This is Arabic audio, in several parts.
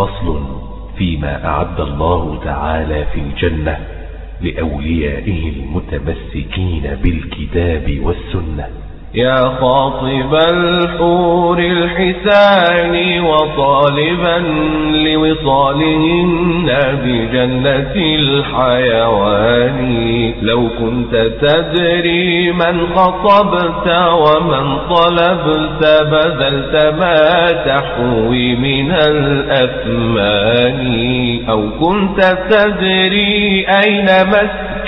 فصل فيما أعد الله تعالى في الجنة لأوليائه المتمسكين بالكتاب والسنة. يا خاطب الحور الحسان وطالبا لوصالهن بجنة الحيوان. لو كنت تدري من خطبت ومن طلبت بذلت ما تحوي من الأثمان. أو كنت تدري أين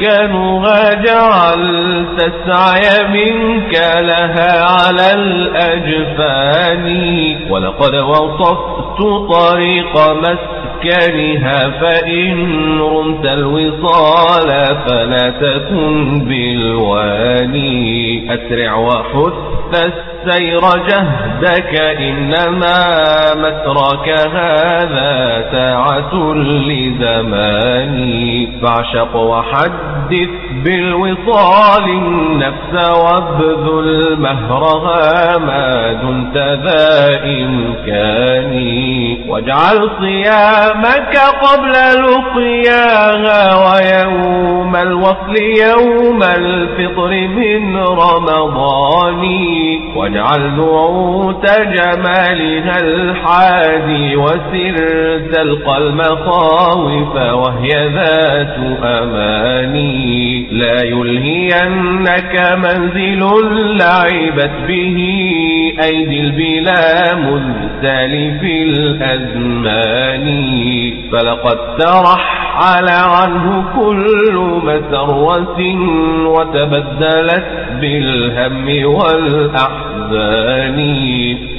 مسكنها جعلت السعي منك لها على الأجفان. ولقد وصفت طريق مسكنها فإن رمت الوصال فلا تكن بالواني. أسرع وحث السير جهدك إنما مسرك هذا ساعة لزماني. فاعشق وحدث بالوصال النفس وابذل مهرها ما دمت ذا إمكاني واجعل صيامك قبل لقياها ويوم الوصل يوم الفطر من رمضان واجعل نعوت جمالها الحادي وسر تلقى المخاوف وهي ذات أماني. لا يلهينك منزل لعبت به أيدي البلا مزتلف الأزمان. فلقد ترحل عنه كل مسروة وتبدلت بالهم والأحزان.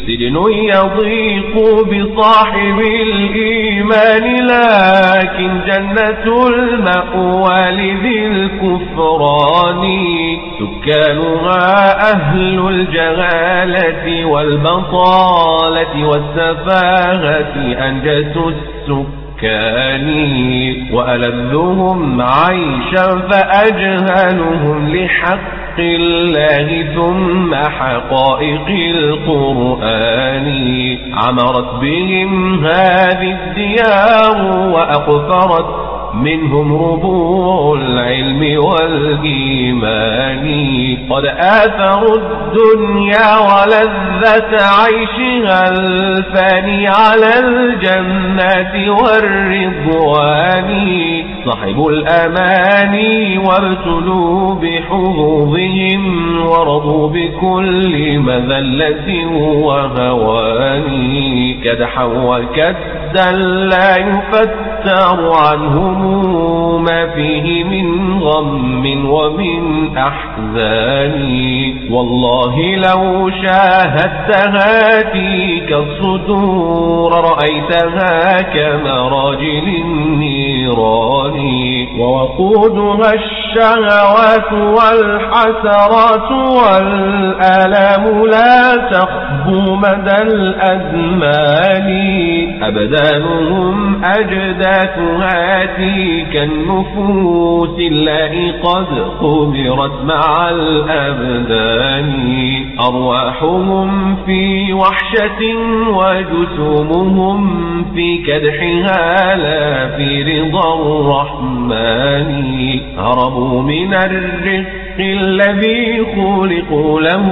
سجن يضيق بصاحب الإيمان لكن جنة المأوى لذي الكفران. سكانها أهل الجهالة والبطالة والسفاهة أنجسوا السكان وألذهم عيشا فأجهلهم لحق حق الله ثم حقائق القرآن. عمرت بهم هذه الديار وأقفرت منهم ربوع العلم والإيمان. قد آثروا الدنيا ولذة عيشها الفاني على الجنات والرضوان. صحبوا الأماني وابتلوا بحظوظهم ورضوا بكل مذلة وهوان كدحا وكدا لا يفتر عنهم ما فيه من غم ومن أحزان والله لو شاهدت هاتيك الصدور رأيتها كمراجل النيران ووقودها الشهوات والحسرات والآلام لا تخبو مدى الأزمان أبدانهم أجداث هاتيك النفوس التي قد خبرت مع الأبدان. أرواحهم في وحشة وجسومهم في كدحها لا في رضا الرحمن. هربوا من الرزق الذي خلقوا له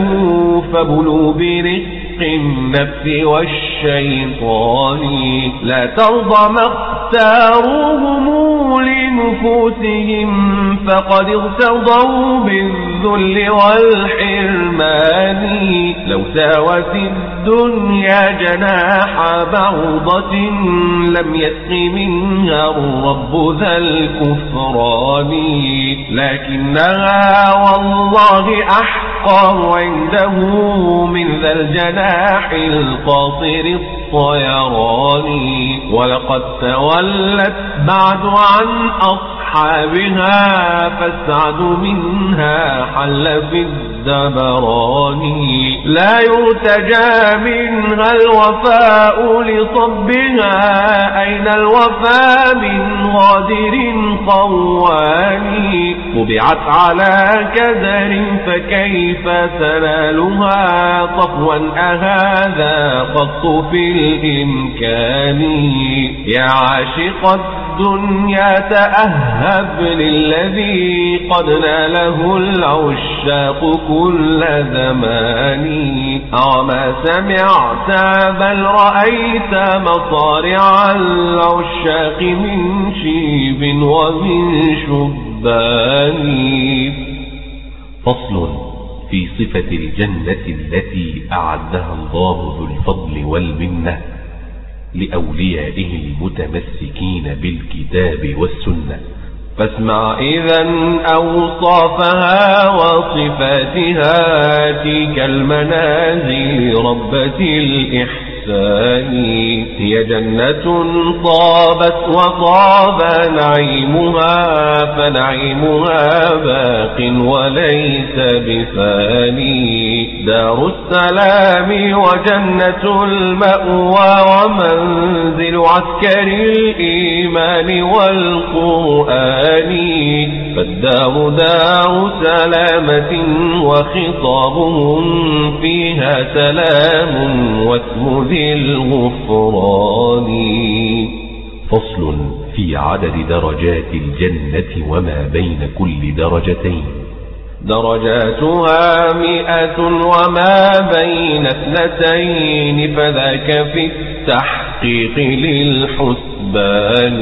فبلوا برزق النفس والشيطان. لا ترضى ما اختاروهم لنفوسهم فقد ارتضوا بالذل والحرمان. لو ساوت الدنيا جناح بعوضة لم يسق منها الرب ذا الكفران. لكنها والله أحقر عنده من ذا الجناح القاصر الطيران. ولقد تولت بعد عن أصحابها فالسعد منها حل في الدبران. لا يرتجى منها الوفاء لصبها أين الوفاء من غادر خوان طبعت على كدر فكيف تنالها؟ طفوا أهذا قط في الإمكان. يا عاشق الدنيا تأهب للذي قد ناله العشاق كل زمان. أما سمعت بل رأيت مصارع العشاق من شيب ومن شبان. فصل. في صفة الجنة التي أعدها الله ذو الفضل والمنة لأوليائه المتمسكين بالكتاب والسنة. فاسمع إذا أوصافها وصفاتها تلك المنازل ربة الإحسان. هي جنة طابت وطاب نعيمها فنعيمها باق وليس بفاني. دار السلام وجنة المأوى ومنزل عسكر الإيمان والقرآن. فالدار دار سلامة وخطابهم فيها سلام واسم ذي الغفران. فصل في عدد درجات الجنة وما بين كل درجتين. درجاتها مئة وما بين اثنتين فذاك في التحقيق للحسبان.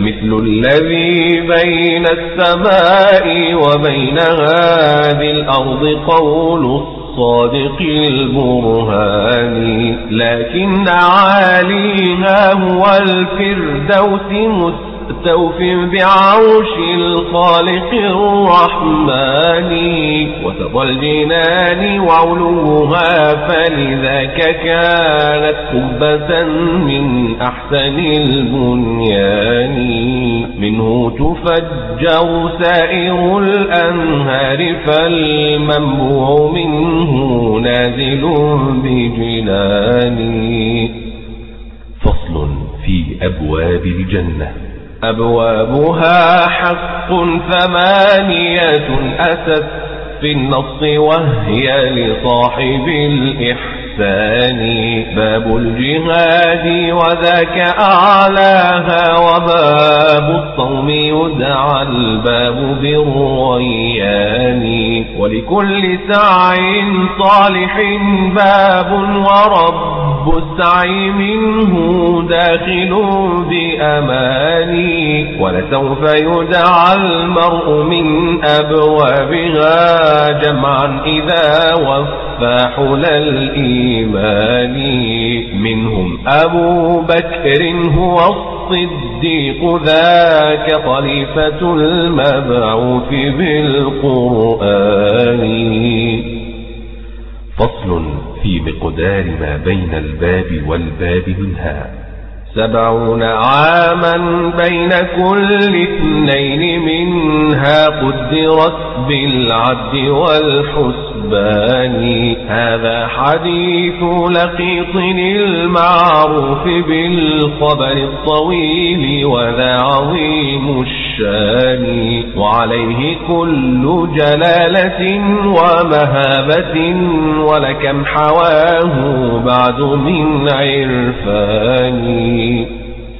مثل الذي بين السماء وبين هذه الأرض قول الصادق البرهان لكن عاليها هو الفردوس مستقيم. مستوف بعرش الخالق الرحمن وسط الجنان وعلوها فلذاك كانت قبة من أحسن البنيان. منه تفجر سائر الأنهار فالمنبوع منه نازل بجنان. فصل في أبواب الجنة. أبوابها حق ثمانية أتت في النص وهي لصاحب الإحسان. باب الجهاد وذاك أعلاها وباب الصوم يدعى الباب بالريان ولكل سعي صالح باب ورب السعي منه داخل بأماني ولسوف يدعى المرء من أبوابها جمعا إذا وفى حل الإيمان منهم أبو بكر هو الصديق ذاك طليفة المبعوث بالقرآن. فصل في مقدار ما بين الباب والباب منها. سبعون عاما بين كل اثنين منها قدرت بالعد والحسبان هذا حديث لقيط المعروف بالخبر الطويل وذا عظيم الشان. وعليه كل جلالة ومهابة ولكم حواه بعد من عرفان.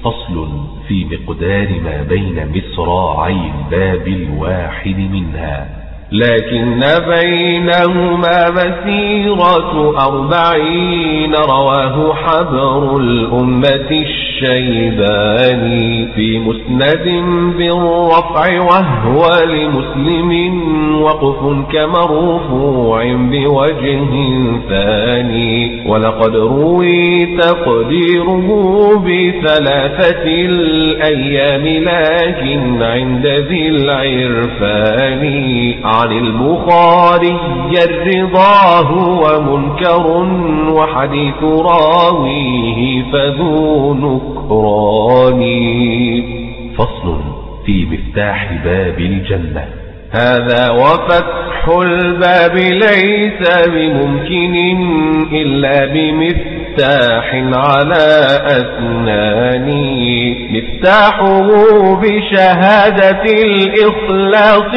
فصل في مقدار ما بين مصراعي الباب الواحد منها. لكن بينهما مسيرة أربعين رواه حبر الأمة الشيباني في مسند بالرفع وهو لمسلم وقف كمرفوع بوجه ثاني. ولقد روي تقديره بثلاثة الأيام لكن عند ذي العرفان. عن البخاري الرضاه ومنكر وحديث راويه فذو نكران. فصل في مفتاح باب الجنة. هذا وفتح الباب ليس بممكن إلا بمفتاح على أسنان. مفتاحه بشهادة الإخلاص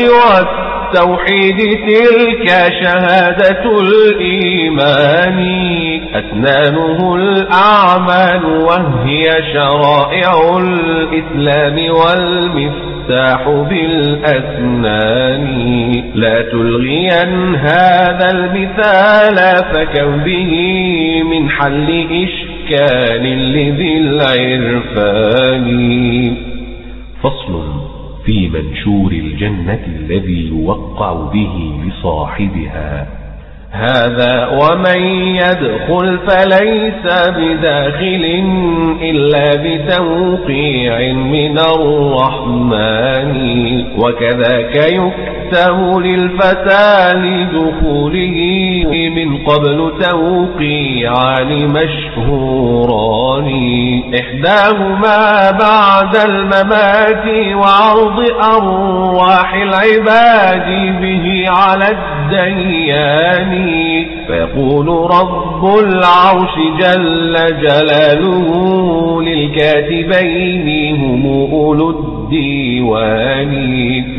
والتوحيد تلك شهادة الإيمان. أسنانه الأعمال وهي شرائع الإسلام والمفتاح بالأسنان. لا تلغين هذا المثال فكم به من حل إشكال لذي العرفان. فصل. في منشور الجنة الذي يوقع به لصاحبها. هذا ومن يدخل فليس بداخل إلا بتوقيع من الرحمن. وكذاك يكتب للفتى لدخوله من قبل توقيعان مشهوران إحداهما بعد الممات وعرض أرواح العباد به على الديان. فيقول رب العرش جل جلاله للكاتبين هم أولو الديوان.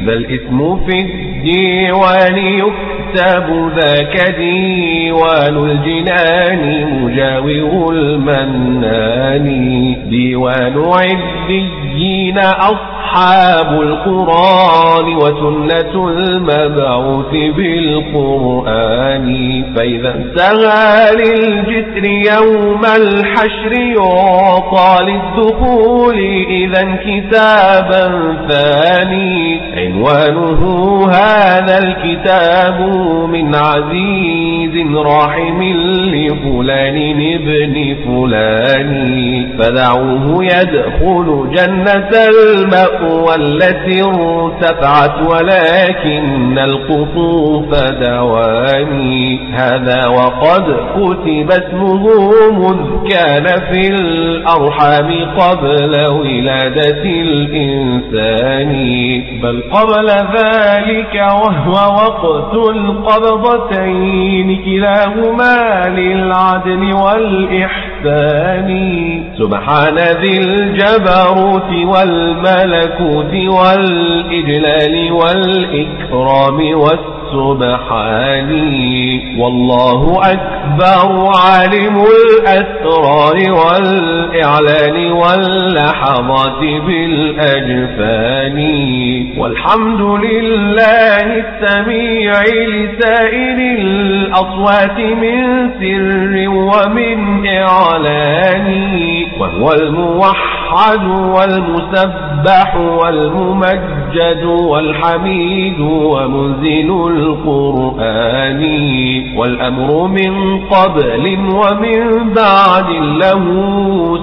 ذا الاسم في الديوان يكتب ذاك ديوان الجنان مجاور المنان. ديوان عديين أصلا أصحاب القرآن وسنة المبعوث بالقرآن. فإذا انتهى للجسر يوم الحشر يعطى للدخول إذا كتابا ثاني. عنوانه هذا الكتاب من عزيز راحم لفلان ابن فلان. فدعوه يدخل جنة المأوى. والتي ارتفعت ولكن القطوف دواني. هذا وقد كتب اسمه مذ كان في الأرحام قبل ولادة الإنسان. بل قبل ذلك وهو وقت القبضتين كلاهما للعدل والإحسان. سبحان ذي الجبروت والملك الملكوت والإجلال والإكرام والسبحان والله أكبر عالم الأسرار والإعلان واللحظات بالأجفان. والحمد لله السميع لسائر الأصوات من سر ومن إعلان. وهو الموحد والمسبح والممجد والحميد ومنزل القرآن والأمر من قبل ومن بعد له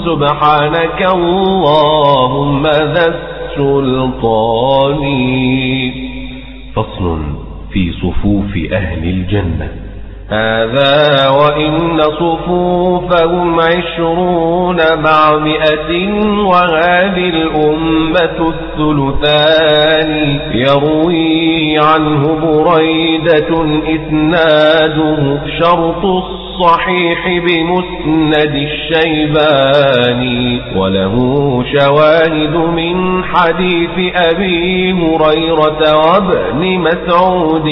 سبحانك اللهم ذا السلطان. فصل في صفوف أهل الجنة. هذا وإن صفوفهم عشرون مع مئة وهذه الأمة الثلثان يروي عنه بريدة إسناده شرط الصحيح بمسند الشيباني وله شواهد من حديث أبي هريرة وابن مسعود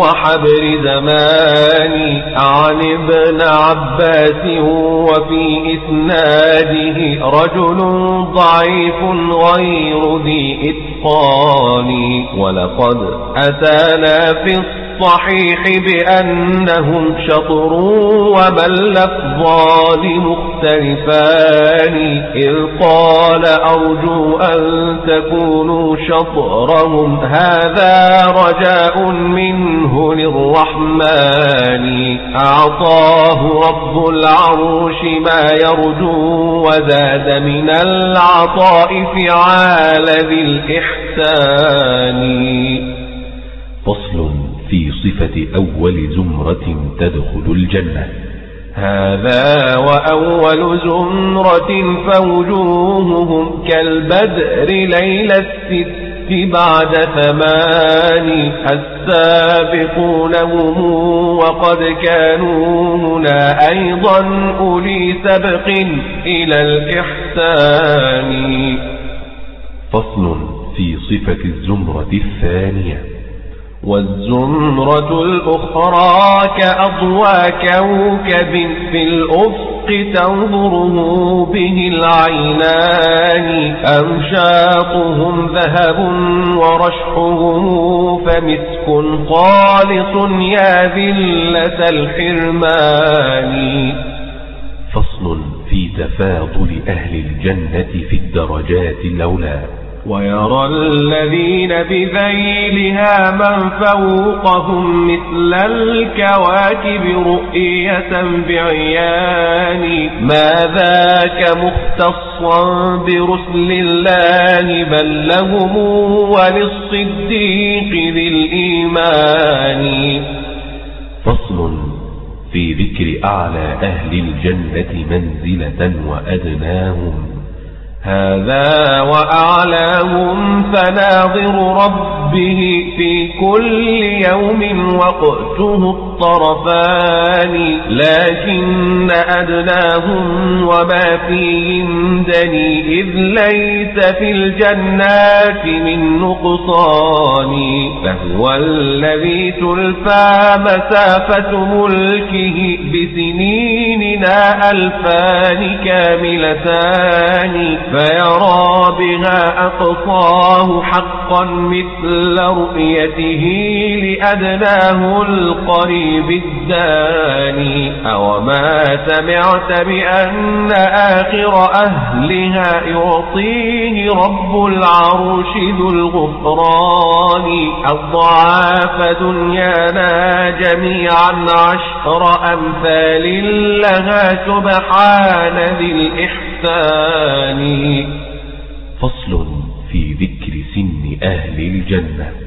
وحبر زمان عن ابن عباس وفي إسناده رجل ضعيف غير ذي إتقان ولقد أتانا في الصحيح بأنهم شطر وما اللفظان مختلفان. إذ قال أرجو أن تكونوا شطرهم. هذا رجاء منه للرحمن. أعطاه رب العرش ما يرجو وزاد من العطاء فعال ذي الإحسان. فصل في صفة أول زمرة تدخل الجنة. هذا وأول زمرة فوجوههم كالبدر ليل الست الست بعد ثمان السابقون هم وقد كانوا هنا أيضا أولي سبق إلى الإحسان. فصل في صفة الزمرة الثانية. والزمرة الأخرى كأضوى كوكب في الأفق تنظره به العينان. أمشاطهم ذهب ورشحهم فمسك خالص يا ذلة الحرمان. فصل في تفاضل أهل الجنة في الدرجات الأولى. ويرى الذين بذيلها من فوقهم مثل الكواكب رؤية بعيان. ما ذاك مختصا برسل الله بل لهم وللصديق ذي الإيمان فصل في ذكر أعلى أهل الجنة منزلة وأدناهم. هذا وأعلاهم فناظر ربه في كل يوم وقته الطرفان لكن أدناهم وما فيهم دني إذ ليس في الجنات من نقصان. فهو الذي تلفى مسافة ملكه بسنيننا ألفان كاملتان فيرى بها أقصاه حقا مثل رؤيته لأدناه القريب. الداني أوما سمعت بأن آخر أهلها يعطيه رب العرش ذو الغفران أضعاف دنيانا جميعا عشر أمثال لها سبحان ذي الإحسان. فصل في ذكر سن أهل الجنة.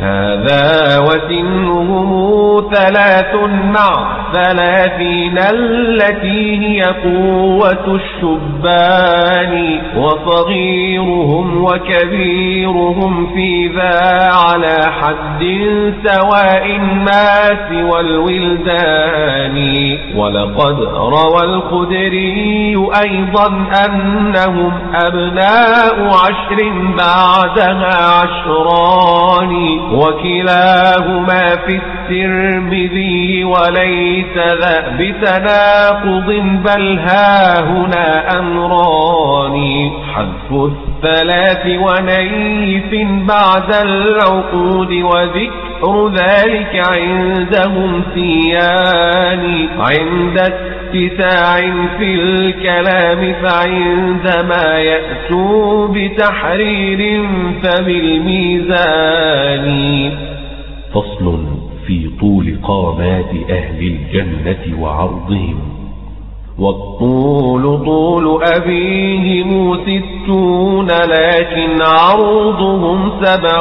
هذا وسنهم ثلاث مع ثلاثين التي هي قوة الشبان وصغيرهم وكبيرهم في ذا على حد سواء الناس والولدان. ولقد روى الخدري أيضا أنهم أبناء عشر بعدها عشران. وكلاهما في الترمذي وليس ذا بتناقض بل ها هنا أمران. حذف الثلاث ونيف بعد العقود وذكر ذلك عندهم سيان. عند اتساع في الكلام فعندما يأتوا بتحرير فبالميزان. فصل في طول قامات أهل الجنة وعرضهم. والطول طول أبيهم ستون لكن عرضهم سبع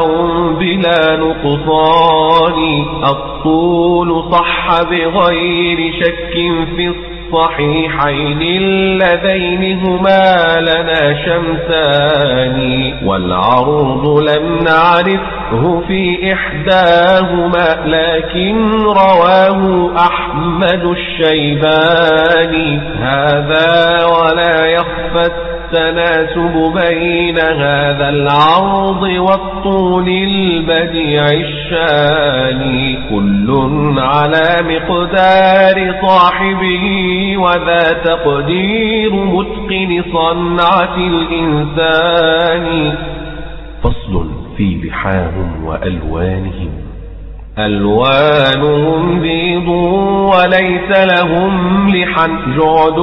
بلا نقصان. الطول صح بغير شك في الصلاة الصحيحين اللذين هما لنا شمسان. والعرض لم نعرفه في إحداهما لكن رواه أحمد الشيباني. هذا ولا يخفى التناسب بين هذا العرض والطول البديع الشاني كل على مقدار صاحبه وذا تقدير متقن صنعة الإنسان. فصل في لحاهم وألوانهم. ألوانهم بيض وليس لهم لحن جعد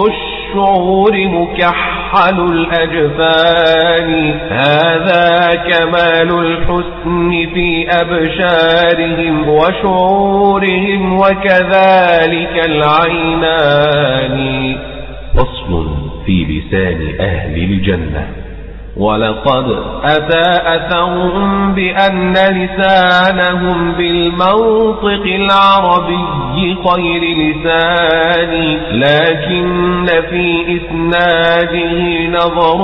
الشعور مكحل الأجفان. هذا كمال الحسن في أبشارهم وشعورهم وكذلك العينان. فصل في لسان أهل الجنة. ولقد أتى أثر بأن لسانهم بالمنطق العربي خير لسان لكن في إسناده نظر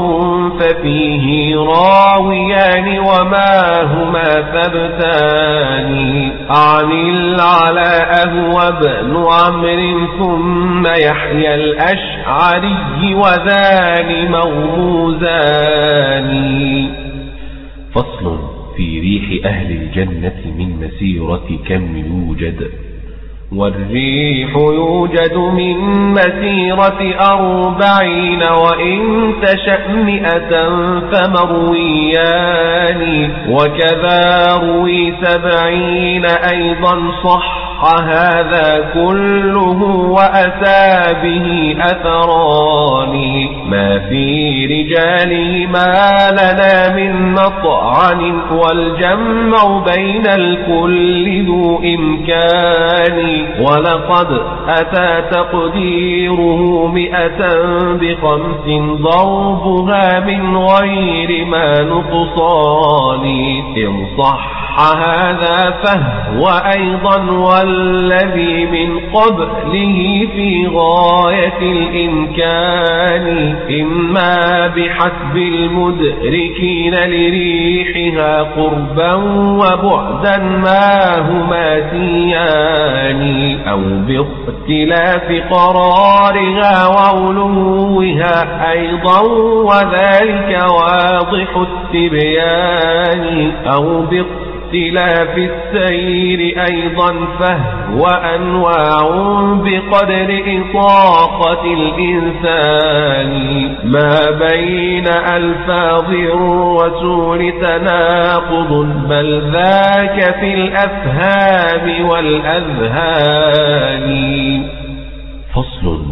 ففيه راويان وما هما ثبتان. عن العلاء هو بن عمرو ثم يحيى الأشعري وذان موموزان الثاني فصل في ريح أهل الجنة من مسيرة كم يوجد. والريح يوجد من مسيرة أربعين وإن تشأ مئة فمرويان. وكذا روي سبعين أيضا صح. هذا كله وأتى به أثران ما في رجاله ما لنا من مطعن والجمع بين الكل ذو إمكان. ولقد أتى تقديره مئة بخمس ضربها من غير ما نقصان. إن صح هذا فهو أيضا والذي من قبله في غاية الإمكان إما بحسب المدركين لريحها قربا وبعدا ما هما سيان أو باختلاف قرارها وعلوها أيضا وذلك واضح التبيان أو باختلاف اختلاف السير أيضا فهو أنواع بقدر إطاقة الإنسان ما بين ألفاظ الرسول تناقض بل ذاك في الأفهام والأذهان. فصل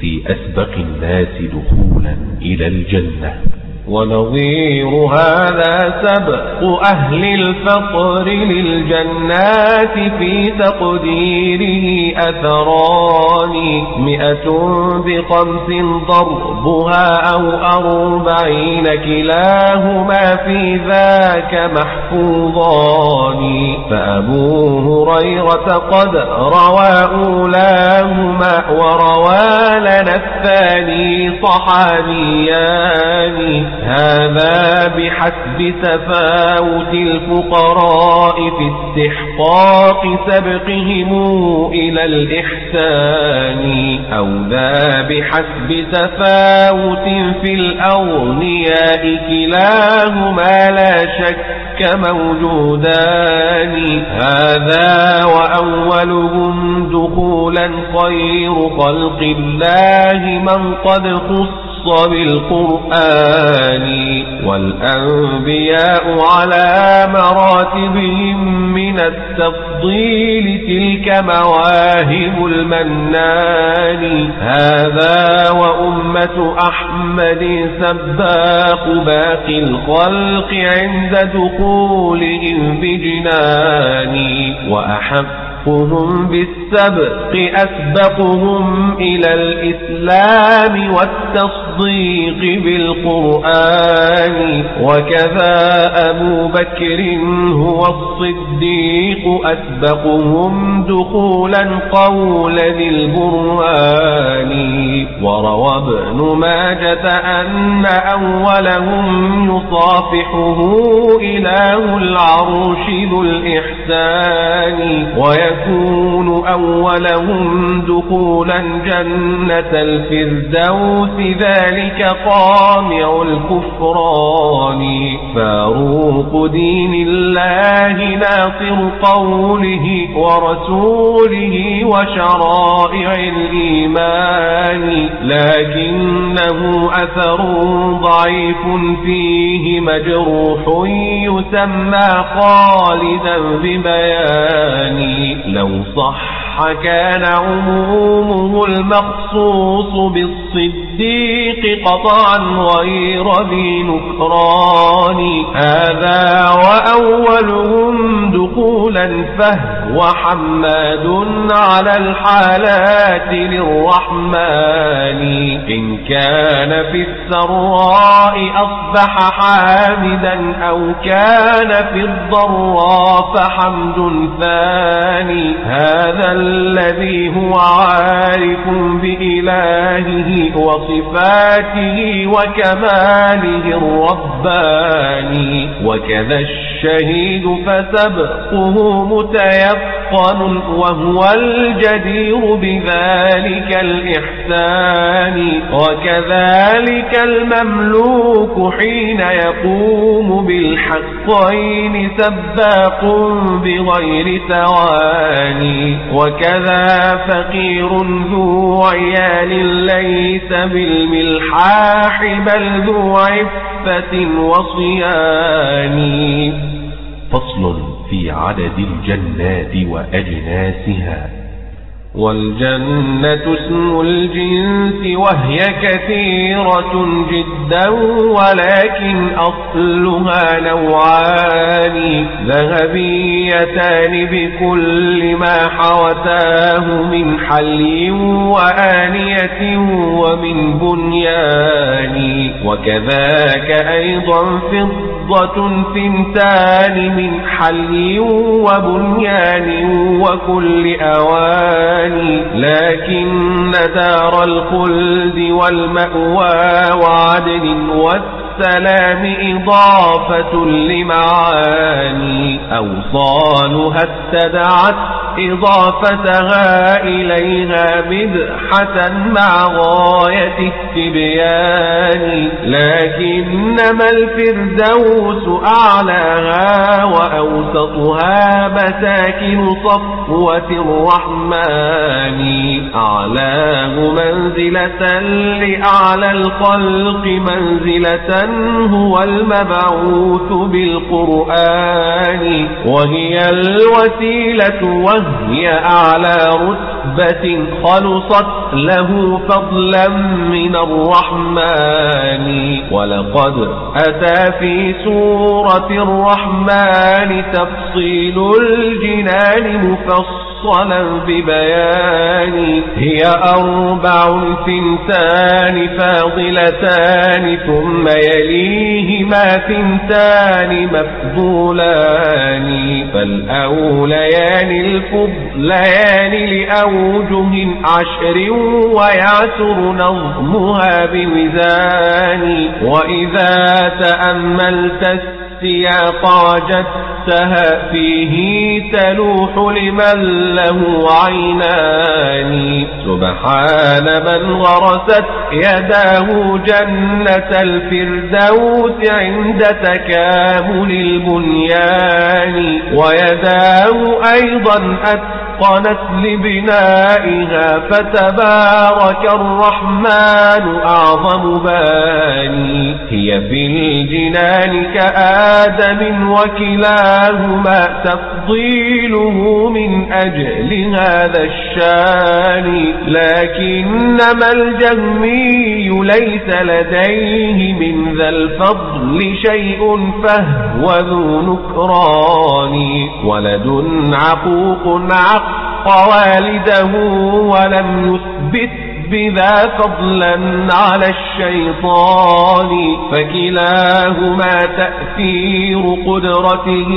في أسبق الناس دخولا إلى الجنة. ونظير هذا سبق أهل الفقر للجنات في تقديره أثران مئة بخمس ضربها أو أربعين كلاهما في ذاك محفوظان فأبو هريرة قد روى أولاهما وروى لنا الثاني صحابيان هذا بحسب تفاوت الفقراء في استحقاق سبقهم إلى الإحسان أو ذا بحسب تفاوت في الأغنياء كلاهما لا شك موجودان. هذا وأولهم دخولا خير خلق الله من قد خص خص بالقرآن والأنبياء على مراتبهم من التفضيل تلك مواهب المنان. هذا وأمة أحمد سباق باقي الخلق عند دخولهم بجنان. وأحب أسبقهم بالسبق أسبقهم إلى الإسلام والتصديق بالقرآن وكذا أبو بكر هو الصديق. أسبقهم دخولا قول ذي البرهان. وروى ابن ماجة أن أولهم يصافحه إله العرش ذو الإحسان. ويكون يكون أولهم دخولا جنة الفردوس ذلك قامع الكفران. فاروق دين الله ناصر قوله ورسوله وشرائع الإيمان. لكنه أثر ضعيف فيه مجروح يسمى خالدا ببيان. لو صح كان عمومه المخصوص بالصدق الصديق قطعا غير ذي نكران. هذا وأولهم دخولا فهو حماد على الحالات للرحمن. إن كان في السراء أصبح حامدا أو كان في الضراء فحمد ثاني. هذا الذي هو عارف بإلهه وصفاته وكماله الرباني. وكذا الشهيد فسبقه متيقن وهو الجدير بذلك الإحسان. وكذلك المملوك حين يقوم بالحقين سباق بغير ثواني. وكذا فقير ذو عيال ليس بالملحاح بل ذو عفة وصيان. فصل في عدد الجنات وأجناسها. والجنة اسم الجنس وهي كثيرة جدا ولكن أصلها نوعان ذهبيتان بكل ما حوتاه من حلي وآنية ومن بنيان وكذاك أيضا فضة ثنتان من حلي وبنيان وكل أوان الثاني لكن دار الخلد والمأوى وعدل والسلام إضافة لمعاني أوصالها استدعت إضافتها إليها مدحة مع غاية التبيان. لكنما الفردوس أعلاها وأوسطها مساكن صفوة الرحمن. أعلاه منزلة لأعلى الخلق منزلة هو المبعوث بالقرآن وهي الوسيلة وهي أعلى رتبة خلصت له فضلا من الرحمن. ولقد أتى في سورة الرحمن تفصيل الجنان مفصل. مفصلا ببيان. هي أربع ثنتان فاضلتان ثم يليهما ثنتان مفضولان. فالأوليان الفضليان لأوجه عشر ويعسر نظمها بميزان وإذا تأملت السياق وجدتها فيه تلوح لمن له عينان. سبحان من غرست يداه جنة الفردوس عند تكامل البنيان. ويداه أيضا أتقنت لبنائها فتبارك الرحمن أعظم باني. هي في الجنان كآدم وكلاهما تفضيله من أجل هذا الشان. لكنما الجهمي ليس لديه من ذا الفضل شيء فهو ذو نكران. ولد عقوق عق والده ولم يثبت بذا فضلا على الشيطان فكلاهما تأثير قدرته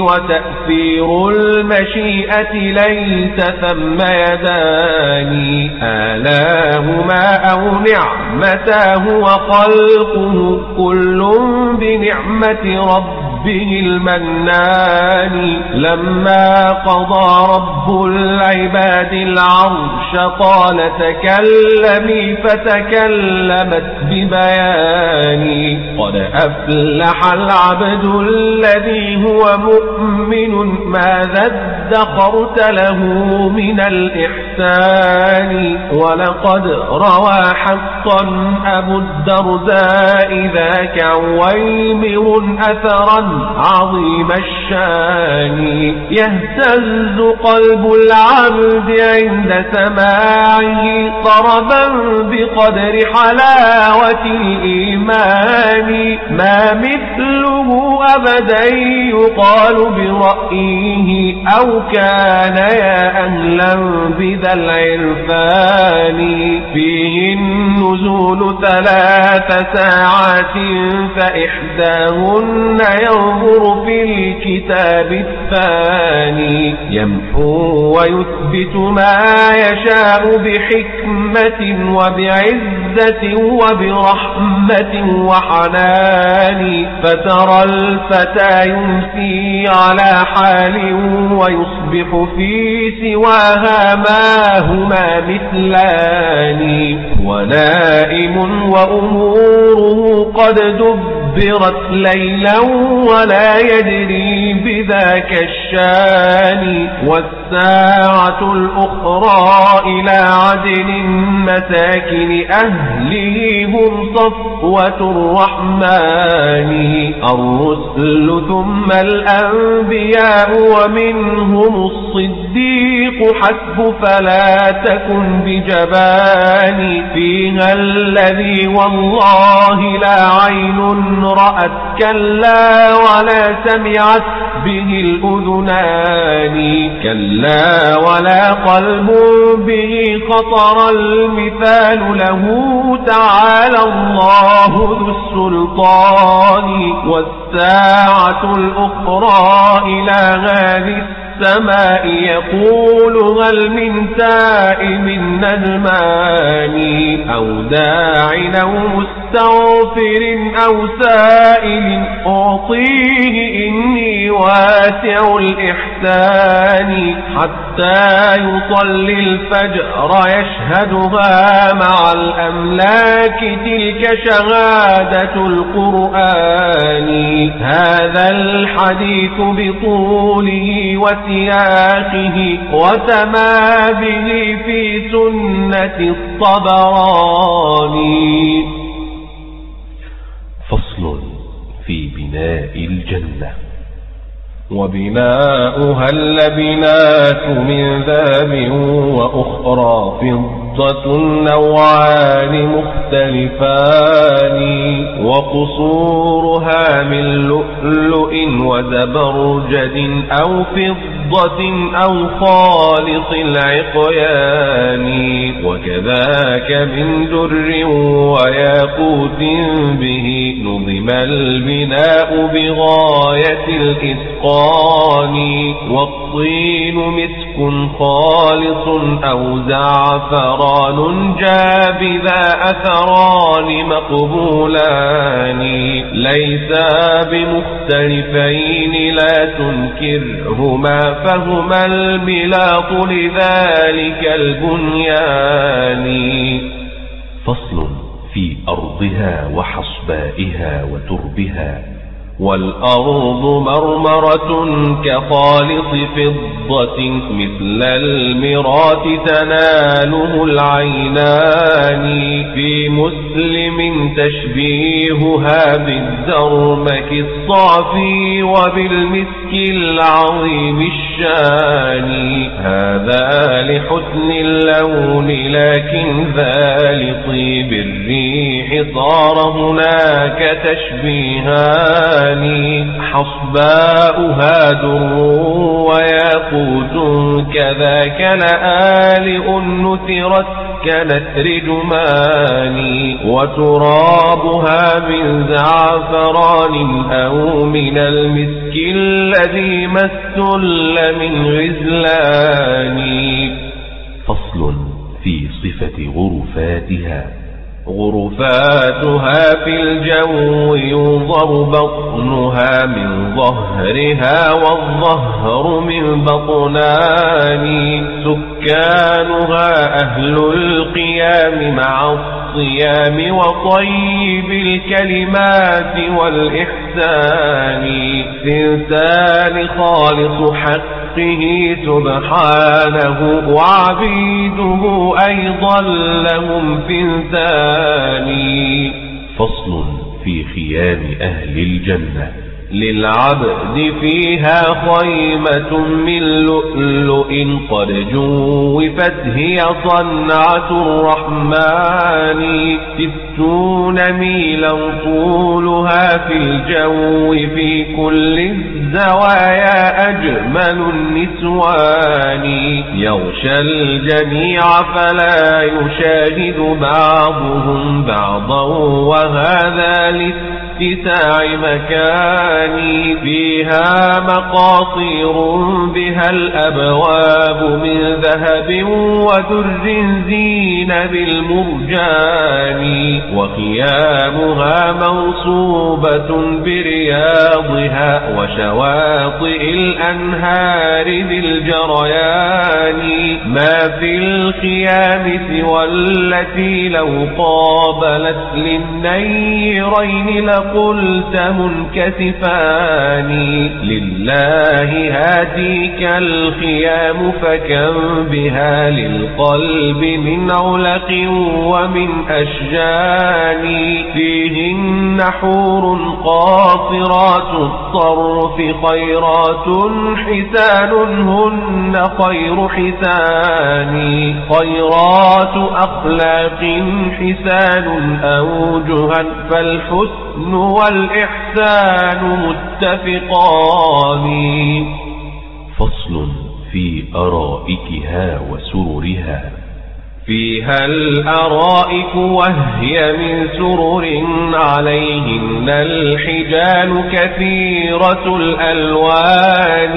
وتأثير المشيئة ليس ثم يدان. آلاهما أو نعمتاه وخلقه كل بنعمة ربه ربه المنان. لما قضى رب العباد العرش قال تكلمي فتكلمت ببيان قد أفلح العبد الذي هو مؤمن. ماذا ادخرت له من الإحسان؟ ولقد روى حقا أبو الدرداء ذاك عويمر أثرا عظيم الشان. يهتز قلب العبد عند سماعه طربا بقدر حلاوة الإيمان. ما مثله أبدا يقال برأيه أو كان يا أهلا بذا العرفان. فيه النزول ثلاث ساعات فإحداهن ينظر في الكتاب الثاني. يمحو ويثبت ما يشاء بحكمة وبعزة وبرحمة وحنان فترى الفتى يمسي على حال ويصبح في سواها ما هما مثلان. ونائم وأموره قد دبرت ليلا ولا يدري بذاك الشان. والساعة الأخرى إلى عدل مساكن أهله هم صفوة الرحمن. الرسل ثم الأنبياء ومنهم الصديق حسب فلا تكن بجبان. فيها الذي والله لا عين رأت كلا ولا سمعت به الأذنان. كلا ولا قلب به خطر المثال له تعالى الله ذو السلطان والساعة الأخرى إلى هذه السماء يقول هل من تائب ندمان أو داع أو مستغفر أو سائل أعطيه إني واسع الإحسان حتى يصلي الفجر يشهدها مع الأملاك تلك شهادة القرآن. هذا الحديث بطوله وسياقه وتما به في سنة الطبراني. فصل في بناء الجنة. وبناؤها اللبنات من ذاب وأخرى فضة. نوعان مختلفان وقصورها من لؤلؤ وزبرجد أو فضة أو خالص العقيان وكذاك من در وياقوت به نظم البناء بغاية الإتقان والطين مسك خالص أو زعفران جابذا أثران مقبولان. ليسا بمختلفين لا تنكرهما فهما الملاط لذلك البنيان. فصل في أرضها وحصبائها وتربها. والأرض مرمرة كخالص فضة مثل المرات تناله العينان في مسلم تشبيهها بالدرمك الصافي وبالمسك العظيم الشان. هذا لحسن اللون لكن ذا لطيب الريح صار هناك تشبيهان. حصباؤها در وياقوت كذاك لآلئ نثرت كنثر جمان وترابها من زعفران أو من المسك الذي مستل من غزلان. فصل في صفة غرفاتها. غرفاتها في الجو ينظر بطنها من ظهرها والظهر من بطنان. سكانها أهل القيام مع الصيام وطيب الكلمات والإحسان. سنسان خالص حق خلقه سبحانه وعبيده أيضا لهم في ثاني فصل في خيام أهل الجنة. للعبد فيها خيمة من لؤلؤ قد جوفت هي صنعة الرحمن. ستون ميلا طولها في الجو في كل الزوايا أجمل النسوان. يغشى الجميع فلا يشاهد بعضهم بعضا وهذا للتالي اتساع مكاني فيها مقاصير بها الأبواب من ذهب ودر زين بالمرجان وخيامها موصوبة برياضها وشواطئ الأنهار بالجريان ما في الخيام سوى التي لو قابلت للنيرين لقد قلت منكسفان لله هاتيك الخيام فكم بها للقلب من علق ومن أشجان. فيهن حور قاصرات الطرف خيرات حسان هن خير حسان. خيرات أخلاق حسان أوجها فالحسن والإحسان. متفقان. فصل في أرائكها وسررها. فيها الأرائك وهي من سرر عليهن. الحجال كثيرة الألوان.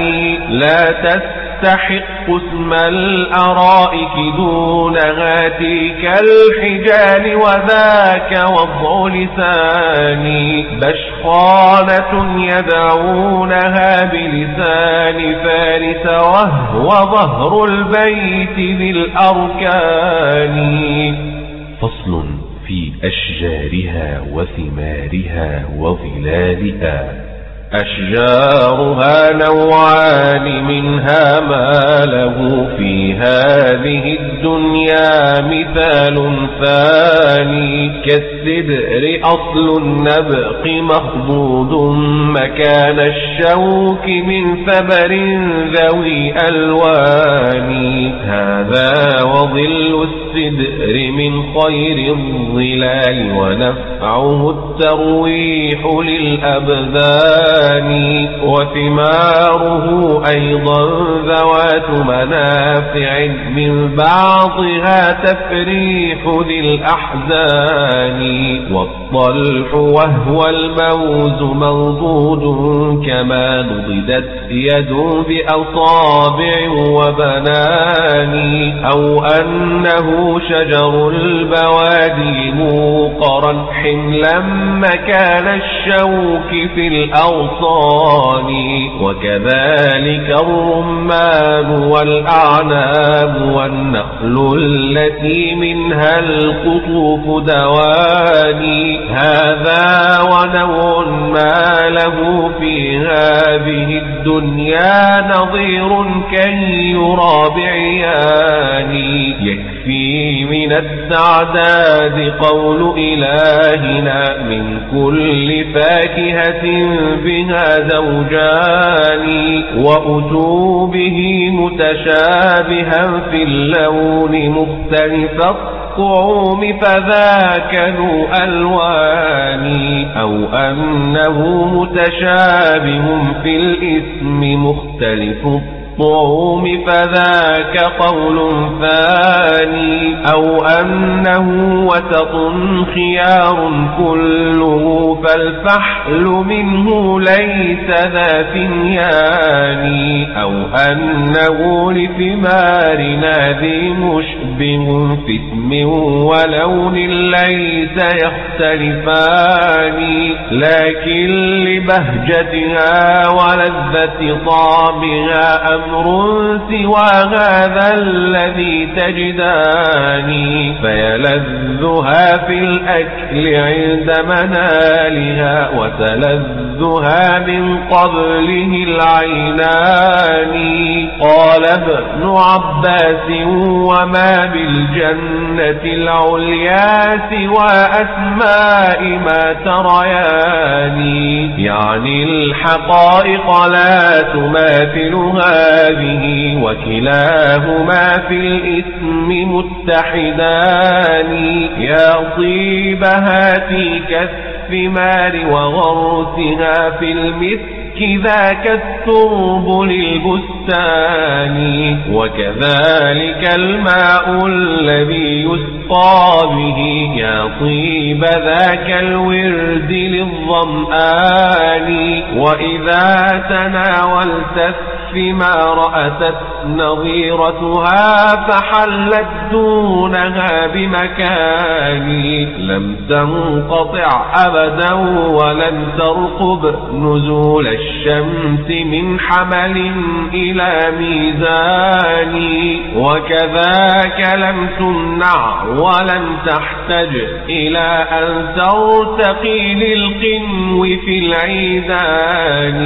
لا تستطيع تستحق اسم الأرائك دونها تلك الحجال وذاك وضع لساني بشخانة يدعونها بلسان فارس وهو ظهر البيت بالأركان. فصل في أشجارها وثمارها وظلالها. أشجارها نوعان منها ما له في هذه الدنيا مثال ثاني كالسدر أصل النبق مخضود مكان الشوك من ثمر ذوي ألوان. هذا وظل السدر من خير الظلال ونفعه الترويح للأبدان. الثاني وثماره أيضا ذوات منافع. من بعضها تفريح ذي الأحزان والطلح وهو الموز موضود كما نضدت يد بأصابع وبنان أو أنه شجر البوادي موقرا. حملا مكان الشوك في الأرض الأغصان وكذلك الرمان والأعناب والنخل التي منها القطوف دواني. هذا ونوع ما له في هذه الدنيا نظير كي يرى بعياني. يكفي من السعداد قول إلهنا من كل فاكهة بها زوجان وأتوا به متشابها في اللون مختلف الطعوم فذاك ذو ألوان أو أنه متشابه في الاسم مختلف الطعوم فذاك قول ثاني أو أنه وسط خيار كله فالفحل منه ليس ذا ثنيان أو أنه لثمارنا ذي مشبه في اسم ولون ليس يختلفان لكن لبهجتها ولذة طعمها أمر سوى هذا الذي تجداني فيلذها في الأكل عند منالها وتلذها من قبله العينان. قال ابن عباس وما بالجنة العليا سوى أسماء ما ترياني. يعني الحقائق لا تماثل هذه وكلاهما في الإثم متحدان. يا طيب هاتيك الثمار وغرسها في المثل ذاك الترب للبستان. وكذلك الماء الذي يسقى به. يا طيب ذاك الورد للظمآن. وإذا تناولت الثمار أتت نظيرتها فحلت دونها بمكان لم تنقطع أبدا ولم ترقب نزول الشمس من حمل إلى ميزان. وكذاك لم تمنع ولم تحتج إلى أن ترتقي للقنو في العيدان.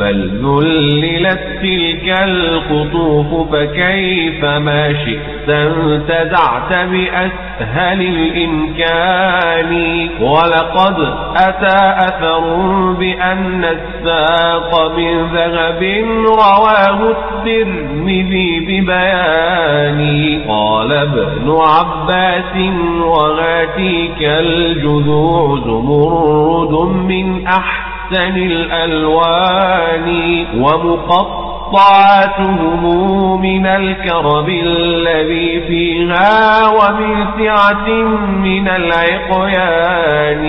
بل ذللت تلك القطوف فكيف ما شئت انتزعت بأسهل الإمكان. ولقد أتى أثر بأن الساق من ذهب رواه الترمذي ببيان. قال ابن عباس وغاتيك الجذوع زمرد من أحسن الألوان. ومقطعاتهم من الكرب الذي فيها ومن سعة من العقيان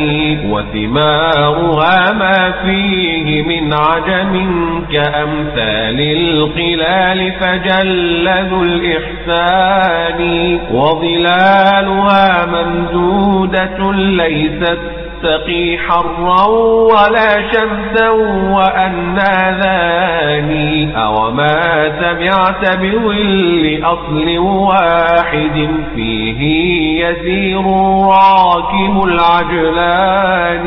وثمارها ما فيه من عجم كأمثال القلال فجل ذو الإحسان وظلالها ممدودة ليست تقي حرا ولا شمسا وأنا ذاني أوما سمعت بظل أصل واحد فيه يسير راكب العجلان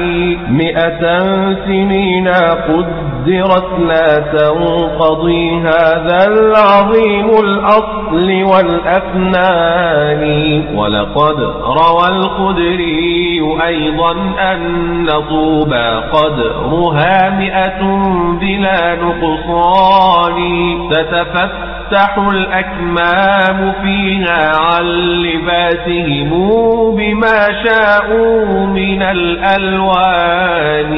مئة سنين قدرت لا تنقضي هذا العظيم الأصل والأفنان ولقد روى الخدري أيضا أن طوبى قدرها مئة بلا نقصان. تتفتح الأكمام فيها عن لباسهم بما شاءوا من الألوان.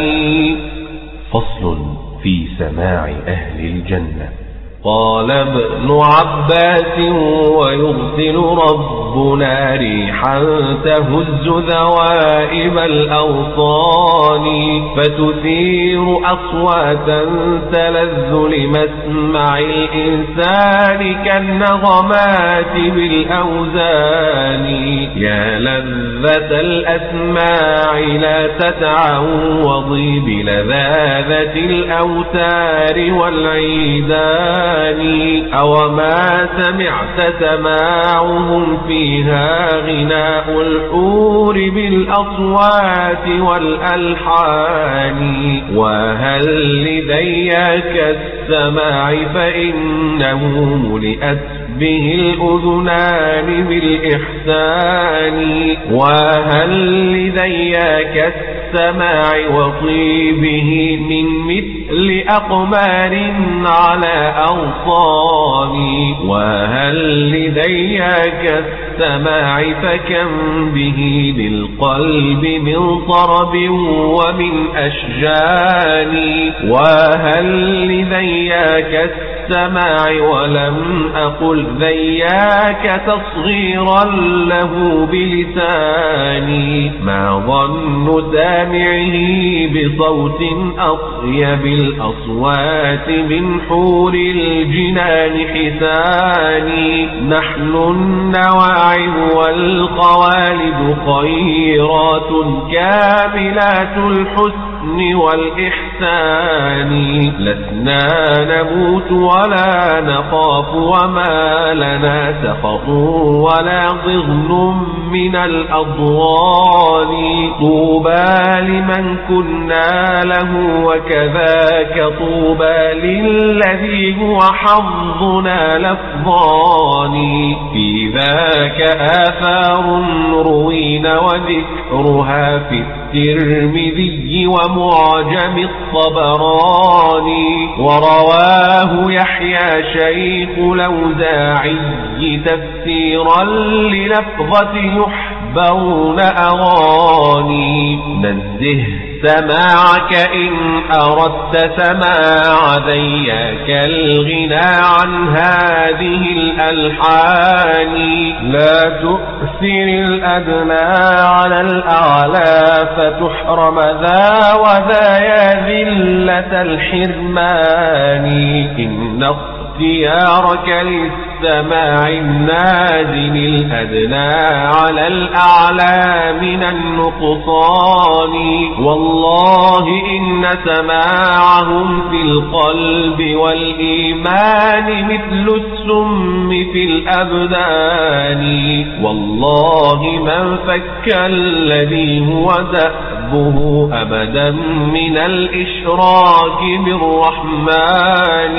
فصل في سماع أهل الجنة. قال ابن عباس ويرسل ربنا ريحا تهز ذوائب الأوطان فتثير أصواتا تلذ لمسمع الإنسان كالنغمات بالأوزان يا لذة الأسماع لا تتعوضي بلذاذة الأوتار والعيدان الأغاني أو ما سمعت سماعهم فيها غناء الحور بالأصوات والألحان. وهل لديك السماع فإنه ملئت به الأذنان بالإحسان. وهل لذياك السماع وطيبه من مثل أقمار على أوصان؟ وهل لذياك السماع فكم به للقلب من طرب ومن أشجان؟ وهل لذياك السماع ولم أقل ذياك تصغيرا له بلساني. ما ظن سامعه بصوت أطيب الأصوات من حور الجنان حساني. نحن النواعم والقوالد خيرات كاملات الحسن الحسن والإحسان. لسنا نموت ولا نخاف وما لنا سخط ولا ضغن من الأضرار طوبى لمن كنا له وكذاك طوبى للذي هو حظنا لفظان. في ذاك آثار روين وذكرها في الترمذي ومعجم الطبراني ورواه يحيى شيخ لوزاعي تفسيرا للفظة يحبون أغاني. نزه سماعك إن أردت سماع ذياك الغنى عن هذه الألحان. لا تؤثر الأدنى على الأعلى فتحرم ذا وذا يا ذلة الحرمان. إن اختيارك للسماع النازل الأدنى على الأعلى من النقصان. والله إن سماعهم في القلب والإيمان مثل السم في الأبدان. والله من فك الذي هو دأبه أبدا من الإشراك بالرحمن.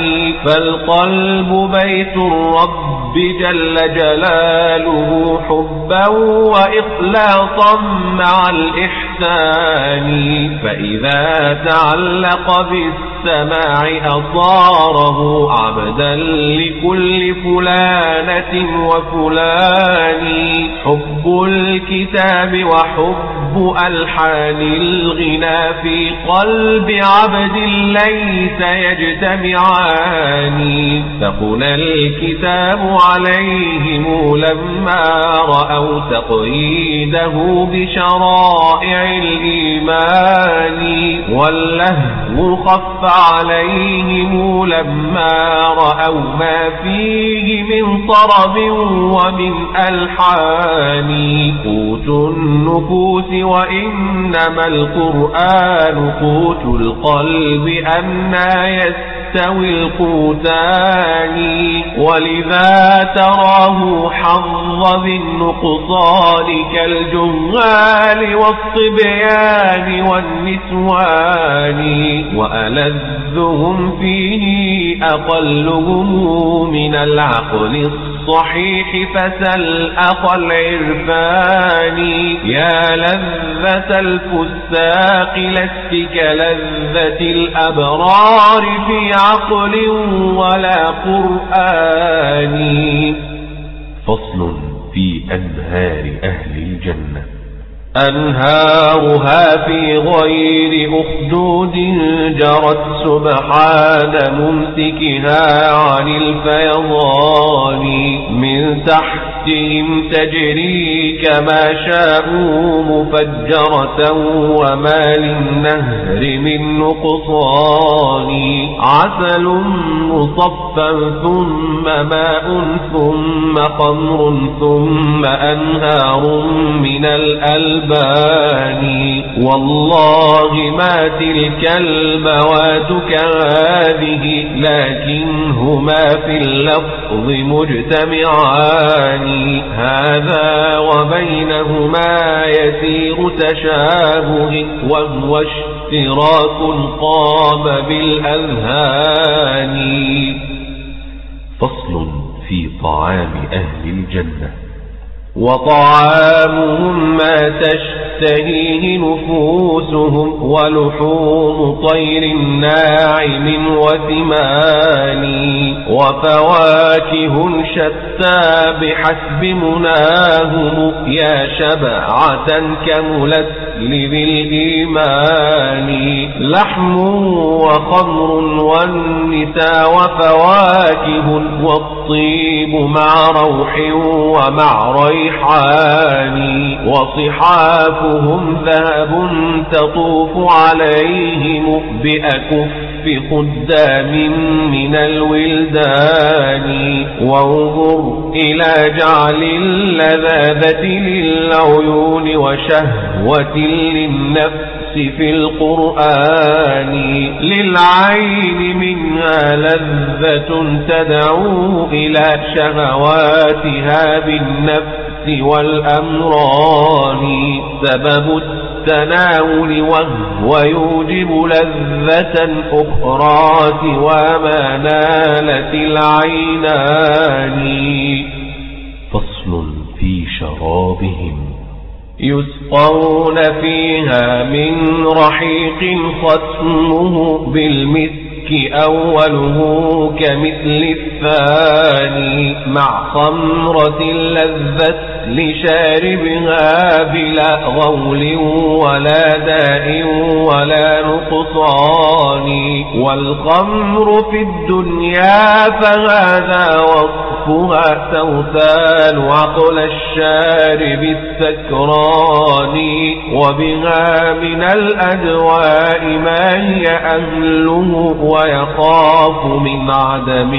فالقلب بيت الرب جل جلاله حبا وإخلاصا مع الإحسان. فإذا تعلق بالسماع أصاره عبدا لكل فلانة وفلان. حب الكتاب وحب ألحان الغنى في قلب عبد ليس يجتمعان. ثقل الكتاب عليهم لما رأوا تقييده بشرائع الإيمان واللهو خف عليهم لما رأوا ما فيه من طرب ومن ألحان. قوت النفوس وإنما القرآن قوت القلب أنا يستوي القوتان ولذا تراه حظ بالنقصان كالجهال والصبيان والنسوان وألذهم فيه أقلهم من العقل الصحيح فسل أخ العرفان يا لذة الفساق لست كلذة الأبرار في عقل ولا قرآن. فصل في أنهار أهل الجنة. أنهارها في غير أخدود جرت سبحان ممسكها عن الفيضان. من تحتهم تجري كما شاءوا مفجرة وما للنهر من نقصان. عسل مصفى ثم ماء ثم خمر ثم أنهار من الألبان والله ما تلك المواد كهذه لكنهما في اللفظ مجتمعان. هذا وبينهما يسير تشابه وهو اشتراك قام بالأذهان. فصل في طعام أهل الجنة. وطعامهم ما تشتهيه نفوسهم ولحوم طير ناعم وثمان وفواكه شتى بحسب مناهم يا شبعة كملت لذي الإيمان لحم وخمر والنساء وفواكه والطيب مع روح ومع ريحان وصحافهم ذهب تطوف عليهم بأكف ألف خدام من الولدان وانظر إلى جعل اللذاذة للعيون وشهوة للنفس في القرآن للعين منها لذة تدعو إلى شهواتها بالنفس والأمران سبب التناول وهو يوجب لذة أخرى وما نالت العينان. فصل في شرابهم. يسقون فيها من رحيق ختمه بالمثل أوله كمثل الثاني مع خمرة لذة لشاربها بلا غول ولا داء ولا نقصان. والخمر في الدنيا فهذا وصفها توثال عقل الشارب السكران. وبها من الأدواء ما هي أهله ويخاف من عدم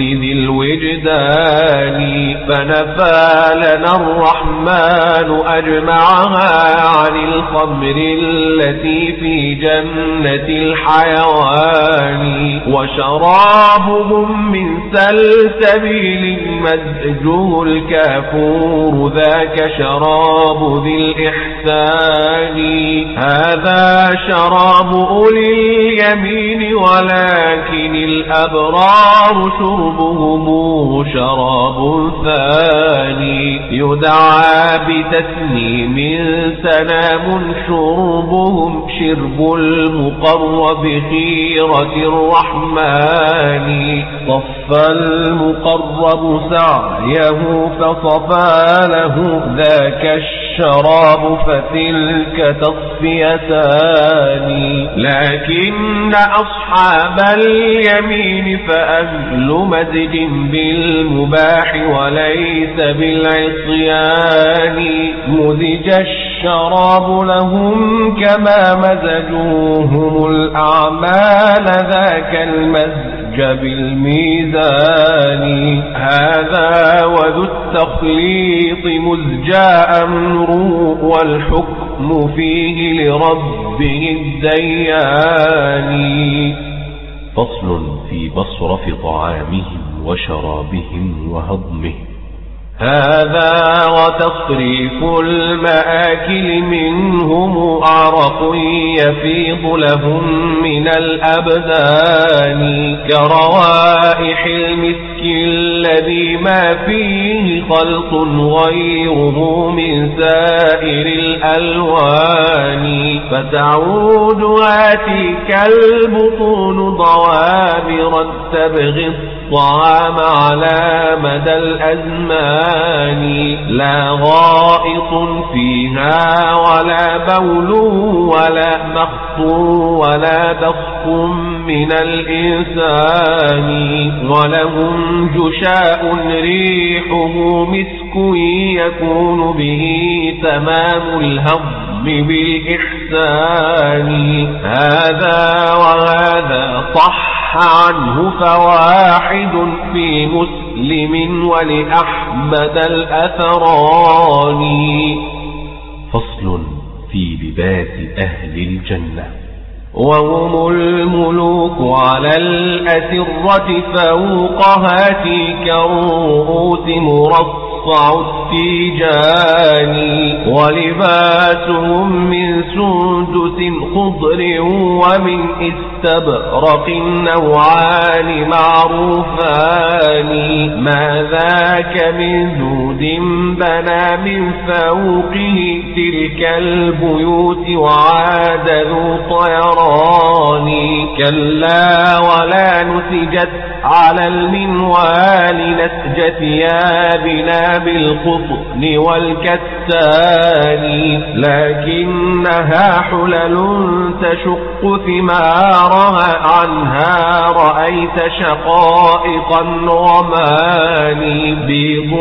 لذي الوجدان. فنفى لنا الرحمن أجمعها عن الخمر التي في جنة الحيوان. وشرابهم من سلسبيل مزجه الكافور ذاك شراب ذي الإحسان. هذا شراب أولي اليمين ولكن الأبرار شربهم شراب ثاني يدعى بتسنيم سلام شربهم شرب المقرب خيرة الرحمن. صف المقرب سعيه فصفى له ذاك الشراب فتلك تصفيتان. لكن أصحاب اليمين فأهل مزج بالمباح وليس بالعصيان مزج الشراب لهم كما مزجوهم الأعمال ذاك المزج بالميزان. هذا وذو التخليط مزجى أمره والحكم فيه لربه الديان. فصل في مصرف طعامهم وشرابهم وهضمهم هذا وتصريف المآكل منهم عرق يفيض لهم من الأبدان كروائح المسك الذي ما فيه خلط غيره من سائر الألوان. فتعود هاتيك البطون ضوابرا تبغي الطعام على مدى الأزمان. لا غائط فيها ولا بول ولا مخط ولا بسط من الإنسان. ولهم جشاء ريحه مسك يكون به تمام الهضم بالإحسان. هذا وهذا صح عنه فواحد في مسلم ولأحمد الأثران. فصل في لباس أهل الجنة. وهم الملوك على الأسرة فوقها تلك الرؤوس مرصة يقطع التيجان ولباسهم من سندس خضر ومن استبرق النوعان معروفان. ما ذاك من زود بنى من فوقه تلك البيوت وعاد ذو طيران كلا ولا نسجت على المنوال نسج ثيابنا بالقطن والكتان لكنها حلل تشق ثمارها عنها رأيت شقائق النعمان بيض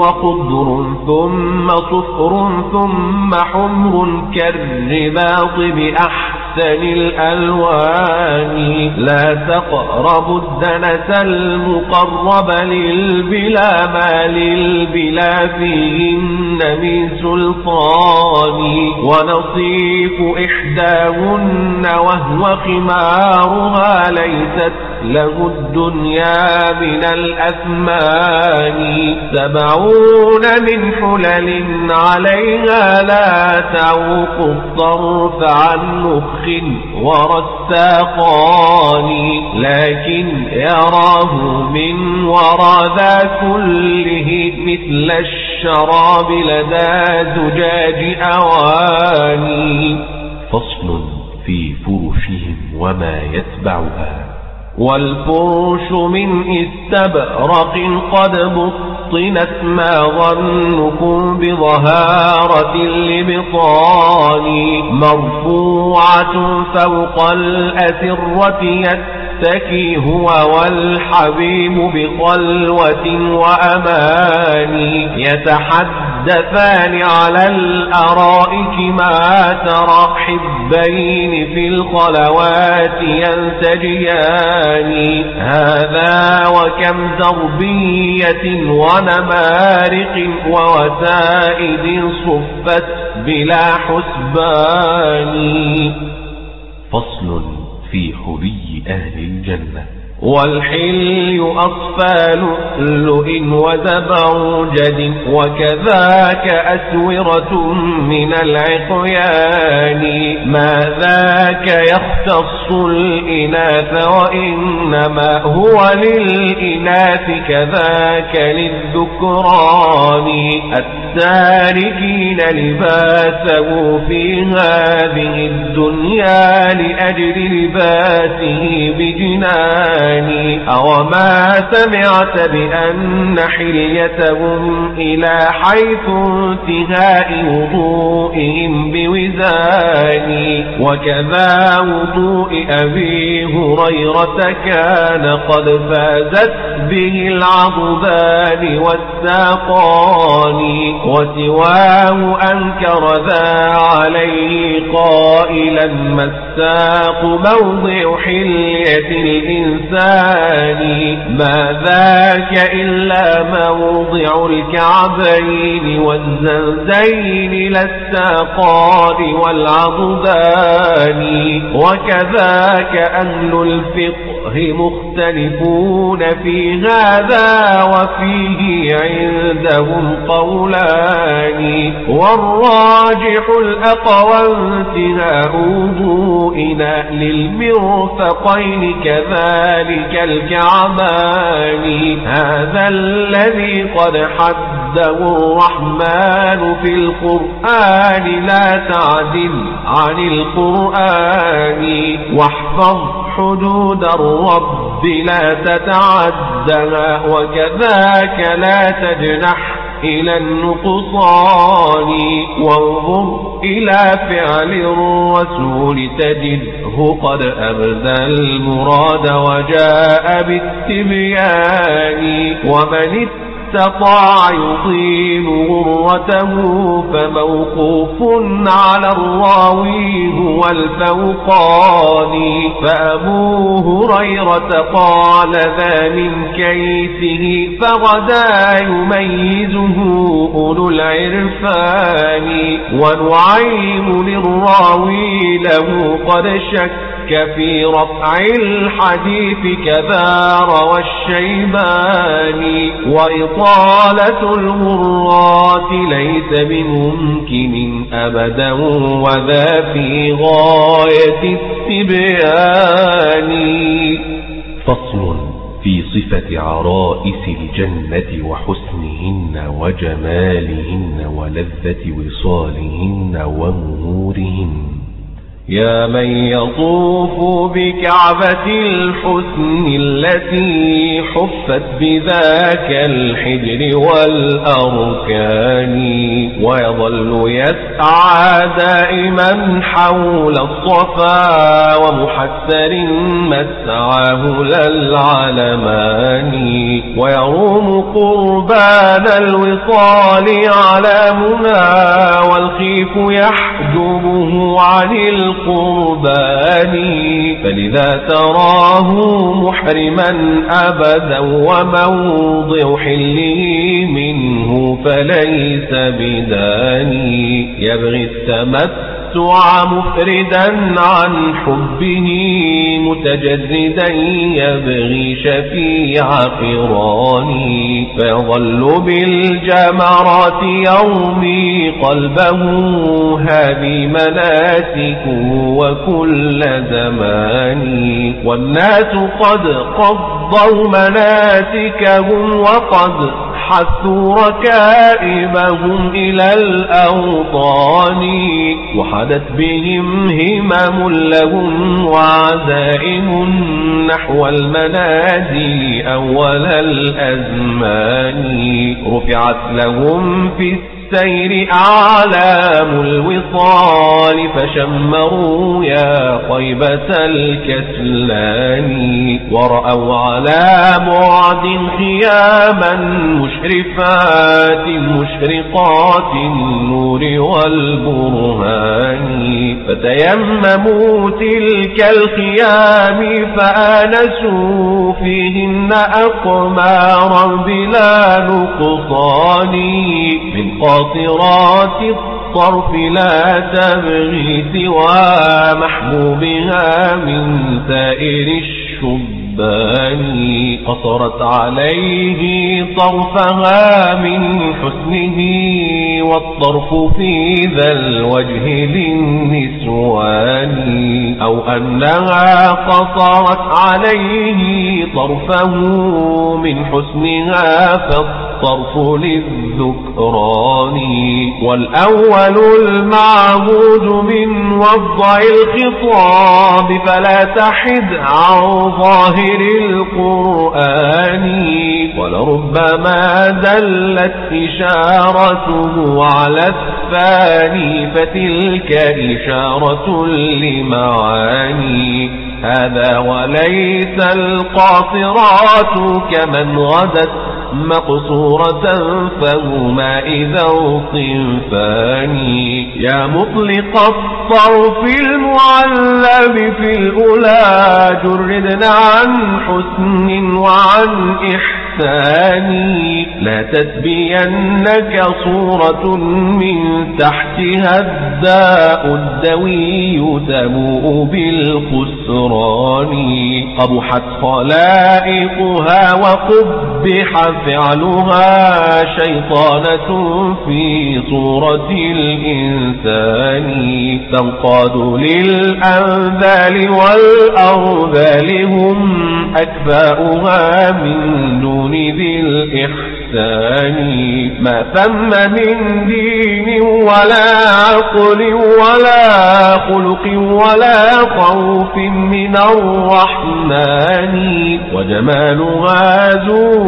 وخضر ثم صفر ثم حمر كالرباط بأحسن أحسن الألوان. لا تقربوا الدنس المقرب للبلا ما للبلا فيهن من سلطان. ونصيف إحداهن وهو خمارها ليست له الدنيا من الأثمان. سبعون من حلل عليها لا تعوق الصرف عن مخ ورساقان لكن يراه من وراء ذا كله مثل الشراب لدى زجاج أواني. فصل في فرشهم وما يتبعها. والفرش من استبرق قد بطنت ما ظنكم بظهارة لبطان مرفوعة فوق الأسرة يتكي هو والحبيب بخلوة وأمان يتحدثان على الأرائك ما ترى. حبين في الخلوات ينسجيان. هذا وكم تربية ونمارق ووسائد صفت بلا حسبان. فصل في حلي أهل الجنة. والحلي أصفى لؤلؤ وزبرجد وكذاك أسورة من العقيان ما ذاك يختص الإناث وإنما هو للإناث كذاك للذكران التاركين لباسه في هذه الدنيا لأجل لباسه بجنان الثاني أوما سمعت بأن حليتهم إلى حيث انتهاء وضوئهم بوزان وكذا وضوء أبي هريرة كان قد فازت به العضدان والساقان وسواه أنكر ذا عليه قائلا ما الساق موضع حلية الإنسان الثاني ما ذاك إلا موضع الكعبين والزلزين للساقان والعضدان. وكذاك أهل الفقه مختلفون في هذا وفيه عندهم قولان. والراجح الأقوى انتهاء وضوئنا للمرفقين كذلك. ذلك الكعبان هذا الذي قد حده الرحمن في القرآن. لا تعدل عن القرآن. واحفظ حدود الرب لا تتعدها. وكذاك لا تجنح إلى النقصان وانظر إلى فعل الرسول تجده قد أبدى المراد وجاء بالتبيان. ومن استطاع يطيل غرته فموقوف على الراوي هو الفوقاني فأبو هريرة قال ذا من كيسه فغدا يميزه أولو العرفان. ونعيم للراوي له قد شك في رفع الحديث كذا روى الشيباني وإطالة المرات ليس بممكن أبدا وذا في غاية التبيان. فصل في صفة عرائس الجنة وحسنهن وجمالهن ولذة وصالهن ومهورهن. يا من يطوف بكعبة الحسن التي حفت بذاك الحجر والأركان ويظل يسعى دائما حول الصفا ومحسر مسعاه للعلمان ويروم قربان الوصال على منى والخيف يحجبه عن القرآن القربان فلذا تراه محرما أبدا وموضع حله منه فليس بداني. يبغي التمتع التمتع مفردا عن حبه متجردا يبغي شفيع قراني فيظل بالجمرات يومي قلبه هذه مناسك وكل زمان والناس قد قضوا مناسكهم وقد حثوا ركائبهم إلى الأوطان. وحدت بهم همم لهم وعزائم نحو المنازل أول الأزمان. رفعت لهم في السير أعلام الوصال فشمروا يا طيبة الكسلان ورأوا على بعد خياما مشرفات مشرقات النور والبرهان فتيمموا تلك الخيام فآنسوا فيهن أقمارا بلا نقصان من قال قاطرات الطرف لا تبغي سوى محبوبها من سائر الشبان قصرت عليه طرفها من حسنه والطرف في ذا الوجه للنسوان أو أنها قصرت عليه طرفه من حسنها فالطرف للذكران. والأول المعهود من وضع الخطاب فلا تحد عن ظاهر القرآن. ولربما دلت إشارته على الثاني فتلك إشارة لمعاني. هذا وليس القاصرات كمن غدت. مقصورة فهما إذا صنفان يا مطلق الطرف المعلم في الأولى جردنا عن حسن وعن إحسان. الثاني لا تسبينك صورة من تحتها الداء الدوي تبوء بالخسران. قبحت خلائقها وقبح فعلها شيطانة في صورة الإنسان. تنقاد للأنذال والأرذال هم أكفاؤها من دون ذي الإحسان ما ثم من دين ولا عقل ولا خلق ولا خوف من الرحمن. وجمالها زور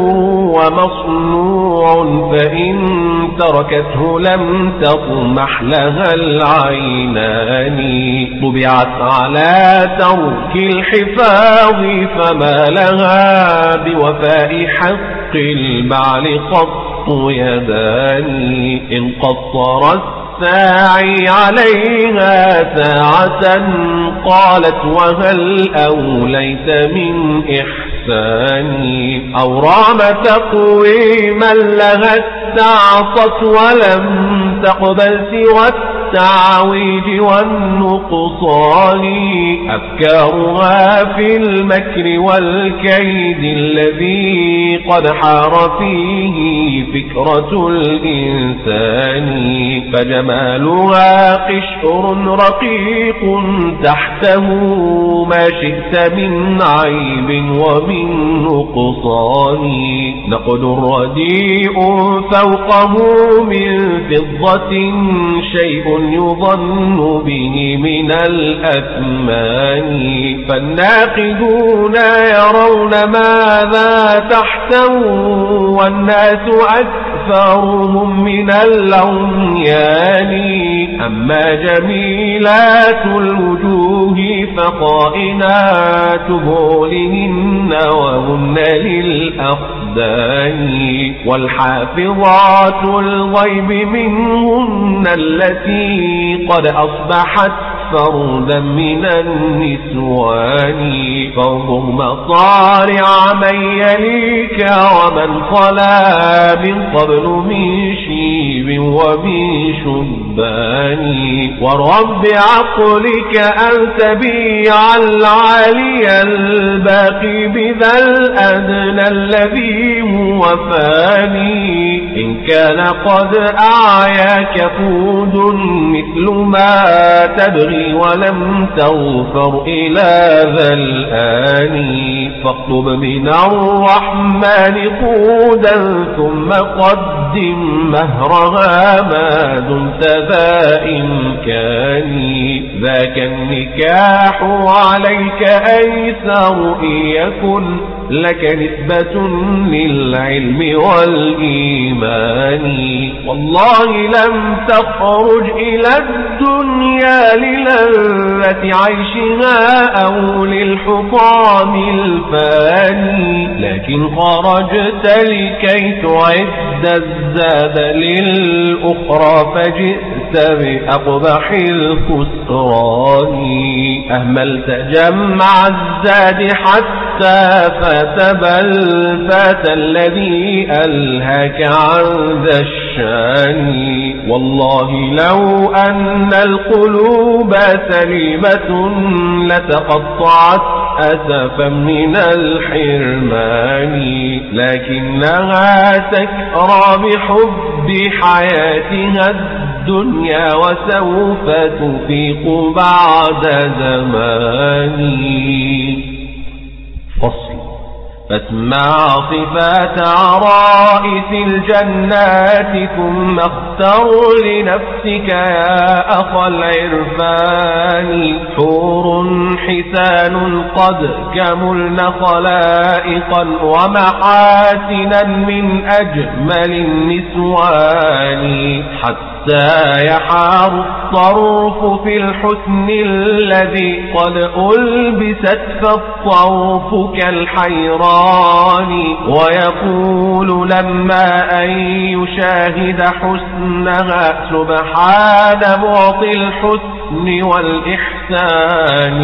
ومصنوع فإن تركته لم تطمح لها العينان. طبعت على ترك الحفاظ فما لها بوفاء حق البعل قط يدان إن قصر الساعي عليها ساعة قالت وهل أوليت من إحساني أو رام تقويما لها استعصت ولم تقبل سوى التعويج والنقصان. أفكارها في المكر والكيد الذي قد حار فيه فكرة الإنسان. فجمالها قشر رقيق تحته ما شئت من عيب ومن نقصان. نقد رديء فوقه من فضة شيء يظن به من الأثمان فالناقدون يرون ماذا تحته والناس أكثرهم من العميان. أما جميلات الوجوه فقائنات بولهن وهن للأخدان والحافظات الغيب منهن التي قد أصبحت فردا من النسوان فانظر مصارع من يليك ومن خلا من قبل من شيب ومن شبان. ورب عقلك أن تبيع العالي الباقي بذا الأدنى الذي هو فاني. إن كان قد أعياك فود مثل ما تبغي ولم تغفر إلى ذا الآن فاطلب من الرحمن قودا ثم قدم مهرها ما دمت ذا إمكاني ذاك النكاح عليك أيسر إن يكن لك نسبة للعلم والإيمان. والله لم تخرج إلى الدنيا للذة عيشها أو للحطام الفاني لكن خرجت لكي تعد الزاد للأخرى فجئت بأقبح الخسران. أهملت جمع الزاد حتى فاتب الفتى الذي ألهك ذا الشان والله لو أن القلوب سليمة لتقطعت أسفا من الحرمان لكنها تكرى بحب حياتها الدنيا وسوف تفيق بعد زمان فصل فاسمع صفات عرائس الجنات ثم اختر لنفسك يا أخ العرفان. حور حسان قد كملن خلائقا ومحاسنا من أجمل النسوان. حتى حتى يحار الطرف في الحسن الذي قد ألبست فالطرف كالحيران. ويقول لما أن يشاهد حسنها سبحان معطي الحسن والإحسان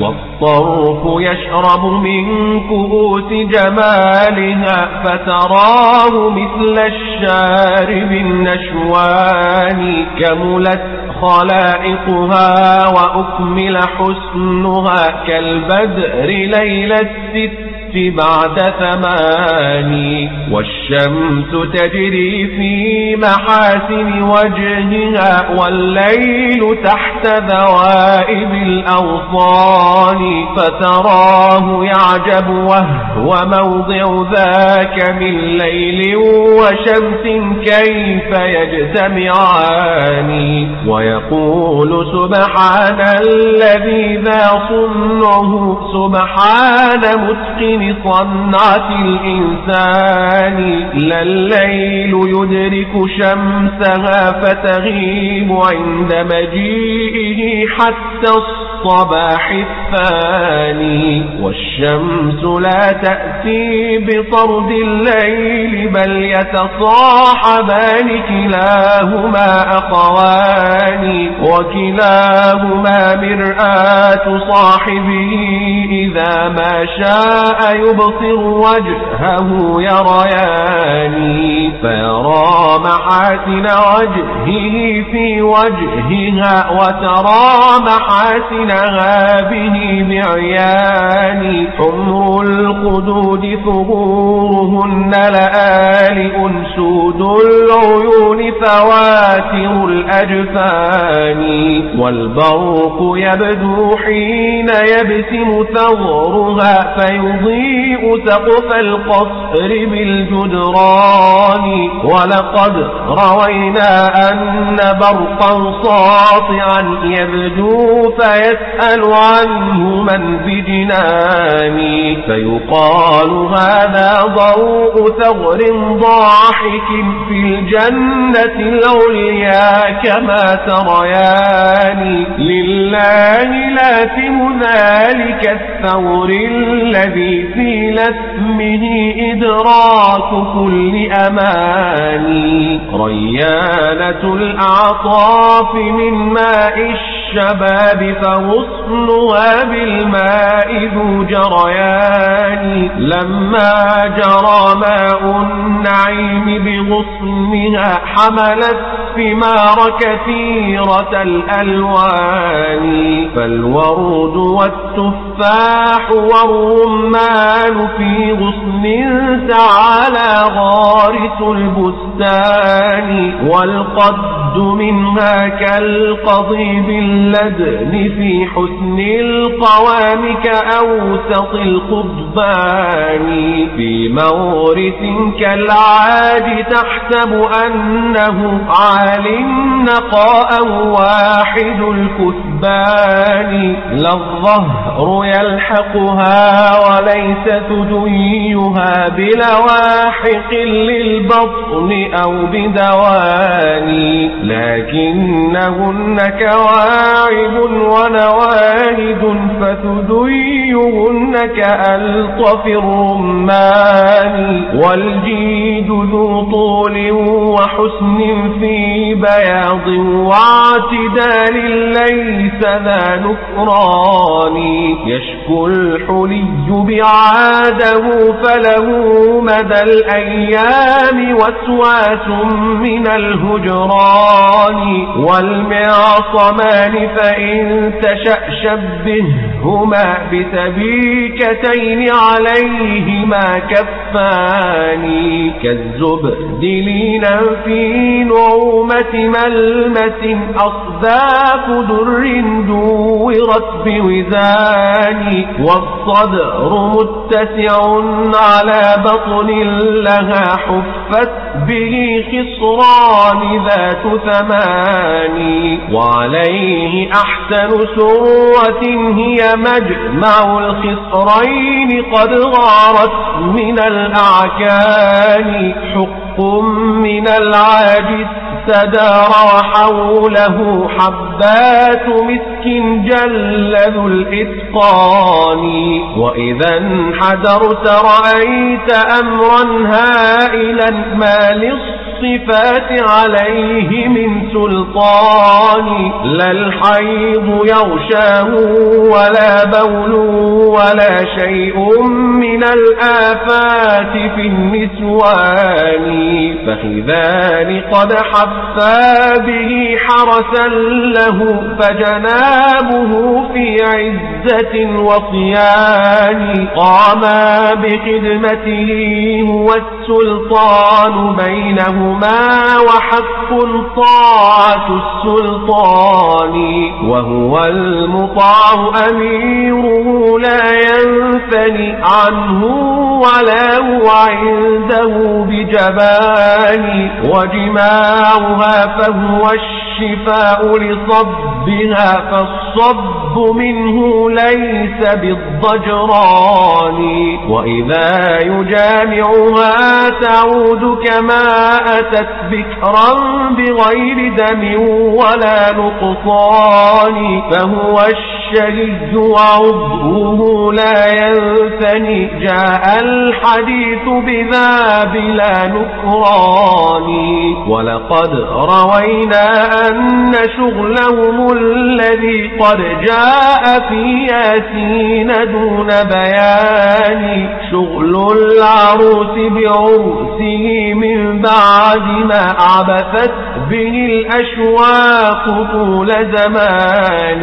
والطرف يشرب من كؤوس جمالها فتراه مثل الشارب النشوان كملت خلائقها وأكمل حسنها كالبدر ليل الست بعد ثماني والشمس تجري في محاسن وجهها والليل تحت ذوائب الأوصان فتراه يعجب وهو موضع ذاك من ليل وشمس كيف يجتمعان. ويقول سبحان الذي ذا صنعه سبحان متقن من صنعة الإنسان لا الليل يدرك شمسها فتغيب عند مجيئه حتى الصباح الثاني والشمس لا تأتي بطرد الليل بل يتصاحبان كلاهما أخوان وكلاهما مرآة صاحبه إذا ما شاء يبصر وجهه يريان فيرى محاسن وجهه في وجهها وترى محاسنها به بعيان. حمر القدود ثغورهن لآلئ سود العيون فواتر الأجفان. والبرق يبدو حين يبسم ثغرها فيضيء سقف القصر بالجدران. ولقد روينا أن برقا ساطعا يبدو فيسأل عنه من بجنان فيقال هذا ضوء ثغر ضاحك في الجنة العليا كما تريان لله لاتم ذلك الثور الذي في لسمه إدراك كل أماني. ريانة الأعطاف من ماء الشباب فغصنها بالماء ذو جريان لما جرى ماء النعيم بغصنها حملت ثمار كثيرة الألوان. فالورود والتفاح والرمان في غصن تعالى غارس البستان. والقد منها كالقضيب اللدن في حسن القوام كأوسط القضبان. في مورث كالعاد تحسب أنه عال نقاء واحد الكثبان. لا الظهر يلحقها وليس تديها بلواحق للبطن أو بدواني لكنهن كواعب ونوالد فثديهن كألطف الرمان والجيد ذو طول وحسن في بياض واعتدال ليس ذا نكران. يشكو الحلي بعاده فله مدى الأيام وسواس من الهجران. والمعصمان فإن تشأ شبههما بسبيكتين عليهما كفان كالزبدلين في نعومة ملمس أصداف در دورت بوزان والصدر متسع على بطن لها حفت به خصران ذات ثمان وعليه أحسن سرة هي مجمع الخصرين قد غارت من الأعكان حق من العاجز استدار وحوله حبات مسك جل ذو الإتقان. وإذا انحدرت رأيت أمرا هائلا ما للصفات عليه من سلطان لا الحيض يغشاه ولا بول ولا شيء من الآفات في النسوان. فخذان قد حفا به حرسا له فجنابه في عزة وصيان. قاما بخدمته هو السلطان بينهما وحق طاعة السلطان. وهو المطاع أميره لا ينثني عنه ولا هو عنده بجبان. وجماعها فهو الشفاء لصبها فالصب منه ليس بالضجران. وإذا يجامعها تعود كما أتت بكرا بغير دم ولا نقصان فهو الشهي وعضوه لا ينثني جاء الحديث بذا بلا نكران. ولقد روينا أن شغلهم الذي قد جاء في ياسين دون بيان. شغل العروس بعرسه من بعد ما عبثت به الأشواق طول زمان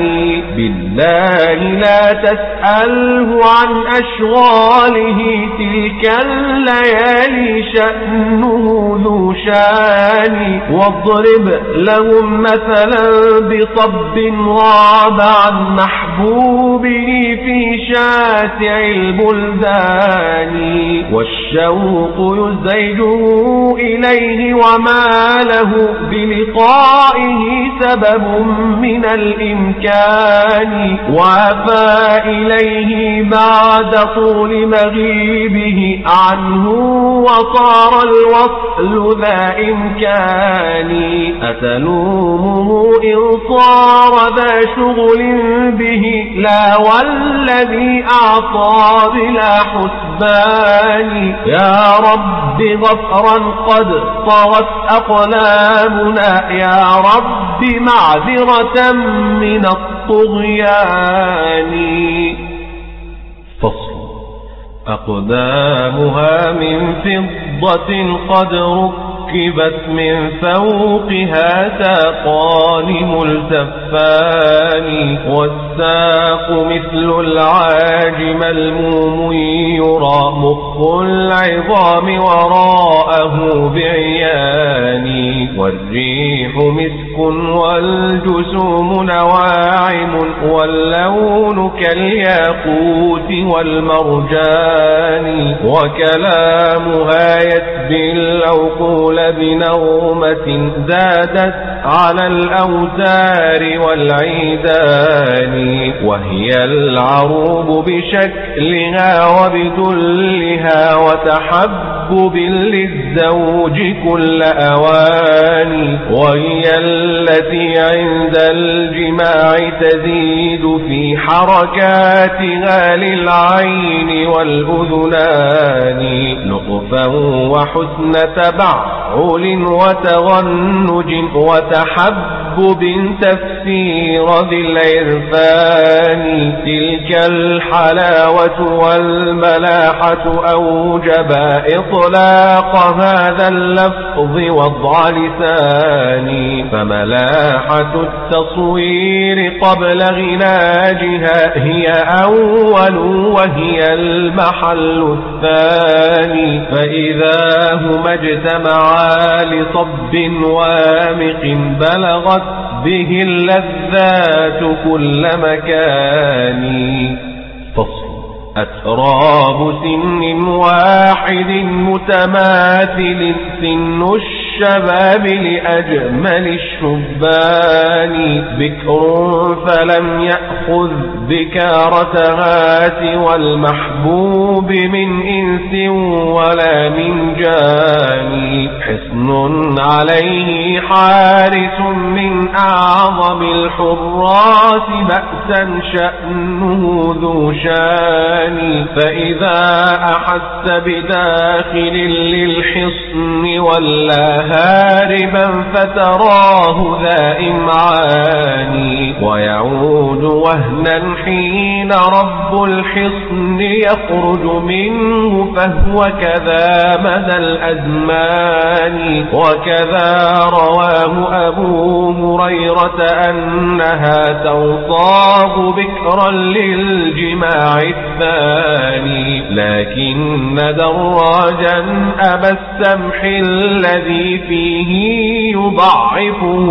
بالله لا تسأله عن أشغاله. تلك الليالي شأنه ذو شان. واضرب لهم مثلا بصب غاب عن محبوبه في شاسع البلدان. والشوق يزيده إليه وما له بلقائه سبب من الإمكان. وافى إليه بعد طول مغيبه عنه وصار الوصل ذا إمكان. أتلومه إن صار ذا شغل به لا والذي أعطى بلا حسبان. يا رب غفرا قد طغت أقلامنا يا رب معذرة من الطغيان. فصل. أقدامها من فضة قد ركبت من فوقها ساقان ملتفان والساق مثل العاج ملموم يرى مخ العظام وراءه بعيان والريح مسك والجسوم نواعم واللون كالياقوت والمرجان وكلامها يسبي العقول بنغمة زادت على الأوتار والعيدان وهي العروب بشكلها وبدلها وتحبب للزوج كل أوان وهي التي عند الجماع تزيد في حركاتها للعين والأذنان لطفا وحسن تبعل وتغنج وتحبب تفسير ذي العرفان تلك الحلاوة والملاحة أوجب إطلاق هذا اللفظ وضع لساني فملاحة التصوير قبل غناجها هي أول وهي المحل الثاني فإذا هما اجتمعا لصب وامق بلغت به اللذات كل مكان. أتراب سن واحد متماثل سن الشباب لأجمل الشبان. بكر فلم يأخذ بكارتها سوى المحبوب من إنس ولا من جان. حصن عليه حارس من أعظم الحراس. بأسا شأنه ذو شان. فإذا أحس بداخل للحصن ولا هاربا فتراه ذا إمعان ويعود وهنا حين رب الحصن يخرج منه فهو كذا مدى الأزمان وكذا رواه أنها توصاه بكرا للجماع الثاني. لكن دراجا أبا السمح الذي فيه يضعفه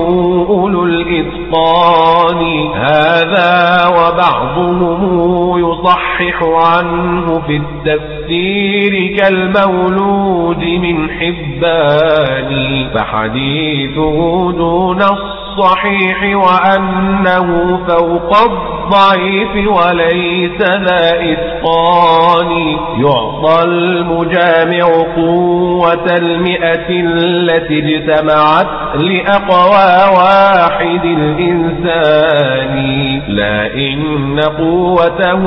أولو الإتقان. هذا وبعضهم يصحح عنه في التفسير كالمولود من حبان. فحديثه دون الصحيح وأنه فوق الضعيف وليس ذا إتقان. يعطى المجامع قوة المئة التي اجتمعت لأقوى واحد الإنسان. لا إن قوته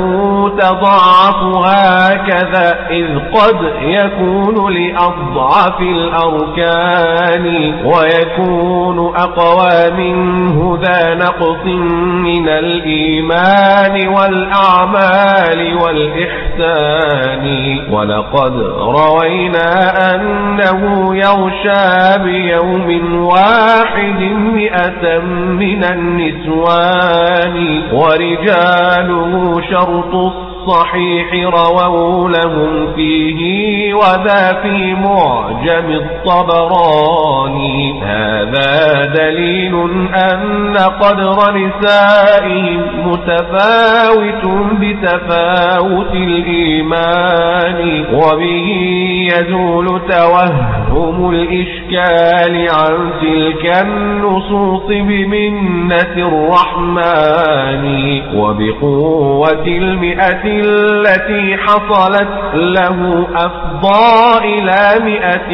تضاعف هكذا إذ قد يكون لأضعف الأركان ويكون أقوى منه ذا نقص من الإيمان والأعمال والإحسان. ولقد روينا أنه يغشى بيوم واحد مئة من النسوان. ورجاله شرط الصحيح رووا لهم فيه وذا في معجم الطبراني هذا دليل أن قدر نسائهم متفاوت بتفاوت الإيمان وبه يزول توهم الإشكال عن تلك النصوص بمنة الرحمن وبقوة المئة التي حصلت له أفضى إلى مئة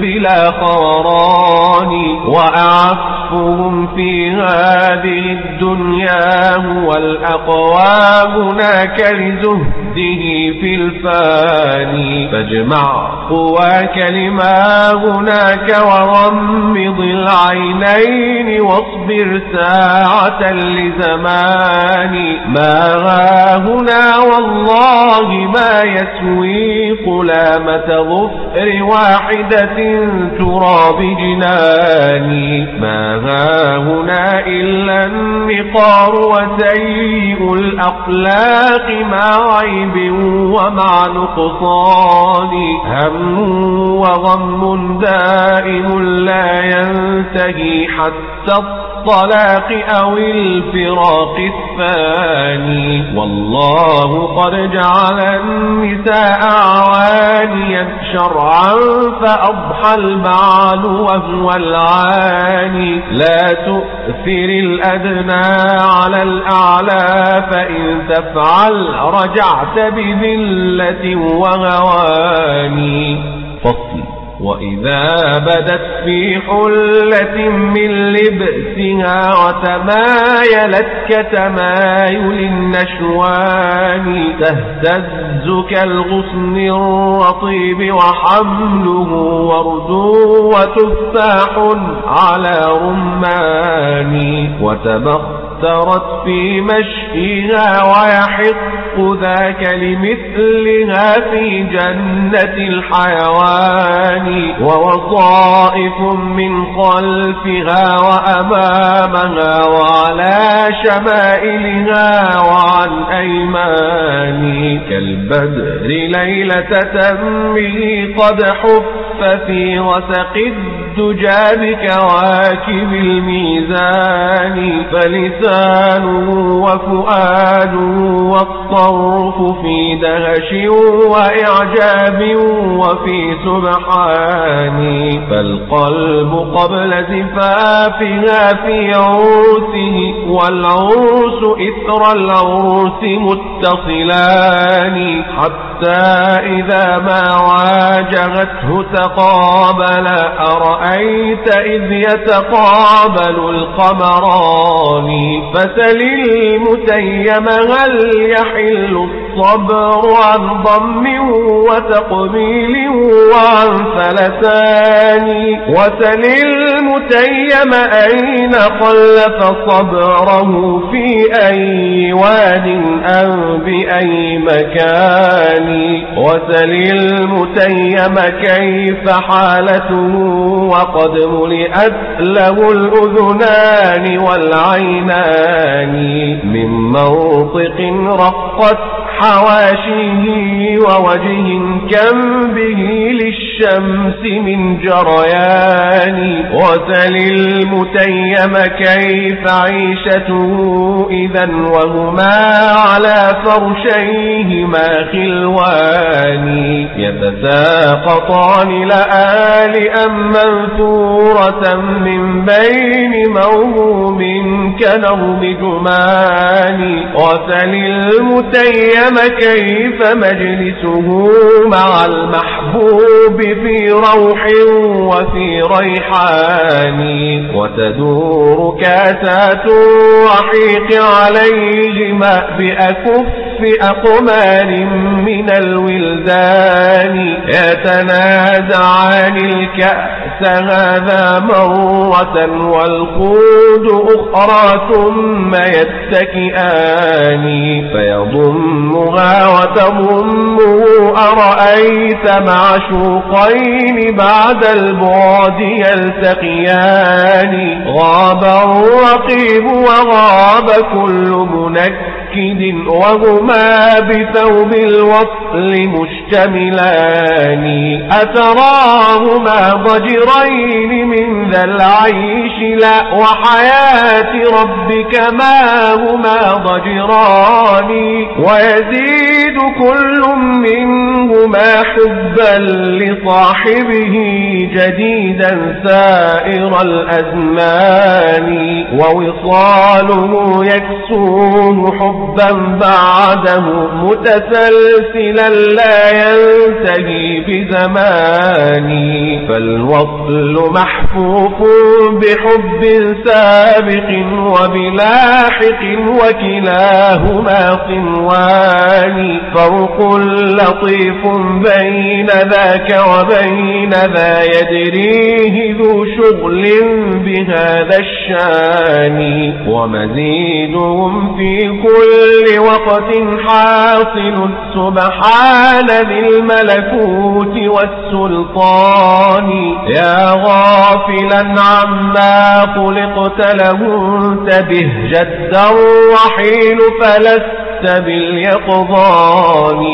بلا خوران وأعفهم في هذه الدنيا هو الأقوى هناك لزهده في الفاني فاجمع قواك لما هناك ورمض العينين واصبر ساعة لزمان ما هنا والله ما يسوي قلامة ظفر واحدة ترى بجناني ما هنا إلا النقار وسيء الأخلاق مع عيب ومع نقصان. هم وغم دائم لا ينتهي حتى الطلاق أو الفراق الثاني. والله قد جعل النساء عوانيا شرعا فأضحى البعل وهو العاني. لا تؤثر الأدنى على الأعلى فإن تفعل رجعت بذلة وغواني. فصل. وإذا بدت في حلة من لبسها وتمايلت كتمايل النشوان تهتز كالغصن الرطيب وحمله ورد وتفاح على رمان وتبخترت في مشيها ويحق ذاك لمثلها في جنة الحيوان ووظائف من خلفها وأمامها وعلى شمائلها وعن أيمان. كالبدر ليلة تمه قد حف في وسق الدجى بكواكب الميزان. فلسانه وفؤاده والطرف في دهش وإعجاب وفي سبحان. فالقلب قبل زفافها في عروسه والعروس إثر العروس متصلان. حتى إذا ما واجهته تقابل أرأيت إذ يتقابل القمران؟ فسل المتيم هل يحل الصبر عن ضم وتقبيل وعن فلتان وسل المتيم أين خلف صبره في أي واد أم بأي مكان وسل المتيم كيف حالته وقد ملئت له الأذنان والعينان من منطق رقت حواشيه ووجه كم به للشمس من جريان وسل المتيم كيف عيشته إذا وهما على فرشيهما خلوان يتساقطان لآل أم منثورة من بين موهوم كنرم جمان وسل المتيم كيف مجلسه مع المحبوب في روح وفي ريحان وتدور كاسات رحيق عليهما بأكف أقمار من الولدان يتنازعان الكأس هذا مرة والخود أخرى ثم يتكئان. فيضمها وتضمه أرأيت معشوقين بعد البعد يلتقيان. غاب الرقيب وغاب كل منك مؤكد وهما بثوب الوصل مشتملان. أتراهما ضجرين من ذا العيش لا وحياة ربك ما هما ضجران. ويزيد كل منهما حبا لصاحبه جديدا سائر الأزمان. ووصاله يكسون حبا بعده متسلسلا لا ينتهي بزمان. فالوصل محفوف بحب سابق وبلاحق وكلاهما صنوان فرق لطيف بين ذاك وبين ذا يدريه ذو شغل بهذا الشان ومزيدهم في كل وقت حاصل سبحان ذي الملكوت والسلطان. يا غافلا عما خلقت له انتبه جد الرحيل فلست باليقظان.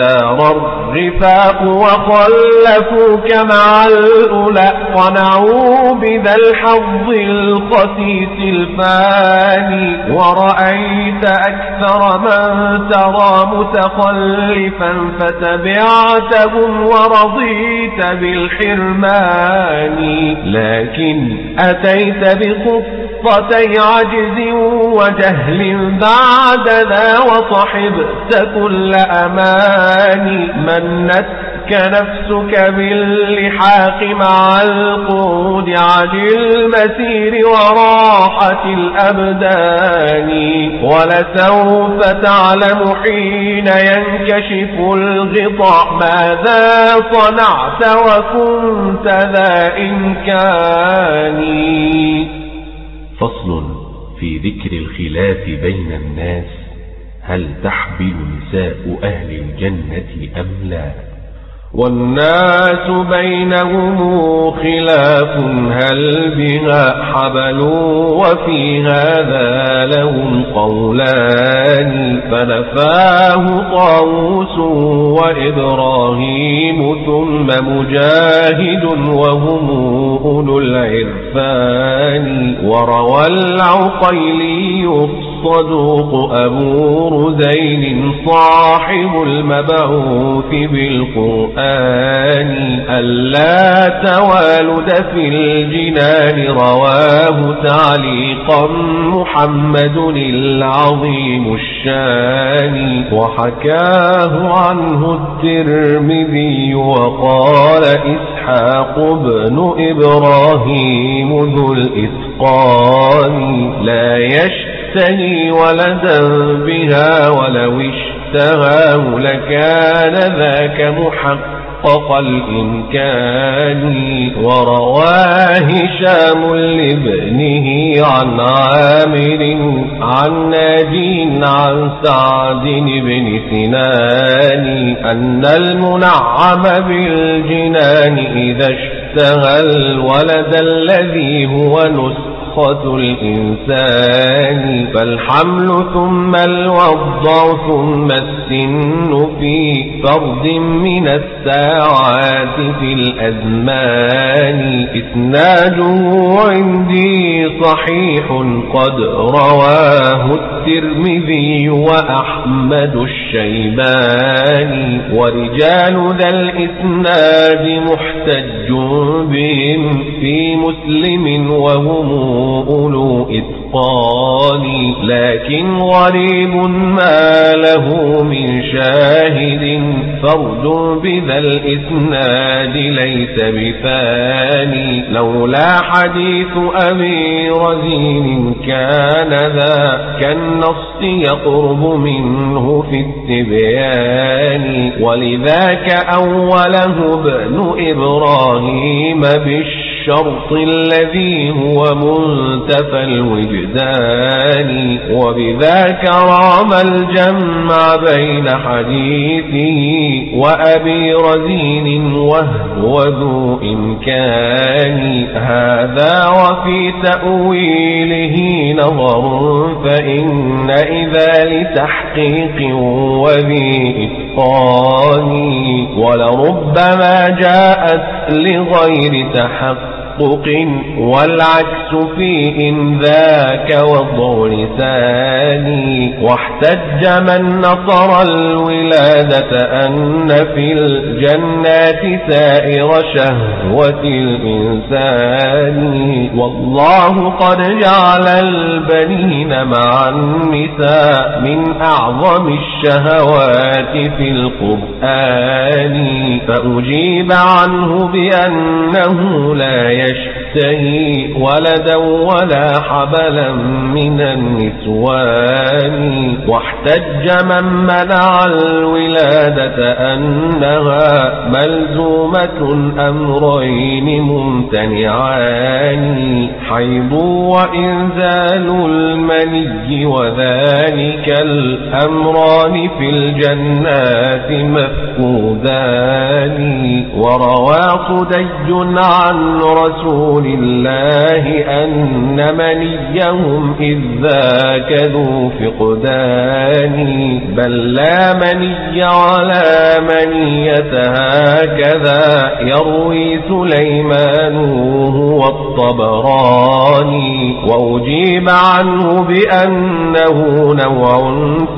سار الرفاق وخلفوك مع الأولى قنعوا بذا الحظ الخسيس الفاني. ورأيت أكثر من ترى متخلفا فتبعتهم ورضيت بالحرمان. لكن أتيت بخطتي عجز وجهل بعد ذا وصحبت كل أماني منت نفسك باللحاق مع القود عن المسير وراحة الأبدان. ولسوف تعلم حين ينكشف الغطاء ماذا صنعت وكنت ذا إمكان. فصل في ذكر الخلاف بين الناس. هل تحبل نساء أهل الجنة أم لا؟ والناس بينهم خلاف هل بها حبل وفي هذا لهم قولان فنفاه طاووس وإبراهيم ثم مجاهد وهم أولو العرفان وروى العقيلي الصدوق أبو رزين صاحب المبعوث بالقرآن ألا توالد في الجنان رواه تعليقا محمد العظيم الشان وحكاه عنه الترمذي وقال إسحاق بن إبراهيم ذو الإتقان لا يشتهي ولدا بها ولو اشتهاه لكان ذاك محقق الإمكان ورواه هشام لابنه عن عامر عن ناجين عن سعد بن سنان أن المنعم بالجنان إذا اشتهى الولد الذي هو نسخ نفخة الإنسان فالحمل ثم الوضع ثم السن في فرد من الساعات في الأزمان. إسناده عندي صحيح قد رواه الترمذي وأحمد الشيباني. ورجال ذا الإسناد محتج بهم في مسلم وهم أولو إتقان لكن غريب ما له من شاهد. فرد بذا الإسناد ليس بثاني لولا حديث أبي رزين كان ذا كالنص يقرب منه في التبيان. ولذاك أوله ابن إبراهيم بالشهر الشرط الذي هو منتفى الوجدان وبذاك رام الجمع بين حديثه وأبي رزين وهو ذو إمكان هذا وفي تأويله نظر فإن إذا لتحقيق وذي إتقان ولربما جاءت لغير تحقق تحقق والعكس في إن ذاك وضع لساني. واحتج من نصر الولادة أن في الجنات سائر شهوة الإنسان. والله قد جعل البنين مع النساء من أعظم الشهوات في القرآن. فأجيب عنه بأنه لا يجب يشتهي ولدا ولا حبلا من النسوان. واحتج من منع الولادة أنها ملزومة أمرين ممتنعان. حيض وإنزال المني وذلك الأمران في الجنات مفقودان. وروى صدي عن رسول رسول الله أن منيهم إذ ذاك ذو فقدان بل لا مني على منية هكذا يروي سليمان هو الطبراني. وأجيب عنه بأنه نوع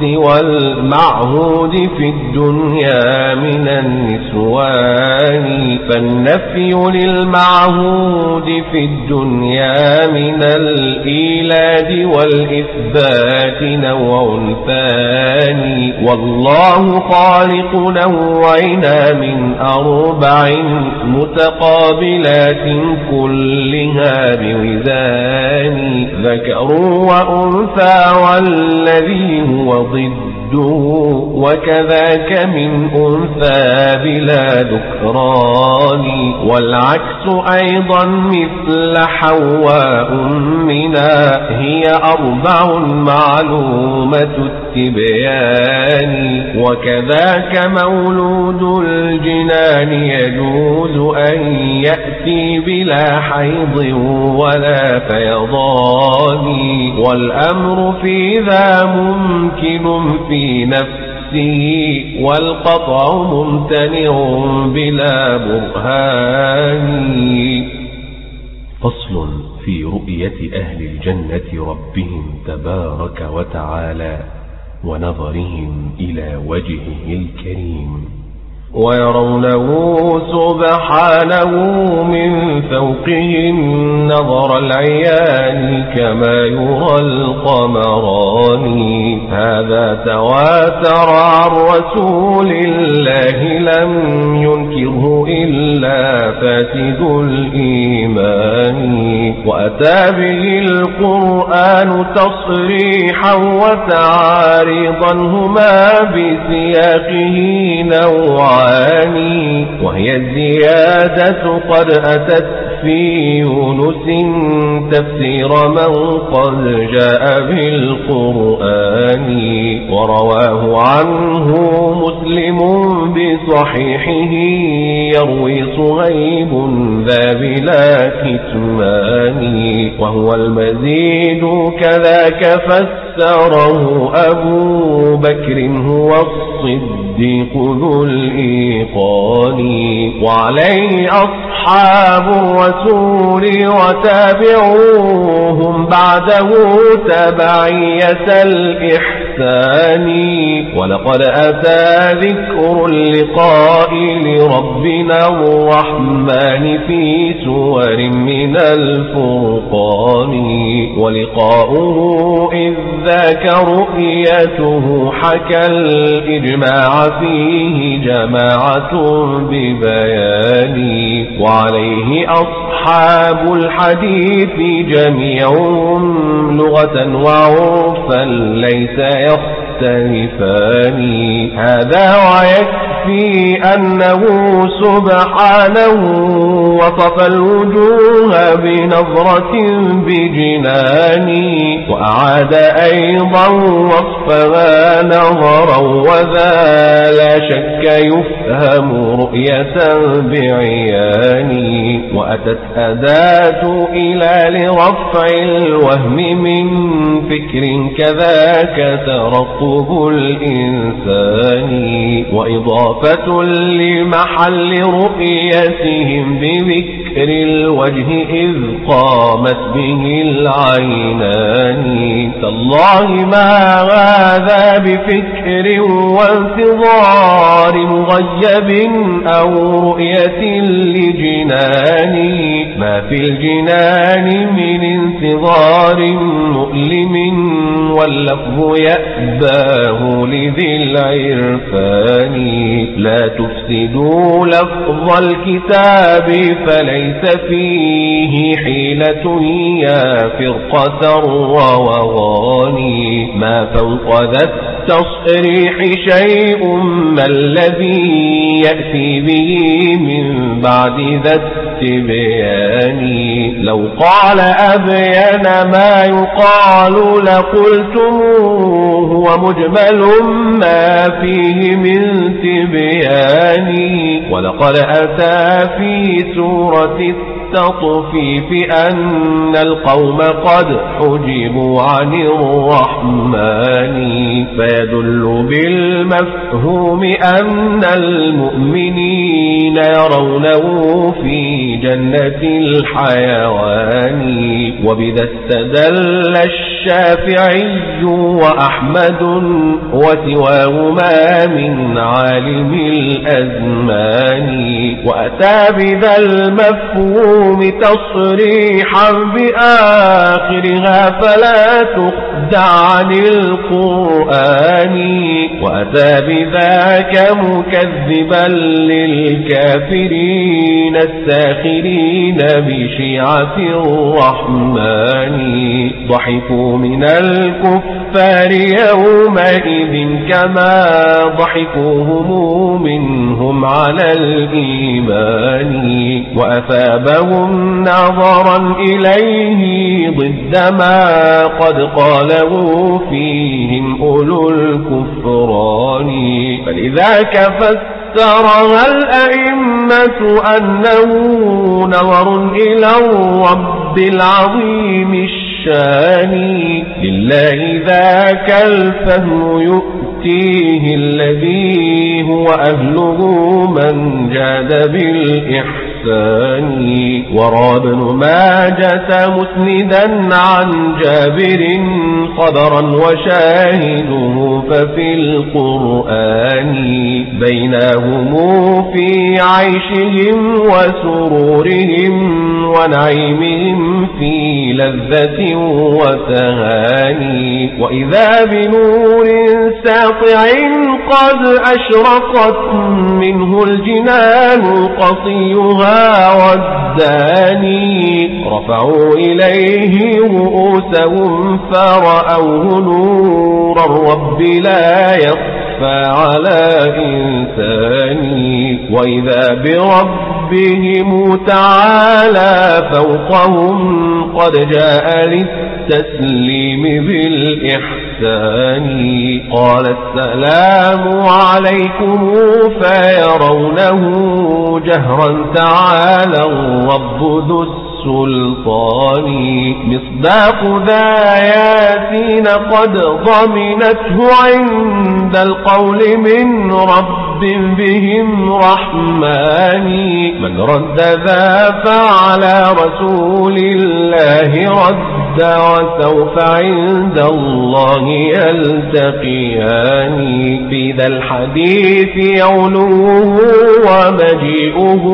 سوى المعهود في الدنيا من النسوان. فالنفي للمعهود الوجود في الدنيا من الإيلاد والإثبات نوع ثاني والله خالق نوعنا من أربع متقابلات كلها بوزان ذكر وأنثى والذي هو ضد. وكذاك من أنثى بلا ذكران والعكس أيضا مثل حواء منا هي أربع معلومة التبيان وكذاك مولود الجنان يجوز أن يأتي بلا حيض ولا فيضان والأمر في ذا ممكن في نفسه والقطع ممتنع بلا برهان. فصل في رؤية أهل الجنة ربهم تبارك وتعالى ونظرهم إلى وجهه الكريم. ويرونه سبحانه من فوقهم نظر العيان كما يرى القمران. هذا تواتر عن رسول الله لم ينكره إلا فاسد الإيمان. وأتى به القرآن تصريحا وتعارضا هما بسياقه نوعا المعاني وهي الزيادة قد أتت في يونس. تفسير من قد جاء بالقرآن ورواه عنه مسلم بصحيحه. يروي صهيب ذا بلا كتمان وهو المزيد كذاك فسره أبو بكر هو الصديق ذو الإيقان. وعليه أصحاب الرسول وتابعوهم بعده تبعية الإحسان. الثاني ولقد أتى ذكر اللقاء لربنا الرحمن في سور من الفرقان ولقاؤه إذ ذاك رؤيته حكى الإجماع فيه جماعة ببيان وعليه أصحاب الحديث جميعهم لغة وعرفا ليس else يختلفان هذا ويكفي أنه سبحانه وصف الوجوه بنظرة بجنان وأعاد أيضا وصفها نظرا وذا لا شك يفهم رؤية بعيان وأتت أداة إلى لرفع الوهم من فكر كذاك ترقب الإنسان. وإضافة لمحل رؤيتهم بذكر الوجه إذ قامت به العينان. تالله ما هذا بفكر وانتظار مغيب أو رؤية لجنان. ما في الجنان من انتظار مؤلم واللفظ يأباه لذي العرفان. لا تفسدوا لفظ الكتاب فليس فيه حيلة يا فرقة الروغان ما فوق ذا التصريح شيء ما الذي يأتي به من بعد ذا التبيان. لو قال أبين ما يقال لقلتموه ومجمل ما فيه من تبيان. ولقد أتى في سورة وفي الطريق التطفيف أن القوم قد حجبوا عن الرحمن فيدل بالمفهوم أن المؤمنين يرونه في جنة الحيوان وبذا استدل الشافعي وأحمد وسواهما من عالم الأزمان وأتى بذا المفهوم تصريحا بآخرها فلا تخدع عن القرآن وأتى بذاك مكذبا للكافرين الساخرين بشيعة الرحمن. ضحكوا من الكفار يومئذ كما ضحكوهم منهم على الإيمان. وأثابهم نظرا إليه ضد ما قد قاله فيهم أولو الكفران. فلذاك فسرها الأئمة أنه نظر إلى الرب العظيم الشان لله ذاك الفهم يؤتيه الذي هو أهله من جاد بالإحسان. وروى ابن ماجة مسندا عن جابر قدرا وشاهده ففي القرآن. بينهم في عيشهم وسرورهم ونعيمهم في لذة وتهاني. وإذا بنور ساطع قد أشرقت منه الجنان قصيها والداني رفعوا إليه رؤوسهم فرأوه نور الرب لا يخفى على إنسان وإذا بربهم تعالى فوقهم قد جاء للتسليم بالإحسان. قال السلام عليكم فيرونه جهرا تعالى الرب ذو السلطان مصداق ذا ياسين قد ضمنته عند القول من رب بهم رحمن. من رد ذا فعلى رسول الله رد وسوف عند الله يلتقيان. في ذا الحديث يولوه ومجيئه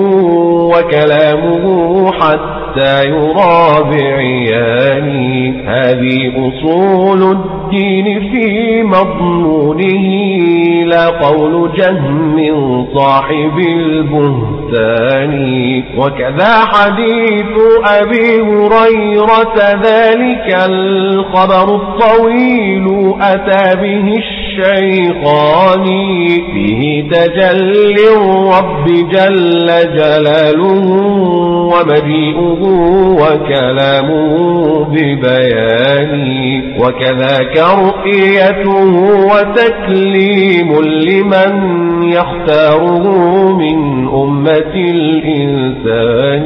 وكلامه حتى يرى بعيان هذه أصول الدين في مضمونه. لا قول جهم صاحب البهتان. وكذا حديث أبي هريرة ذلك الخبر الطويل أتى به الشيخان فيه تجلي الرب جل جلاله ومجيئه وكلامه ببيان وكذاك رؤيته وتكليم لمن يختاره من أمة الإنسان.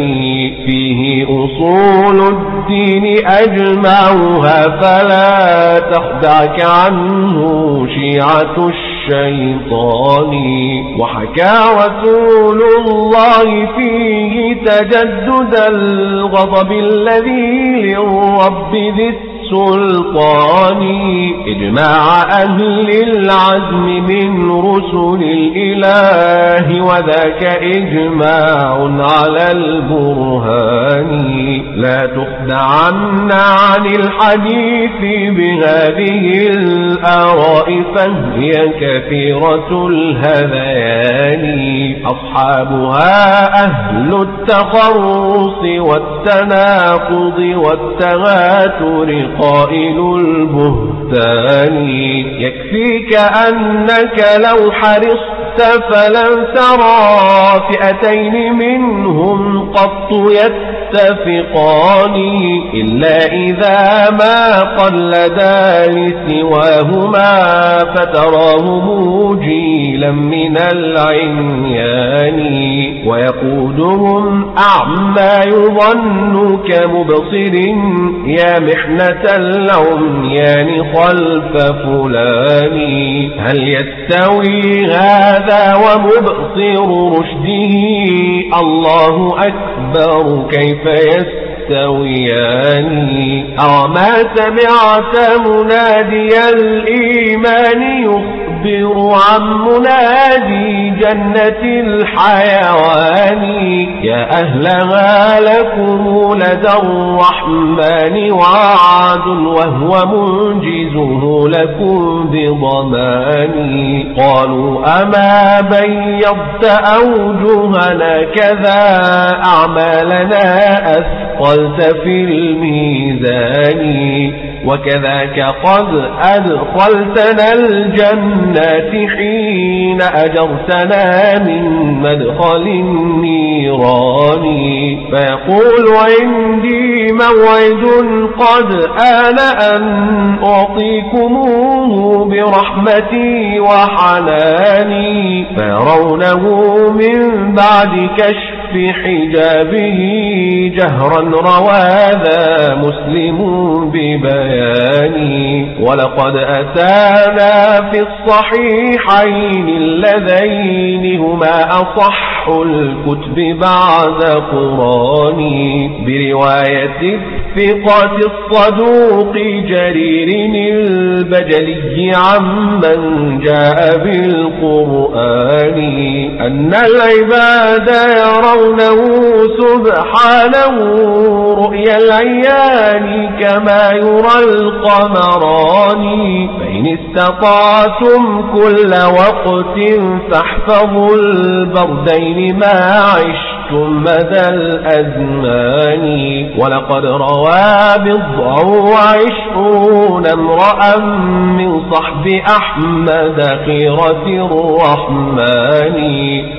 فيه أصول الدين أجمعها فلا تخدعك عنه شيعة الشيطان وحكى رسول الله فيه تجدد الغضب الذي للرب ذي السلطان إجماع أهل العزم من رسل الإله وذاك إجماع على البرهان. لا تخدعن عن الحديث بهذه الآراء فهي كثيرة الهذيان. أصحابها أهل التخرص والتناقض والتغاتر. قائل البهتان يكفيك أنك لو حرصت فلن ترى فئتين منهم قط يتفقان إلا إذا ما قلدا لسواهما فتراه موجيلا من العميان ويقودهم أعمى يظن كمبصر يا محنة العميان خلف فلان هل يستوي هذا ومبصر رشده. الله أكبر. كيف يستويان أوما سمعت منادي الإيمان يخبر عن منادي جنة الحيوان. يا أهلها لكم لدى الرحمن وعد وهو منجزه لكم بضمان. قالوا أما بيضت أوجهنا كذا أعمالنا أثقلت في الميزان وكذاك قد أدخلتنا الجنة حين أجرتنا من مدخل النيران. فيقول عندي موعد قد آن أن أعطيكموه برحمتي وحناني. فيرونه من بعد كشف في حجابه جهرا رواذا مسلم ببياني ولقد أتانا في الصحيحين اللذين هما أصح الكتب بعد قراني برواية الثقة الصدوق جرير البجلي عمن جاء بالقرآن. أن العباد يرونه سبحانه رؤيا العيان كما يرى القمران. فإن استطعتم كل وقت فاحفظوا البردين ما عشتم. مدى الأزمان. ولقد روى بضع وعشرون امرأ من صحب أحمد خيرة الرحمن.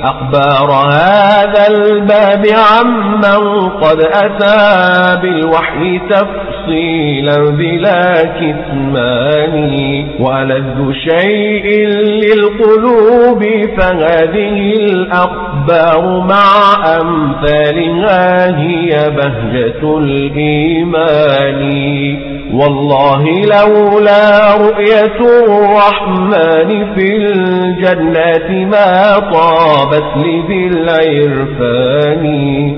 أخبار هذا الباب عمن قد أتى بالوحي تفصيلا بلا كتمان. ولذ شيء للقلوب فهذه الأخبار مع أمثالها هي بهجة الإيمان. والله لولا رؤية الرحمن في الجنة ما طابت لي بالعرفان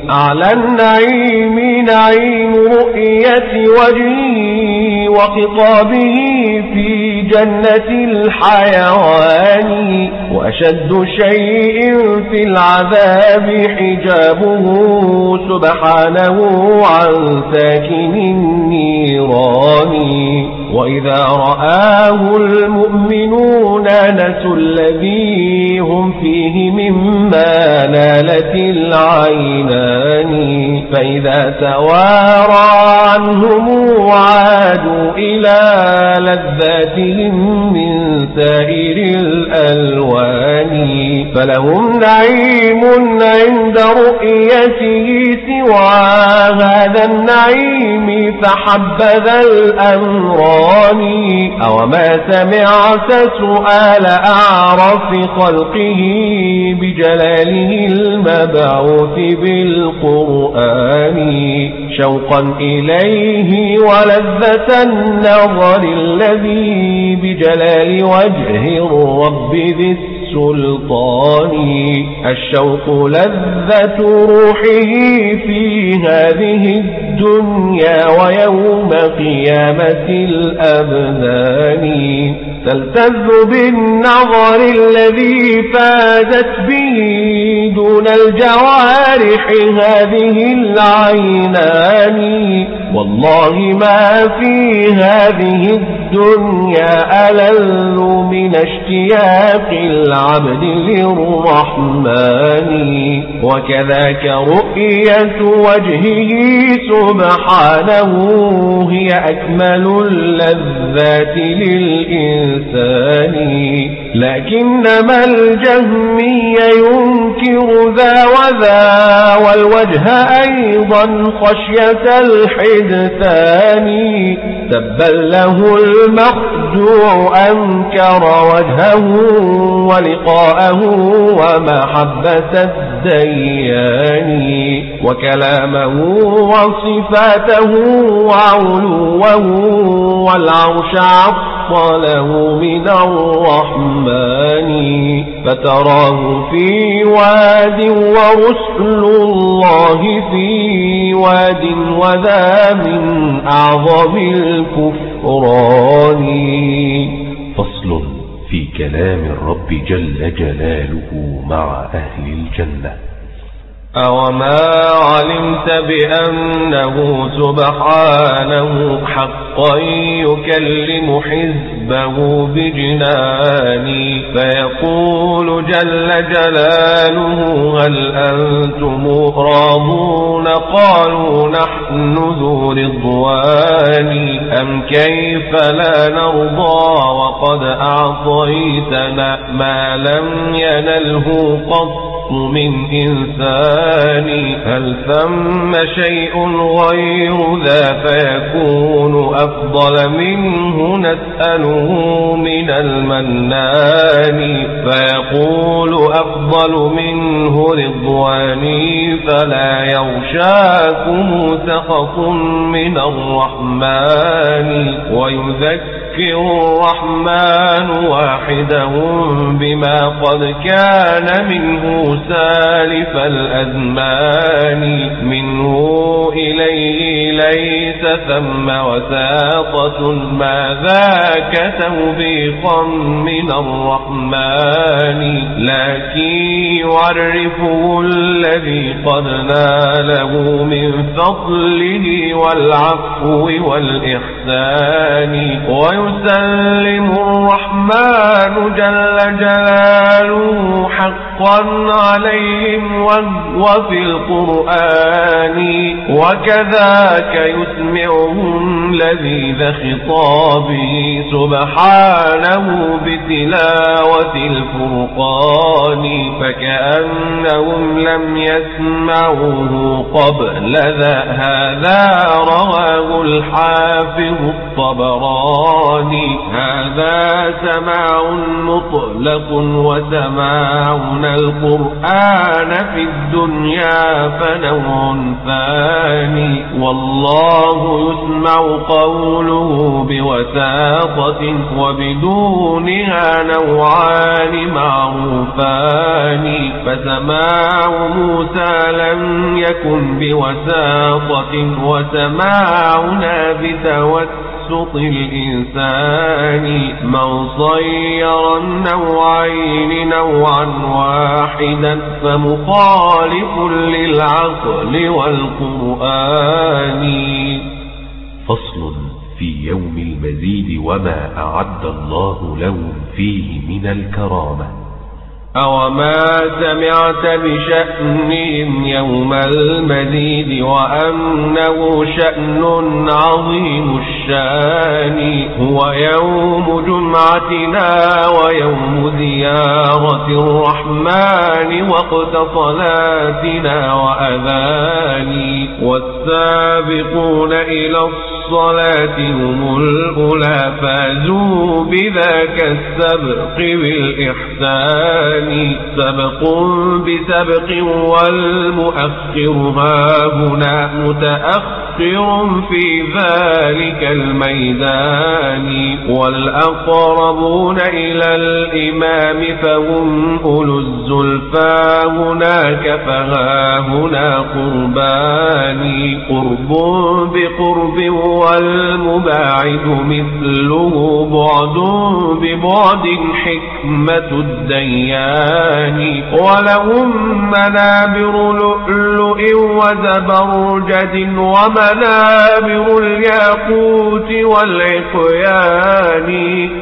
على النعيم نعيم رؤية وجهه. وخطابه في جنة الحيوان وأشد شيء في العذاب حجابه سبحانه عن ساكن النيران. وإذا رآه المؤمنون نسوا الذي هم فيه مما نالت العينان. فإذا توارى عنهم عادوا إلى لذاتهم من سائر الألوان. فلهم نعيم عند رؤيته سوى هذا النعيم فحبذا الأمران أو ما سمعت سؤال أعرف خلقه بجلاله المبعوث بالقرآن شوقا إليه ولذة النظر الذي بجلال وجه الرب ذي السلطان الشوق لذة روحه في هذه الدنيا ويوم قيامة الأبدان تلتذ بالنظر الذي فازت به دون الجوارح هذه العينان. والله ما في هذه الدنيا ألل من اشتياق العبد للرحمن وكذاك رؤية وجهه سبحانه هي أكمل اللذات للإنسان. لكنما الجهمي ينكر ذا وذا والوجه أيضا خشية الحدثان. تبا له المخدوع أنكر وجهه ولقاءه ومحبة الديان وكلامه وصفاته وعلوه والعرش عطله من الرحمن فتراه في واد ورسل الله في واد وذا من أعظم الكفران. فصل في كلام الرب جل جلاله مع أهل الجنة. أوما علمت بأنه سبحانه حقا يكلم حزبه بجنان فيقول جل جلاله هل أنتم راضون قالوا نحن ذو رضوان أم كيف لا نرضى وقد أعطيتنا ما لم ينله قط من إنسان هل ثم شيء غير ذا فيكون أفضل منه؟ نسأله من المنان. فيقول أفضل منه رضواني فلا يغشاكم سخط من الرحمن. ويذكر الرحمن واحدهم بما قد كان منه سالف الأزمان. منه إليه ليس ثم وساطة ما ذاك توبيخا من الرحمن. لكن يعرفه الذي قد ناله من فضله والعفو والإحسان. ويسلم الرحمن جل جلاله حقا عليهم وهو في القرآن وكذاك يسمعهم لذيذ خطابه سبحانه بتلاوة الفرقان فكأنهم لم يسمعوه قبل ذا هذا رواه الحافظ الطبراني هذا سماع مطلق وسماعنا القرآن في الدنيا فنوع ثاني والله يسمع قوله بوساطة وبدونها نوعان معروفان. فسماع موسى لم يكن بوساطة وسماعنا بتوسل تبسط الإنسان من صير النوعين نوعا واحدا فمخالف للعقل والقرآن. فصل في يوم المزيد وما أعد الله لهم فيه من الكرامة. أوما سمعت بشأنهم يوم المزيد وأنه شأن عظيم الشان هو يوم جمعتنا ويوم زيارة الرحمن وقت صلاتنا وأذاني والسابقون إلى الصلاة هم الأولى فازوا بذاك السبق بالإحسان. سبق بسبق والمؤخر ها هنا متأخر في ذلك الميدان والأقربون إلى الإمام فهم أولو الزلفى. هناك فها هنا قربان. قرب بقرب والمباعد مثله بعد ببعد حكمة الديان. ولهم منابر لؤلؤ وزبرجد ومنابر الياقوت. والعقيان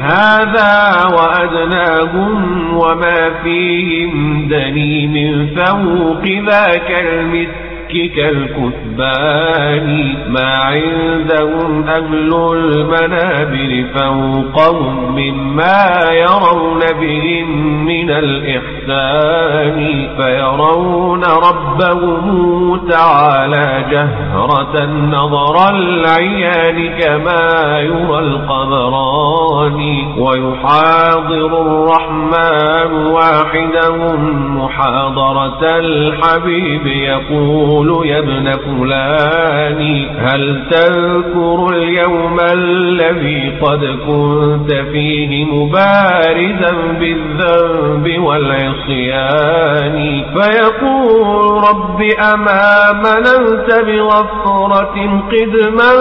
هذا وأدناهم وما فيهم دني من فوق ذاك المسك كالكثبان ما عندهم أهل المنابر فوقهم مما يرون بهم من الإحسان فيرون ربهم تعالى جهرة نظر العيان كما يرى القبران ويحاضر الرحمن واحدهم محاضرة الحبيب يقول يقول يا ابن فلان هل تذكر اليوم الذي قد كنت فيه مبارزا بالذنب والعصيان؟ فيقول رب أما مننت بغفرة قدما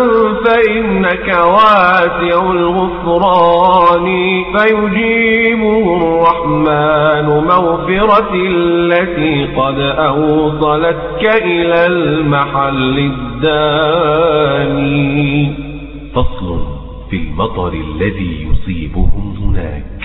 فإنك واسع الغفران. فيجيبه الرحمن مغفرة التي قد أوصلتك إلى إلى المحل الداني. فصل في المطر الذي يصيبهم هناك.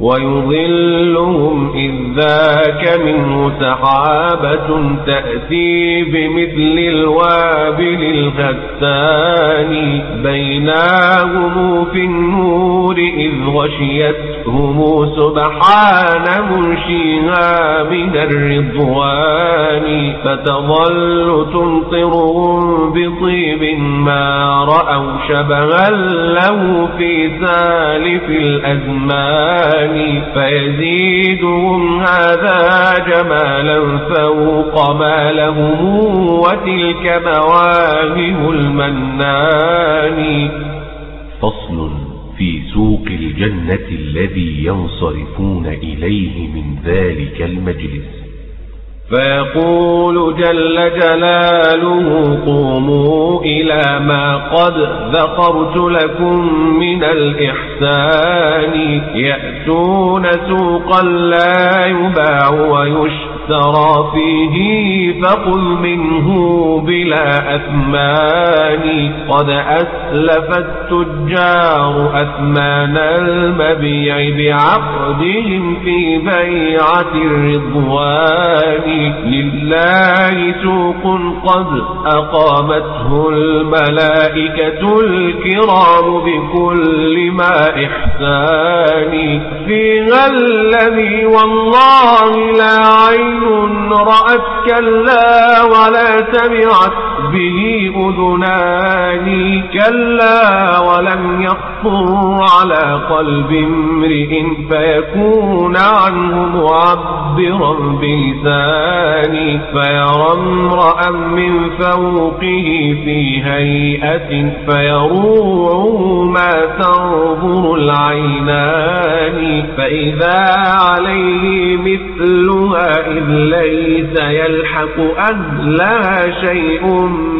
ويظلهم إذ ذاك منه سحابة تأتي بمثل الوابل الغسان بيناهم في النور إذ غشيتهم سبحان منشيها من الرضوان. فتظل تمطرهم بطيب ما رأوا شبها له في سالف الأزمان. القرآن فيزيدهم هذا جمالا فوق ما لهم وتلك مواهب المنان. فصل في سوق الجنة الذي ينصرفون إليه من ذلك المجلس. فيقول جل جلاله قوموا إلى ما قد ذكرت لكم من الإحسان يأتون سوقا لا يباع ويشترى ترى فيه فقل منه بلا أثمان. قد أسلف التجار أثمان المبيع بعقدهم في بيعة الرضوان. لله سوق قد أقامته الملائكة الكرام بكل ما إحسان. فيها الذي والله لا عين رأت كلا ولا سمعت به أذنان كلا ولم يخطر على قلب امرئ فيكون عنه معبرا بلسان فيرى امرأ من فوقه في هيئة فيروع ما تنظر العينان فإذا عليه مثلها إذ ليس يلحق أهلها شيء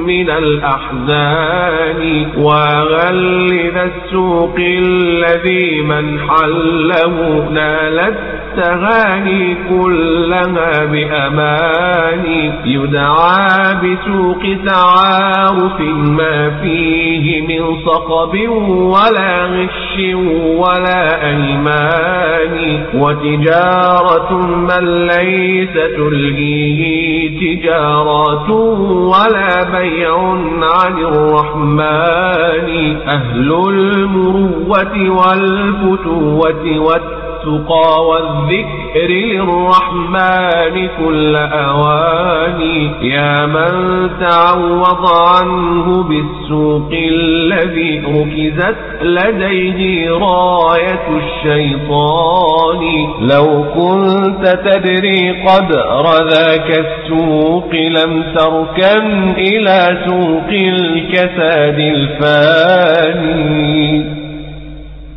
من الأحزان. وغل ذا السوق الذي من حله نالت التهاني كلها بأماني يدعى بسوق تعارف ما فيه من صقب ولا غش ولا أيمان. وتجارة من ليس تلهيه تجارات ولا بيع عن الرحمن. أهل المروة والفتوة والتقوى التقى والذكر للرحمن كل أواني. يا من تعوض عنه بالسوق الذي ركزت لديه راية الشيطان. لو كنت تدري قدر ذاك السوق لم تركن إلى سوق الكساد الفاني.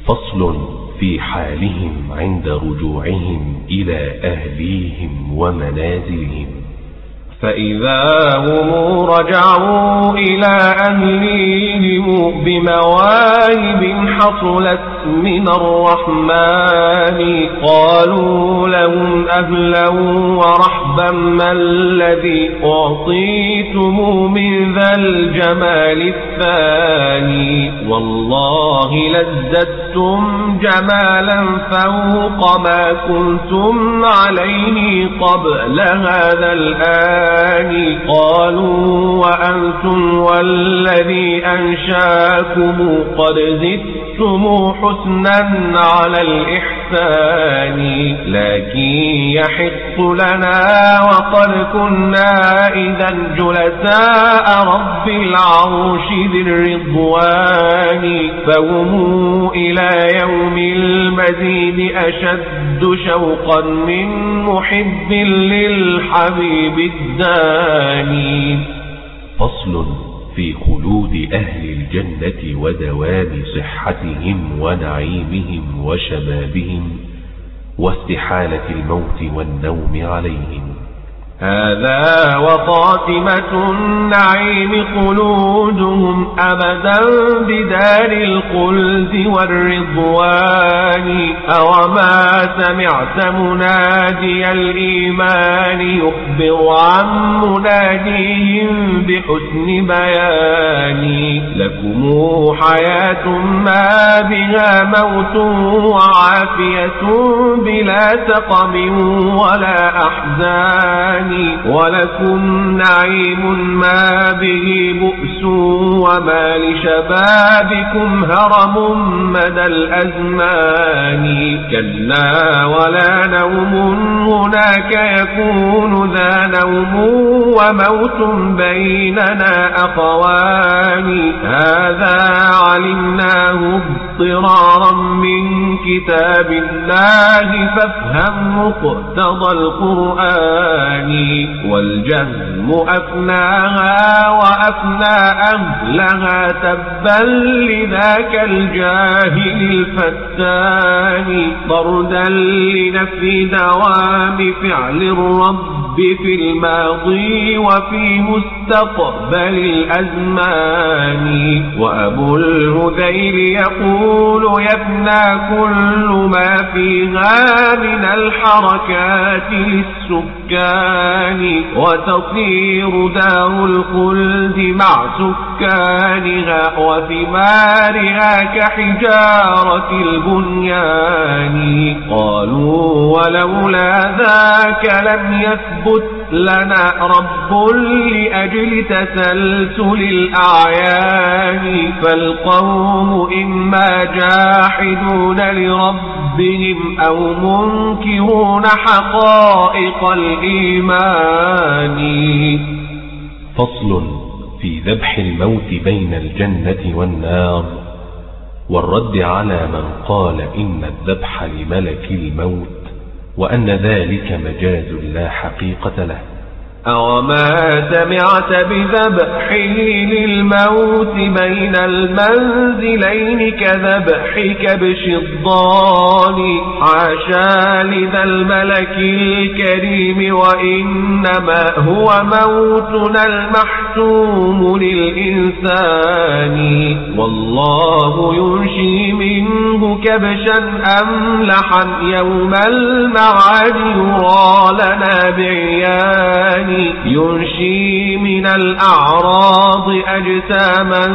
فصل. في حالهم عند رجوعهم إلى أهليهم ومنازلهم. فإذا هم رجعوا إلى أهليهم بمواهب حصلت من الرحمن قالوا لهم أهلا ورحبا ما الذي أعطيتم من ذا الجمال الثاني والله لزدتم جمالا فوق ما كنتم عليه قبل هذا الآن القرآن قالوا وأنتم والذي أنشأكم قد زدتم حسنا على الإحسان لكن يحق لنا وقد كنا إذا جلساء رب العرش ذي الرضوان فهم إلى يوم المزيد أشد شوقا من محب للحبيب الداني. فصل في خلود أهل الجنة ودوام صحتهم ونعيمهم وشبابهم واستحالة الموت والنوم عليهم. هذا وخاتمة النعيم خلودهم أبدا بدار الخلد والرضوان. أوما سمعت منادي الإيمان يخبر عن مناديهم بحسن بيان. لكم حياة ما بها موت وعافية بلا سقم ولا أحزان. ولكم نعيم ما به بؤس وما لشبابكم هرم مدى الأزمان. كلا ولا نوم هناك يكون ذا نوم وموت بيننا أخوان. هذا علمناه اضطرارا من كتاب الله فافهم مقتضى القرآن. والجهم أفناها وأفنى أهلها تبا لذاك الجاهل الفتان طردا لنفي دوام فعل الرب. في الماضي وفي مستقبل الأزمان وأبو الهذيل يقول يبنى كل ما فيها من الحركات للسكان وتصير دار الخلد مع سكانها وثمارها كحجارة البنيان قالوا ولولا ذاك لم يثبت لنا رب لأجل تسلسل الأعيان فالقوم إما جاحدون لربهم أو منكرون حقائق الإيمان. فصل في ذبح الموت بين الجنة والنار والرد على من قال إن الذبح لملك الموت وأن ذلك مجاز لا حقيقة له. أوما سمعت بذبحه للموت بين المنزلين كذبح كبش الضال عاشا لذا الملك الكريم وإنما هو موتنا المحتوم للإنسان والله ينشي منه كبشا أملحا يوم المعاد يرى لنا بعيان ينشي من الأعراض أجساما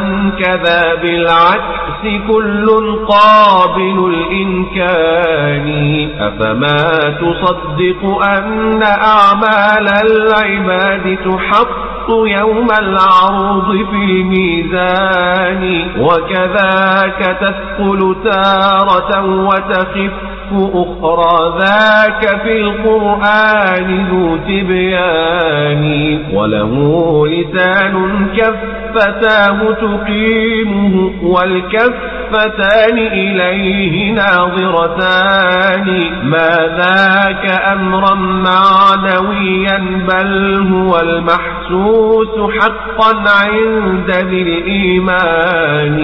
كذا بالعكس كل قابل الإنكان أفما تصدق أن أعمال العباد تحق يوم العرض في الميزان وكذاك تثقل تارة وتخف أخرى ذاك في القرآن ذو تبيان وله لسان كفتاه تقيمه والكفتان إليه ناظرتان. ما ذاك أمرا معنويا بل هو المحسوس حقا عند ذي الإيمان.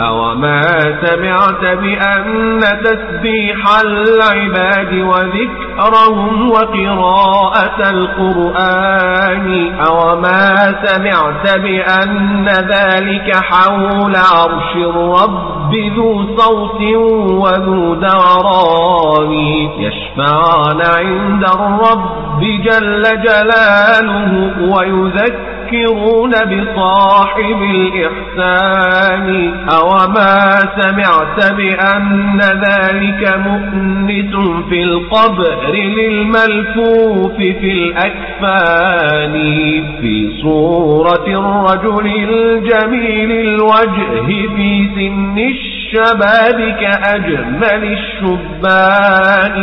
أوما سمعت بأن تسبيح العباد وذكرهم وقراءة القرآن. أوما سمعت بأن ذلك حول عرش الرب ذو صوت وذو دوران يشفعن عند الرب جل جلاله ويذكر يذكرون بصاحب الإحسان. أوما سمعت بأن ذلك مؤنس في القبر للملفوف في الأكفان. في صورة الرجل الجميل الوجه في سن الشيء الشباب كأجمل الشبان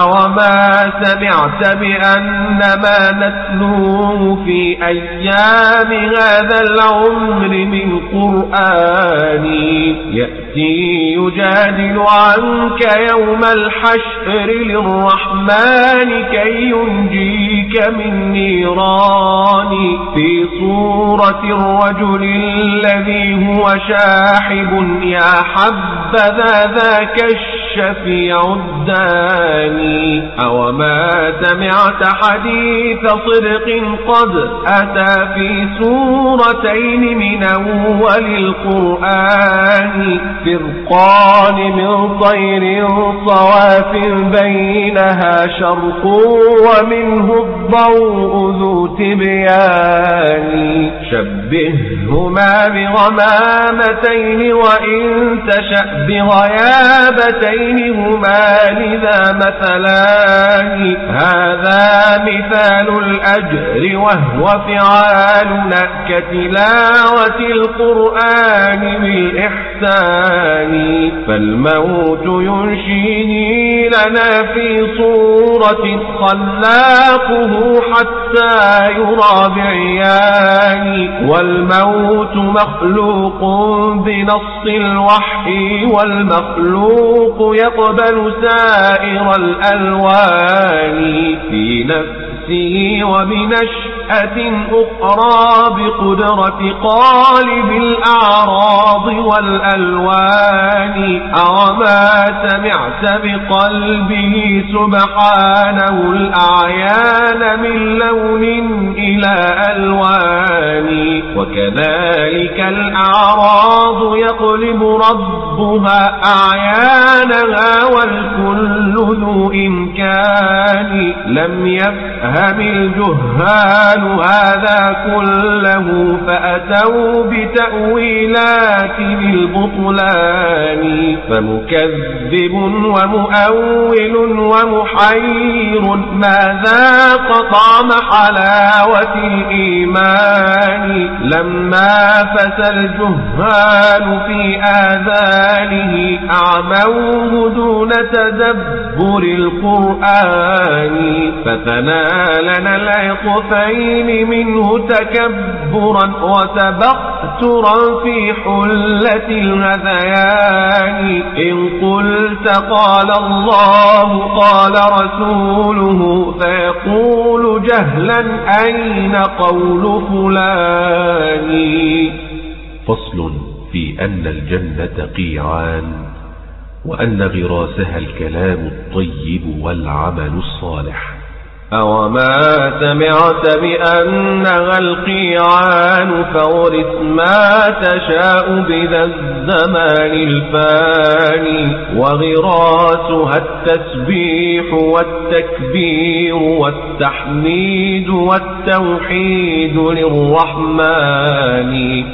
أوما سمعت بأن ما نتلوه في أيام هذا العمر من قرآن. يأتي يجادل عنك يوم الحشر للرحمن كي ينجيك من نيران. في صورة الرجل الذي هو شاحب يا حب حبذا ذاك الشفيع الداني أوما سمعت حديث صدق قد أتى في سورتين من أول القرآن. فرقان من طير صواف بينها شرق ومنه الضوء ذو تبيان. شبههما بغمامتين وإن تشأ بغيابتين هما لذا مثلان هذا مثال الأجر وهو فعالنا كتلاوة القرآن بالإحسان فالموت ينشيه لنا في صورة خلاقه حتى يرى بعيان والموت مخلوق بنص الوحي والمخلوق يقبل سائر الألوان في نفسه وبنشأة أخرى بقدرة قالب الأعراض والألوان. أوما سمعت بقلبه سبحانه الأعيان من لون إلى ألوان. وكذلك الأعراض يقلب ربها أعيانها والكل ذو إمكان. لم يفهم الجهال هذا كله فأتوا بتأويلات للبطلان فمكذب ومؤول ومحير ما ذاق طعم حلاوة الإيمان لما فسى الجهال في آذانه أعموه دون تدبر القرآن فثنى لنا العطفين منه تكبرا وتبقى ترى في حلة الهذيان إن قلت قال الله قال رسوله فيقول جهلا أين قول فلان؟ فصل في أن الجنة قيعان وأن غراسها الكلام الطيب والعمل الصالح. أوما سمعت بأنها القيعان فورث ما تشاء بذا الزمان الفاني وغراسها التسبيح والتكبير والتحميد والتوحيد للرحمن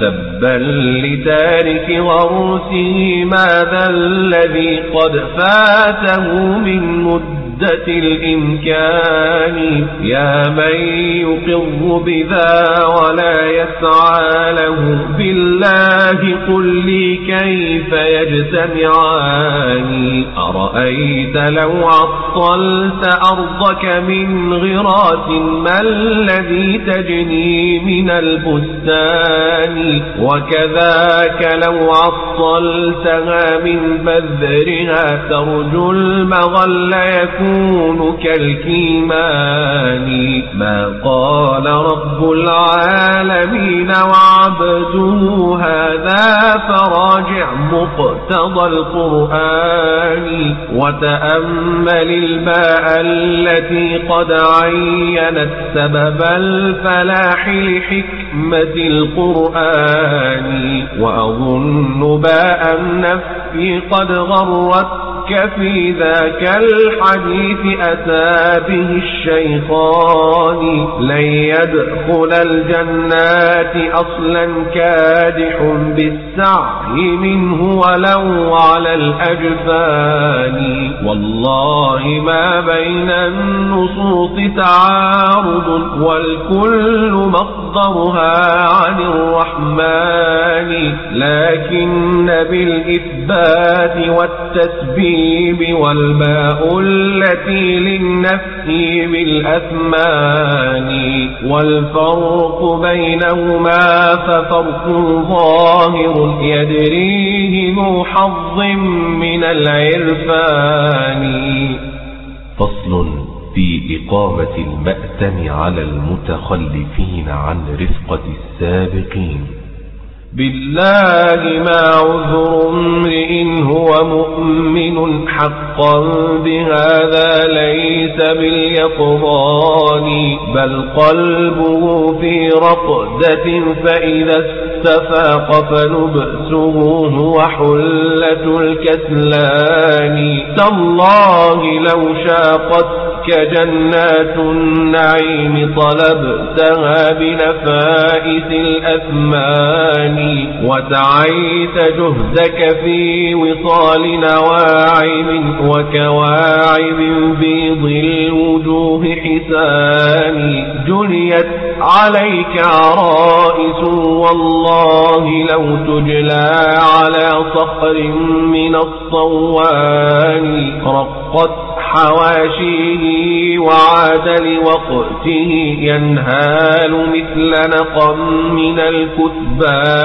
تبا لتارك غرسه ماذا الذي قد فاته من مد مدة الإمكان يا من يقر بذا ولا يسعى له بالله قل لي كيف يجتمعان أرأيت لو عطلت أرضك من غراس ما الذي تجني من البستان وكذاك لو عطلتها من بذرها ترجو المغل يكون يكون كالكيمان. ما قال رب العالمين وعبده هذا فراجع مقتضى القرآن. وتأمل الماء التي قد عينت سبب الفلاح لحكمة القرآن. وأظن باء النفي قد غرت في ذاك الحديث أتى به الشيطان لن يدخل الجنات أصلا كادح بالسعي منه ولو على الأجفان. والله ما بين النصوص تعارض والكل مصدرها عن الرحمن. لكن بالإثبات والتسبيح الترتيب والباء التي للنفي بالأثمان والفرق بينهما ففرق ظاهر يدريه ذو حظ من العرفان. فصل في إقامة المأتم على المتخلفين عن رفقة السابقين. بالله ما عذر امرئ هو مؤمن حقا بهذا ليس باليقظان بل قلبه في رقدة فإذا استفاق فنبسه هو حلة الكسلان تالله لو شاقت جنات النعيم طلبتها بنفائس الأثمان. وتعيت جهدك في وصال نواعم وكواعب بيض الوجوه حسان جليت عليك عرائس والله لو تجلى على صخر من الصوان. رقت حواشيه وعاد لوقته ينهال مثل نقم من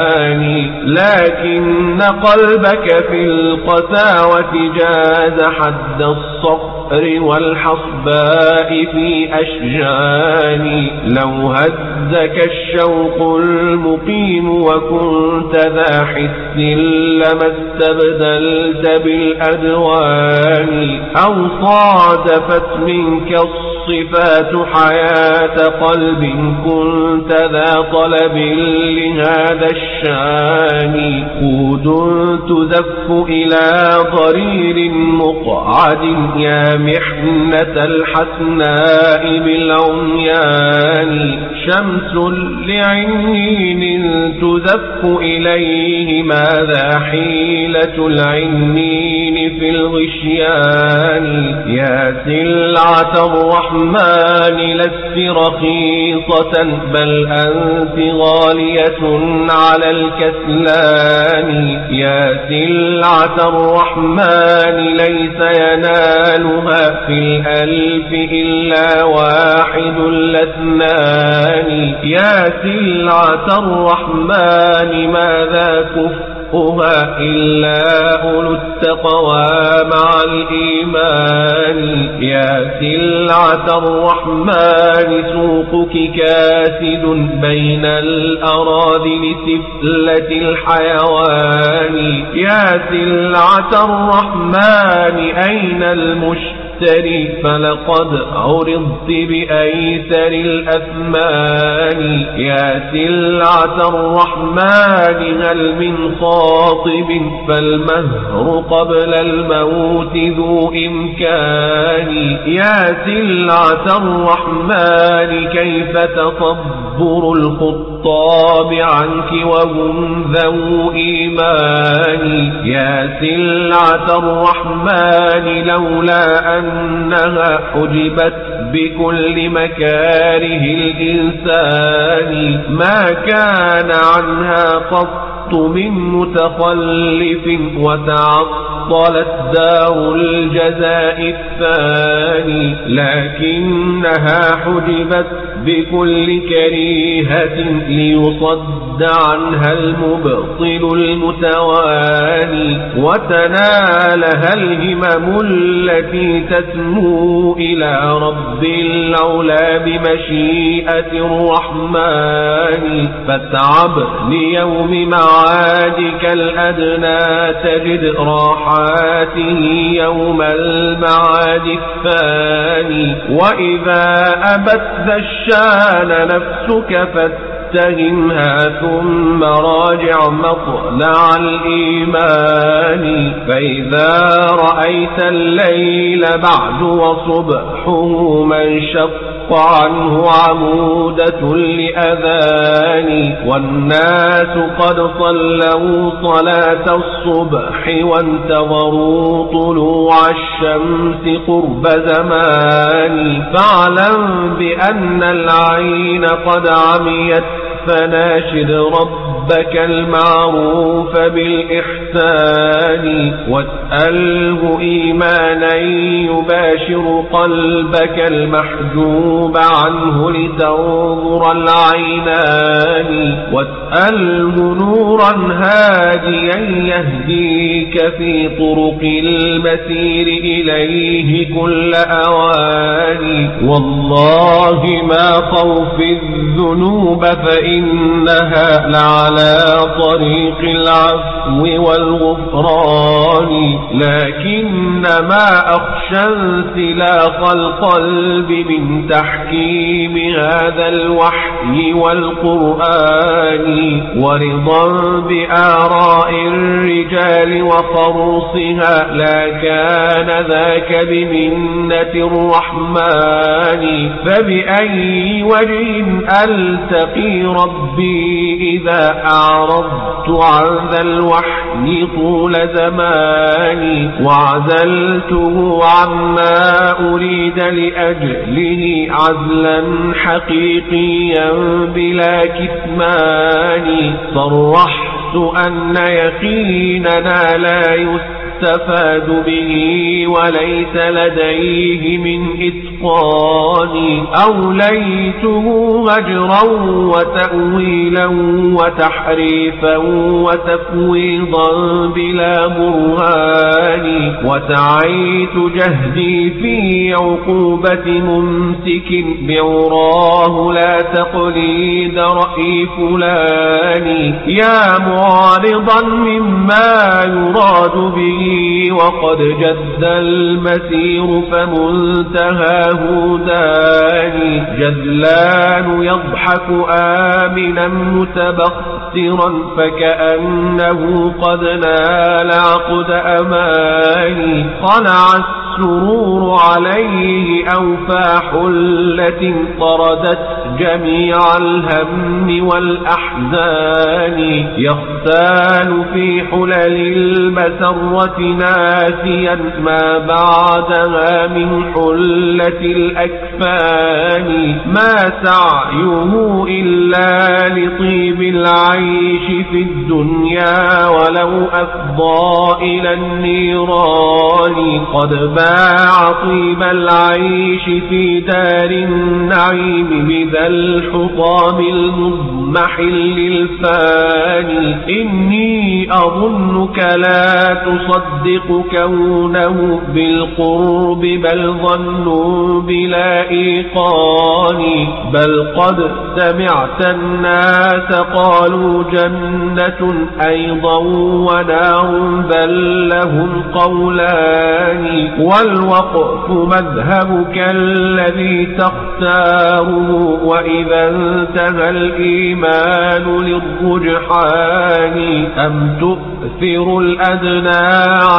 الكثبان لكن قلبك في القساوة جاز حد الصقر والحصباء في أشجان. لو هزك الشوق المقيم وكنت ذا حس لما استبدلت بالأدوان. أو صادفت منك الصفات حياة قلب كنت ذا طلب لهذا الشان قود تزف إلى ضرير مقعد يا محنة الحسناء بالعميان. شمس لعنين تزف إليه ماذا حيلة العنين في الغشيان. يا سلعة الرحمن لست رخيصة بل أنت غالية على الكسلان يا سلعة الرحمن ليس ينالها في الألف إلا واحد الاثنان. يا سلعة الرحمن ماذا كفر؟ يحقها إلا أولو التقوى مع الإيمان. يا سلعة الرحمن سوقك كاسد بين الأراذل سفلة الحيوان. يا سلعة الرحمن أين المشتري المشتري فلقد عرضت بأيسر الأثمان. يا سلعة الرحمن هل من خاطب؟ فالمهر قبل الموت ذو إمكان. يا سلعة الرحمن كيف تصبر الخطاب عنك وهم ذو إيمان. يا سلعة الرحمن لولا أن أنها حجبت بكل مكاره الإنسان. ما كان عنها قط من متخلف وتعطلت دار الجزاء الثاني لكنها حجبت بكل كريهة ليصد عنها المبطل المتواني وتنالها الهمم التي تسمو إلى رب العلا بمشيئة الرحمن. فاتعب ليوم معادك الأدنى تجد راحاته يوم المعاد الثاني. وإذا أبت ذا الشان نفسك فاتهمها ثم راجع مطلع الإيمان. فإذا رأيت الليل بعد وصبحه منشق عنه عمودة لأذان والناس قد صلوا صلاة الصبح وانتظروا طلوع الشمس قرب زمان. فاعلم بأن العين قد عميت فناشد ربك المعروف بالإحسان واسأله إيمانا يباشر قلبك المحجوب عنه لتنظر العينان واسأله نورا هاديا يهديك في طرق المسير إليه كل أواني والله ما خوف الذنوب فإن إنها لعلى طريق العفو والغفران لكنما أخشى انسلاخ القلب من تحكيم هذا الوحي والقرآن. ورضا بآراء الرجال وخرصها لا كان ذاك بمنة الرحمن. فبأي وجه ألتقي ربي إذا أعرضت عن ذا الوحي طول زماني وعزلته عما أريد لأجله عزلا حقيقيا بلا كتمان صرحت أن يقيننا لا يستطيع يستفاد به وليس لديه من إتقان. أوليته هجرا وتأويلا وتحريفا وتفويضا بلا برهان. وسعيت جهدي في عقوبة ممسك بعراه لا تقليد رأي فلان. يا معارضا مما يراد به وقد جد المسير فمنتهاه داني جذلان يضحك آمنا متبخسرا فكأنه قد نال عقد أماني. صنع السرور عليه أوفى حلة طردت جميع الهم والأحزان. يختال في حلل المسرة ناسيا ما بعدها من حلة الأكفان. ما سعيه إلا لطيب العيش في الدنيا ولو أفضى إلى النيران. قد باع طيب العيش في دار النعيم بذا الحطام المضمحل الفاني إني أظنك لا تصدق كونه بالقرب بل ظنوا بلا إيقان. بل قد سمعت الناس قالوا جنة أيضا ونار بل لهم قولان. والوقف مذهبك الذي تختاره وإذا انتهى الإيمان للرجحان أم تؤثر الأدنى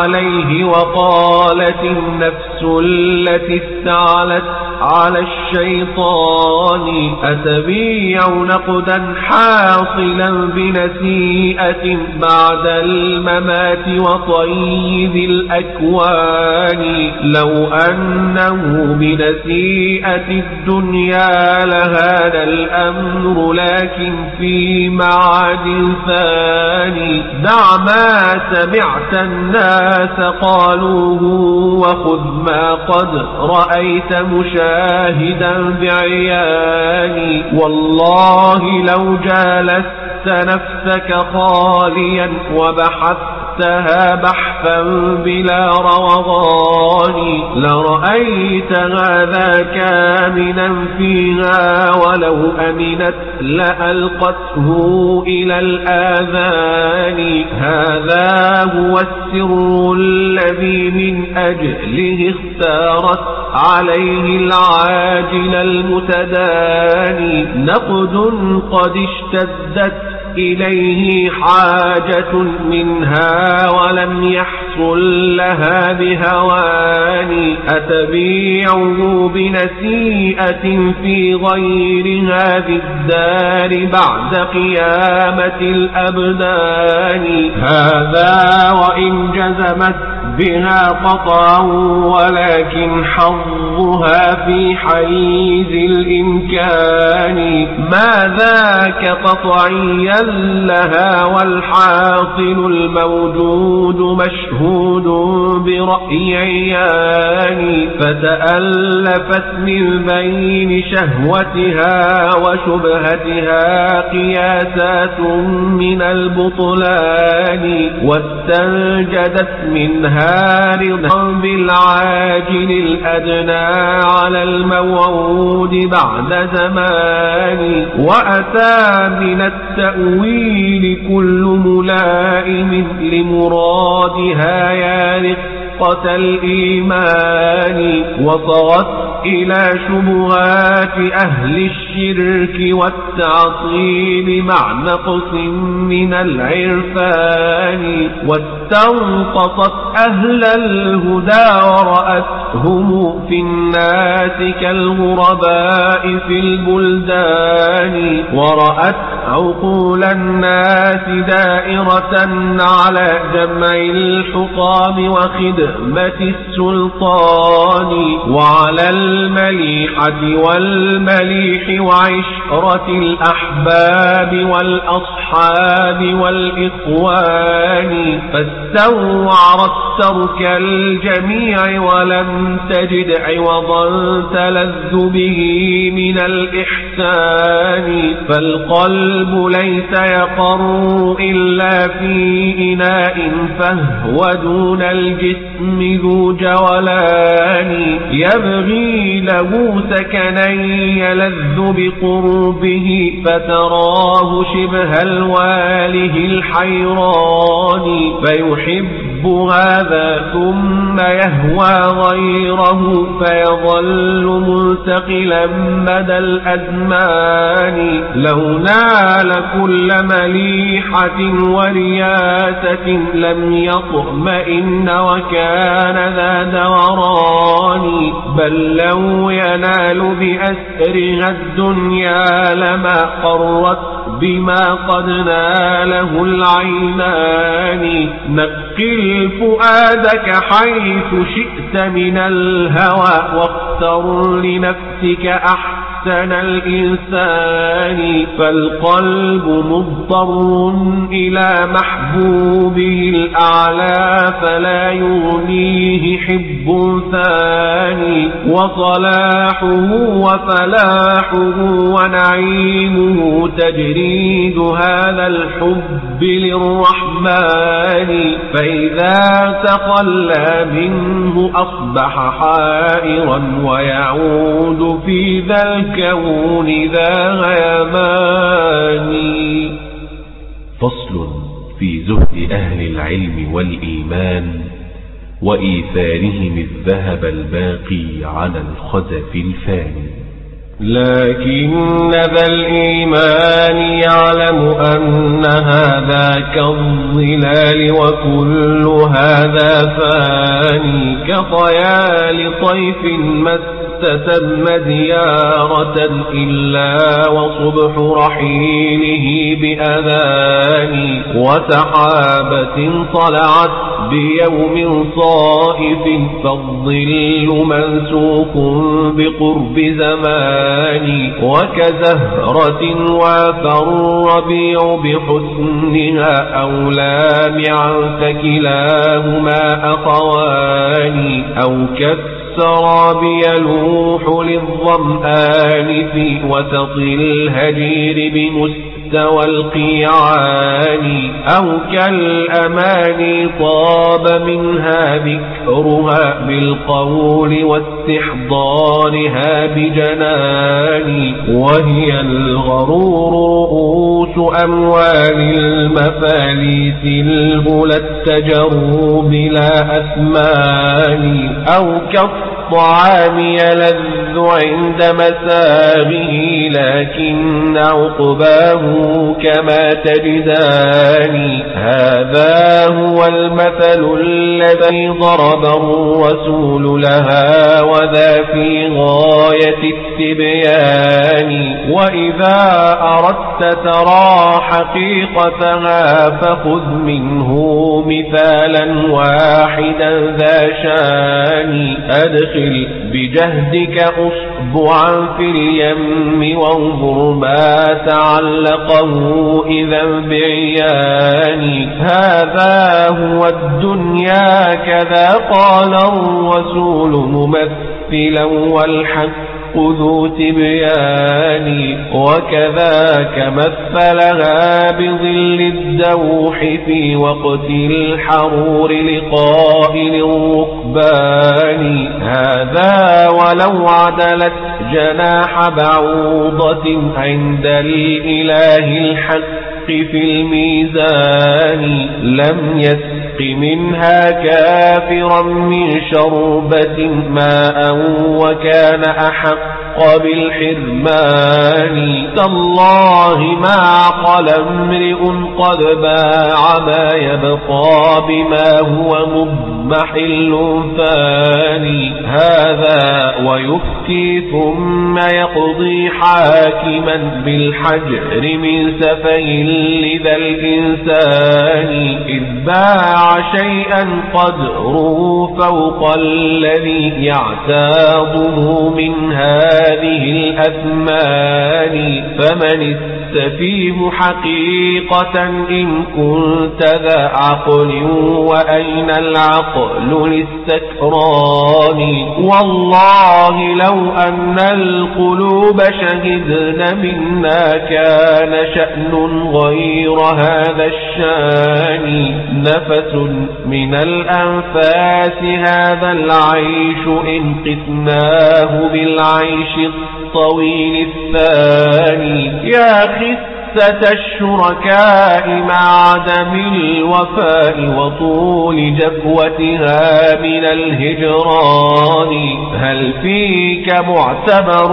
عليه وقالت النفس التي استعلت على الشيطان؟ أتبيع نقدا حاصلا بنسيئة بعد الممات وطيب الأكوان؟ لو أنه بنسيئة الدنيا لهذا الأمر لكن في معاد ثاني. دع ما سمعت الناس قالوه وخذ ما قد رأيت مشاهدا بعياني. والله لو جالست نفسك خاليا وبحثت بحثتها بحثا بلا روضان لرأيتها ذا كامنا فيها ولو أمنت لألقته إلى الآذان. هذا هو السر الذي من أجله اختارت عليه العاجل المتداني. نقد قد اشتدت إليه حاجة منها ولم يحصل لها بهوان. أتبيعه بنسيئة في غير هذه الدار بعد قيامة الأبدان. هذا وإن جزمت بها قطع ولكن حظها في حيز الإمكان. ما ذاك قطعيا لها والحاصل الموجود مشهود برأي عيان. فتألفت من بين شهوتها وشبهتها قياسات من البطلان. واستنجدت منها رضا بالعاجل الأدنى على الموعود بعد زمان وأتى من التأويل كل ملائم لمرادها يا رقة الإيمان وطغت إلى شبهات أهل الشرك والتعطيل مع نقص من العرفان واستنقصت أهل الهدى ورأتهم في الناس كالغرباء في البلدان ورأت عقول الناس دائرة على جمع الحطام وخدمة السلطان وعلى المليحة والمليح وعشرة الأحباب والأصحاب والإخوان فاستوعرت ترك الجميع ولم تجد عوضا تلذ به من الإحسان فالقلب ليس يقر إلا في إناء فهو دون الجسم ذو جولان يبغي له سكنا يلذ بقربه فتراه شبه الواله الحيران فيحب هذا ثم يهوى غيره فيظل منتقلا مدى الأزمان لو نال كل مليحة ورياسة لم يطمئن وكان ذا دوران بل لو ينال بأسرها الدنيا لما قرت بما قد ناله العينان نقل فؤادك حيث شئت من الهوى واختر لنفسك أحسن أحسن الإنسان فالقلب مضطر إلى محبوبه الأعلى فلا يغنيه حب ثاني وصلاحه وفلاحه ونعيمه تجريد هذا الحب للرحمن. فإذا تخلى منه أصبح حائرا ويعود في ذا الكون ذا غيمان فصل في زهد أهل العلم والإيمان وإيثارهم الذهب الباقي على الخزف الفاني. لكن ذا الإيمان يعلم أن هذا كالظلال وكل هذا فاني كطيال طيف مس تتم ديارة إلا وصبح رحيله بأذان وسحابة طلعت بيوم صائف فالظل منسوق بقرب زمان وكزهرة وافى الربيع بحسنها أو لامعا فكلاهما أخوان أو كف السراب يلوح للظمآن في وسط الهجير بمستوى القيعان أو كالأمان طاب منها ذكرها بالقول واستحضارها بجنان وهي الغرور رؤوس أموال المفاليس الأولى التجروا بلا أثمان أو كف الطعام يلذ عند مساغه لكن عقباه كما تجدان. هذا هو المثل الذي ضربه الرسول لها وذا في غاية التبيان. وإذا أردت ترى حقيقتها فخذ منه مثالا واحدا ذا شان. أدخل بجهدك أصبعا في اليم وانظر ما تعلقه إذا بعيان هذا هو الدنيا كذا قال الرسول ممثلا والحق ذو تبيان وكذاك مثلها بظل الدوح في وقت الحرور لقائل الركبان. هذا ولو عدلت جناح بعوضة عند الإله الحق في الميزان. لم يسق منها كافرا من شربة ماء وكان أحق بالحرمان تالله ما عقل امرئ قد باع ما يبقى بما هو مضمحل فاني هذا ويفتي ثم يقضي حاكما بالحجر من سفه لذا الإنسان إذ باع شيئا قدره فوق الذي يعتاضه من هذه الأثمان فمن السفيه حقيقة إن كنت ذا عقل وأين العقل للسكران؟ والله لو أن القلوب شهدن منا كان شأن غير هذا الشأن. نفس من الأنفاس هذا العيش إن قسناه بالعيش الطويل الثاني. يا أخي عزة الشركاء مع عدم الوفاء وطول جفوتها من الهجران هل فيك معتبر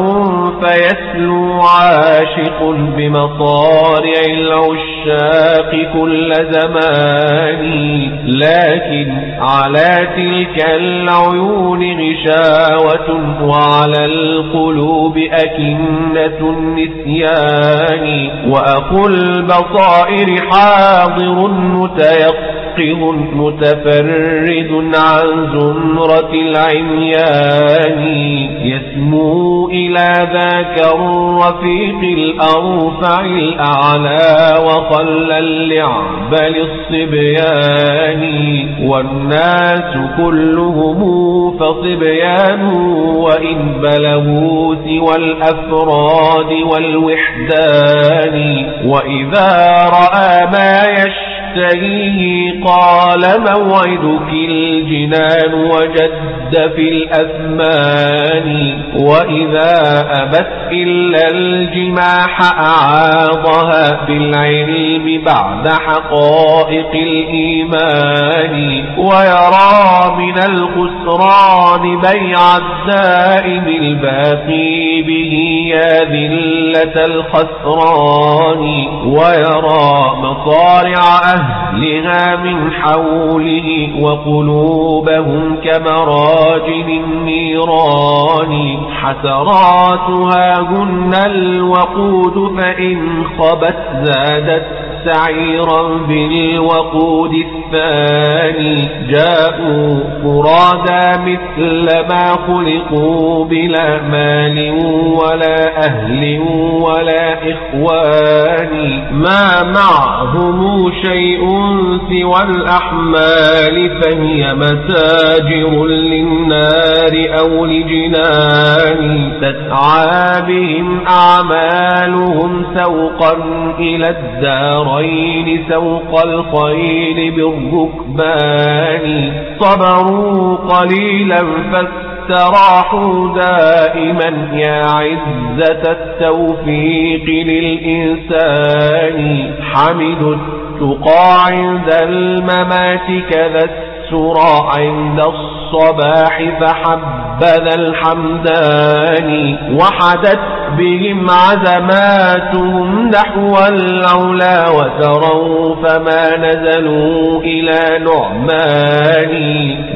فيسلو عاشق بمطارع العشاق كل زمان لكن على تلك العيون غشاوة وعلى القلوب أكنة النسيان وأخو البصائر حاضر متيقن متيقظ متفرد عن زمرة العميان يسمو إلى ذاك الرفيق الأرفع الأعلى وقل اللعب للصبيان والناس كلهم فصبيان وإن بلغوا سوى الأفراد والوحدان وإذا رأى ما يشاء يشتهيه قال موعدك الجنان وجد في الأثمان وإذا أبت إلا الجماح أعاضها بالعلم بعد حقائق الإيمان ويرى من الخسران بيع الدائم الباقي به يا ذلة الخسران ويرى مصارع أهل أهلها من حوله وقلوبهم كمراجل النيران حسراتها هن الوقود فإن خبت زادت سعيرا بالوقود الثاني جاءوا فرادا مثل ما خلقوا بلا مال ولا أهل ولا إخوان. ما معهم شيء سوى الأحمال فهي مساجر للنار أو لجنان. تسعى بهم أعمالهم سوقا إلى الدارين سوق الخيل بالركبان صبروا قليلا فاستراحوا دائما يا عزة التوفيق للإنسان. حمدوا التقى عند الممات كذا السرى عند الصباح فحبذا الحمدان وحدت بهم عزماتهم نحو العلا وتروا فما نزلوا إلى نعمان.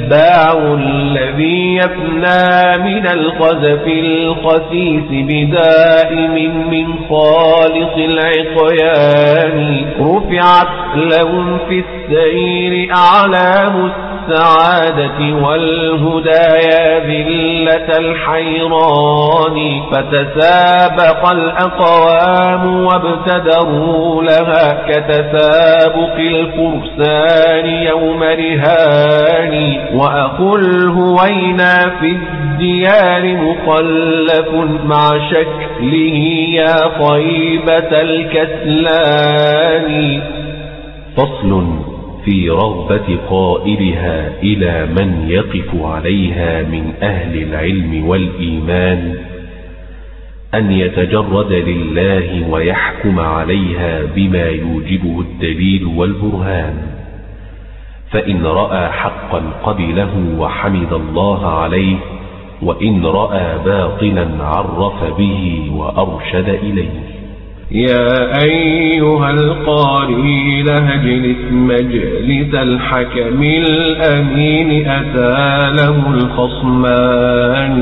باعوا الذي يفنى من القذف الخسيس بدائم من خالص العقيان. رفعت لهم في السير أعلام السعادة والهدى يا ذلة الحيران. فتسابق الأقوام وابتدروا لها كتسابق الفرسان يوم رهان. وأخو الهوينا في الديار مخلف مع شكله يا طيبة الكسلان فصل في رغبة قائلها إلى من يقف عليها من أهل العلم والإيمان أن يتجرد لله ويحكم عليها بما يوجبه الدليل والبرهان. فإن رأى حقا قبله وحمد الله عليه وإن رأى باطلا عرف به وأرشد إليه. يا أيها القاري لهجلس مجلس الحكم الأمين أتى له الخصمان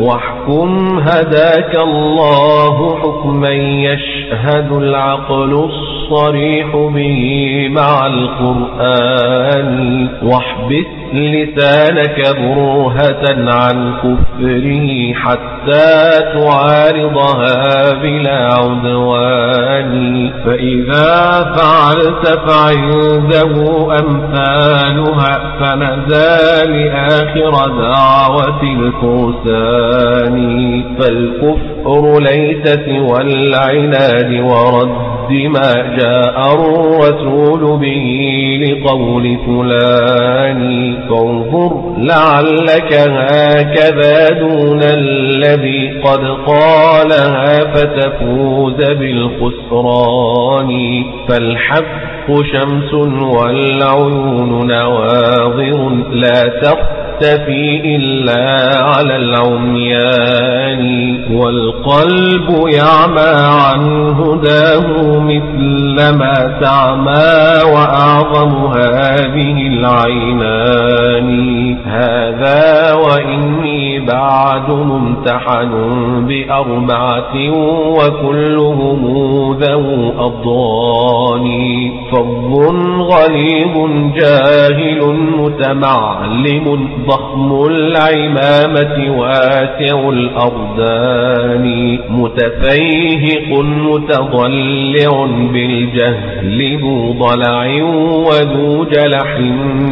واحكم هداك الله حكما يشهد العقل الصريح به مع القرآن واحبس لسانك برهة عن كفره حتى تعارضها بلا عدوان. فإذا فعلت فعنده أمثالها فنزال آخر دعوة الفرسان فالكفر ليس سوى العناد ورد رد ما جاء الرسول به لقول فلان فانظر لعلك هكذا دون الذي قد قالها فتفوز بالخسران فالحق شمس والعيون نواظر لا تختفي إلا على العميان والقلب يعمى عن هداه مثل ما تعمى وأعظم هذه العينان. هذا وإني بعد ممتحن بأربعة وكلهم ذو أضران فض غليظ جاهل متمعلم ضخم العمامة واسع الأرضان متفيهق متضلع بالجهل ذو ضلع وذو جلح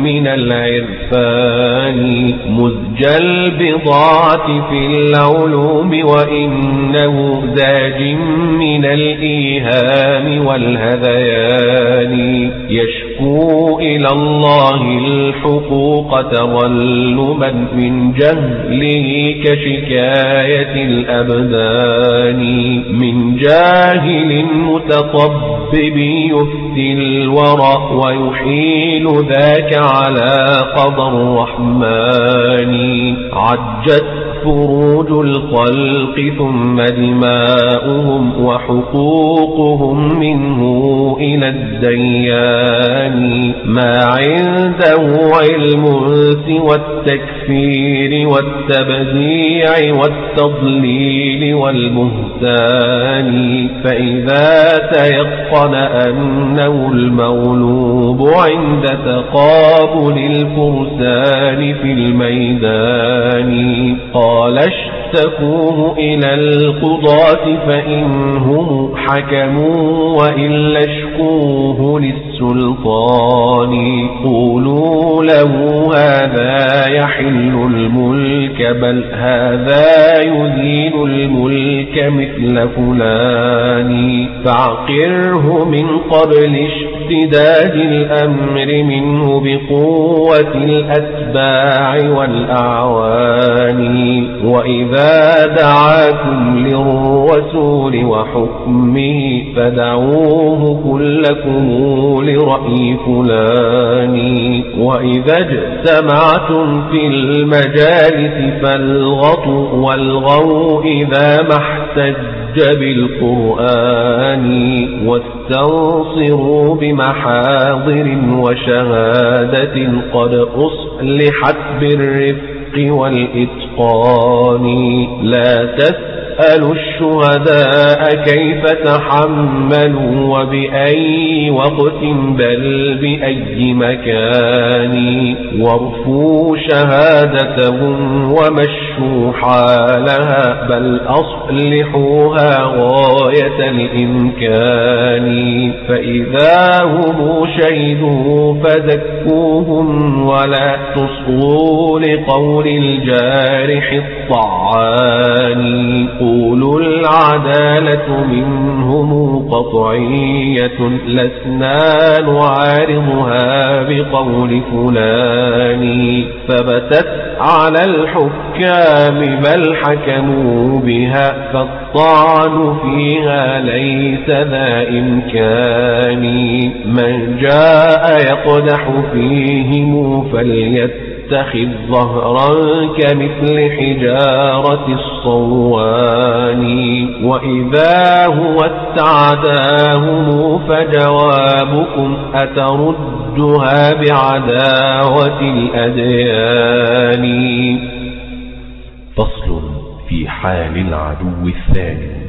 من العرفان مزج البضاعة في العلوم وإنه زاج من الإيهام والهذيان يشكو إلى الله الحقوق تظلما من جهله كشكاية الأبدان. من جاهل متطبب يفتي الورى ويحيل ذاك على قضى الرحمن. عجت فروج الخلق ثم دماؤهم وحقوقهم منه إلى الديان. ما عنده علم سوى التكفير والتبديع والتضليل والبهتان. فإذا تيقن أنه المولوب عند تقابل الفرسان في الميدان قال اشتكوه إلى القضاة فإنهم حكموا وإلا اشكوه للسلطان قولوا له هذا يحل الملك بل هذا يزيل الملك مثل فلان فاعقره من قبل اشتداد الأمر منه بقوة الأتباع والأعوان وإذا دعاكم للرسول وحكمه فدعوه كلكم لرأي فلان وإذا اجتمعتم في المجالس فالغطوا والغوا إذا ما احتج بالقرآن واستنصروا بمحاضر وشهادة قد أصلحت بالرفق والإتقان لا تسألوا الشهداء كيف تحملوا وبأي وقت بل بأي مكان. وارفوا شهادتهم ومشوا حالها بل أصلحوها غاية الإمكان. فإذا هم شهدوا فزكوهم ولا تصغوا لقول الجارح الطعان قولوا العدالة منهم قطعية لسنا نعارضها بقول فلان. فبتت على الحكام بل حكموا بها فالطعن فيها ليس ذا إمكان. من جاء يقدح فيهم فليتقى يتخذ ظهرا كمثل حجارة الصوان. وإذا هو استعداهم فجوابكم أتردها بعداوة الأديان. فصل في حال العدو الثاني.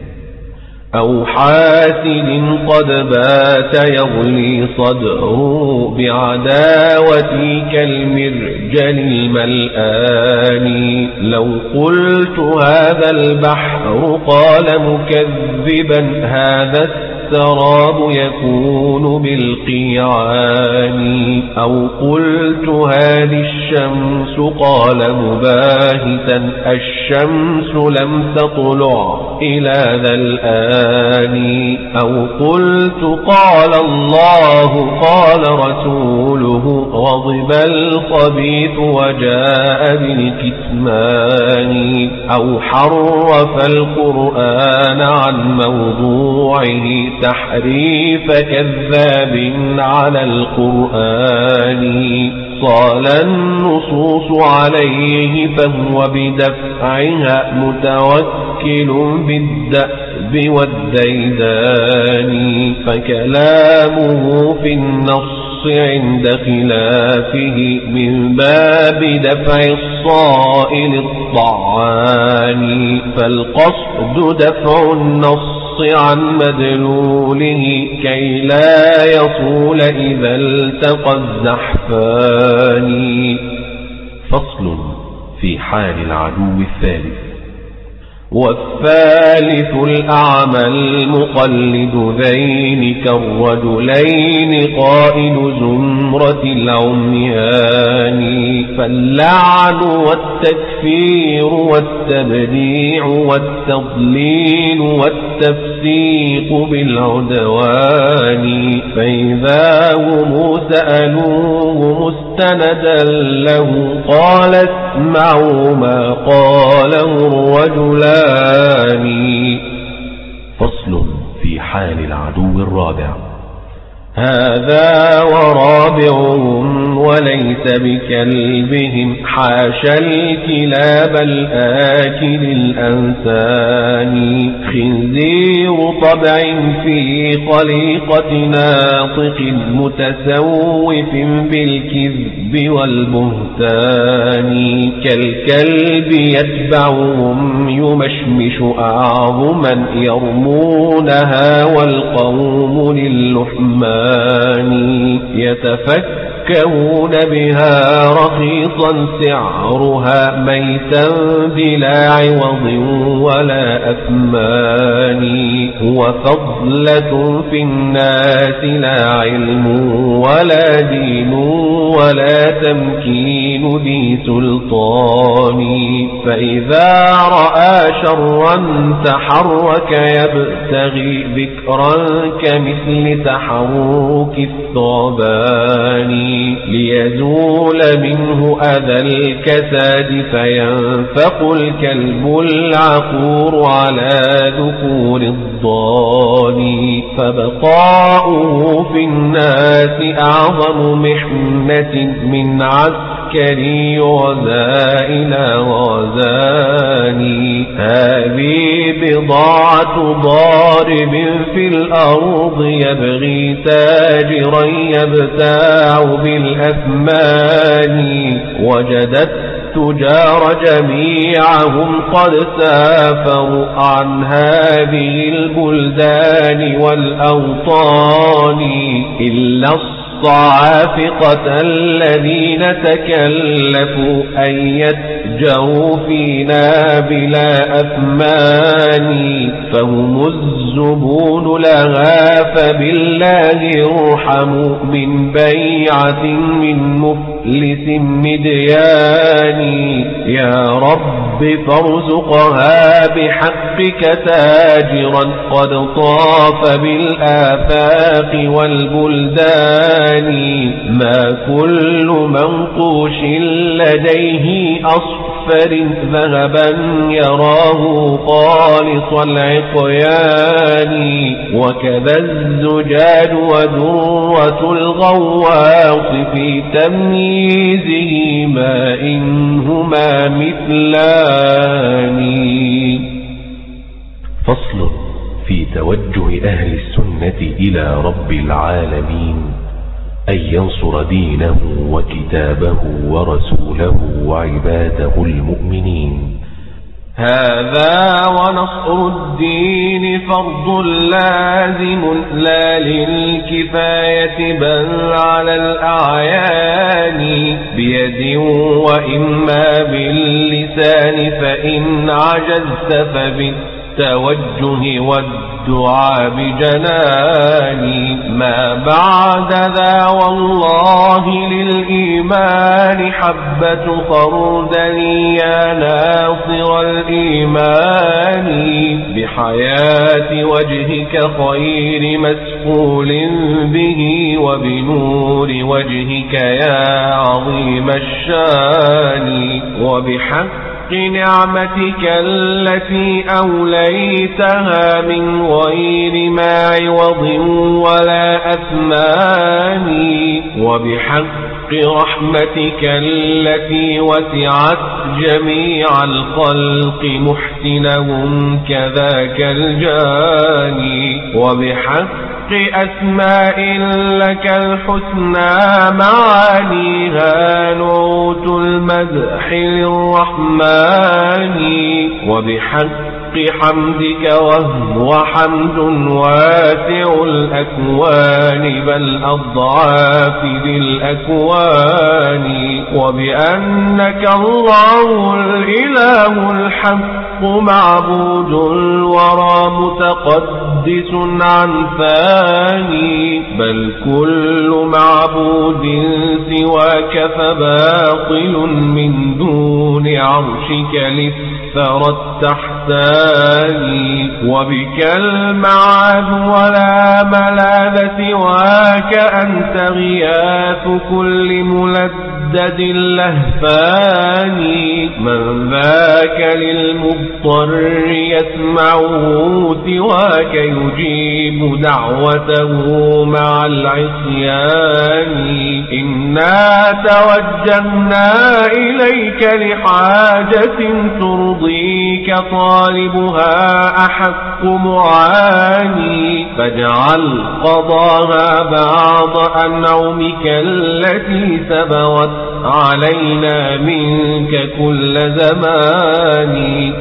أو حاسد قد بات يغلي صدره بعداوتي كالمرجل الملآن. لو قلت هذا البحر قال مكذبا هذا السراب يكون بالقيعان. أو قلت هذه الشمس قال مباهتا الشمس لم تطلع إلى ذا الآن. أو قلت قال الله قال رسوله غضب الخبيث وجاء بالكتمان. أو حرف القرآن عن موضوعه تحريف كذاب على القرآن. صال النصوص عليه فهو بدفعها متوكل بالدأب والديدان فكلامه في النص عند خلافه من باب دفع الصائل الطعان. فالقصد دفع النص عن مدلوله كي لا يطول إذا التقى الزحفان فصل في حال العدو الثالث والثالث الأعمى المقلد ذين كالرجلين قائل زمرة العميان. فاللعن والتكفير والتبديع والتضليل والتفسيق بالعدوان. فإذا هم سألوه مستندا له قال اسمعوا ما قاله الرجلان. فصل في حال العدو الرابع. هذا ورابعهم وليس بكلبهم. حاشا الكلاب الآكل الأنسان. خنزير طبع في خليقة ناطق متسوف بالكذب والبهتان. كالكلب يتبعهم يمشمش أعظما يرمونها والقوم للحمان الرحمن يتفكهون بها رخيصا سعرها ميتا بلا عوض ولا أثمان هو فضلة في الناس لا علم ولا دين ولا تمكين ذي سلطان فإذا رأى شرا تحرك يبتغي ذكرا كمثل تحرك الثعبان ليزول منه أذى الكساد فينفق الكلب العقور على ذكور الضان فبقاؤه في الناس أعظم محنة من عسكري غزا إلى غزاني هذه بضاعة ضارب في الأرض يبغي تاجرا يبتاع بالأثمان وجدت التجار جميعهم قد سافروا عن هذه البلدان والأوطان إلا الصعافقة الذين تكلفوا أن يتجروا فينا بلا أثمان فهم الزبون لها فبالله ارحموا من بيعة من مفلس مديان. يا رب فارزقها بحقك تاجرا قد طاف بالآفاق والبلدان. ما كل منقوش لديه أصفر ذهبا يراه خالص العقيان وكذا الزجاج ودرة الغواص في تمييزه ما إنهما مثلان فصل في توجه أهل السنة إلى رب العالمين أن ينصر دينه وكتابه ورسوله وعباده المؤمنين. هذا ونصر الدين فرض لازم لا للكفاية بل على الأعيان بيد وإما باللسان فإن عجزت فبالتالي التوجه والدعاء بجناني ما بعد ذا والله للإيمان حبة خردل يا ناصر الإيمان بحياة وجهك خير مسؤول به وبنور وجهك يا عظيم الشان وبحق حق نعمتك التي أوليتها من غير ما عوض ولا أثمان وبحق رحمتك التي وسعت جميع الخلق محسنهم كذاك الجاني وبحق بحق أسماء لك الحسنى معانيها نعوت المدح للرحمن وبحق حمدك وهو حمد واسع الأكوان بل أضعاف للأكوان وبأنك الله الإله الحق معبود الورى متقدس عن فاني بل كل معبود سواك فباطل من دون عرشك للثرى التحتاني. وبك المعاد ولا ملاذ سواك أنت غياث كل ملدد لهفاني. من ذاك للمضطر يسمعه سواك يجيب دعوته مع العصيان. إنا توجهنا إليك لحاجة ترضيك طالبها أحق معاني. فاجعل قضاها بعض أنعمك التي سبوت علينا منك كل زمان.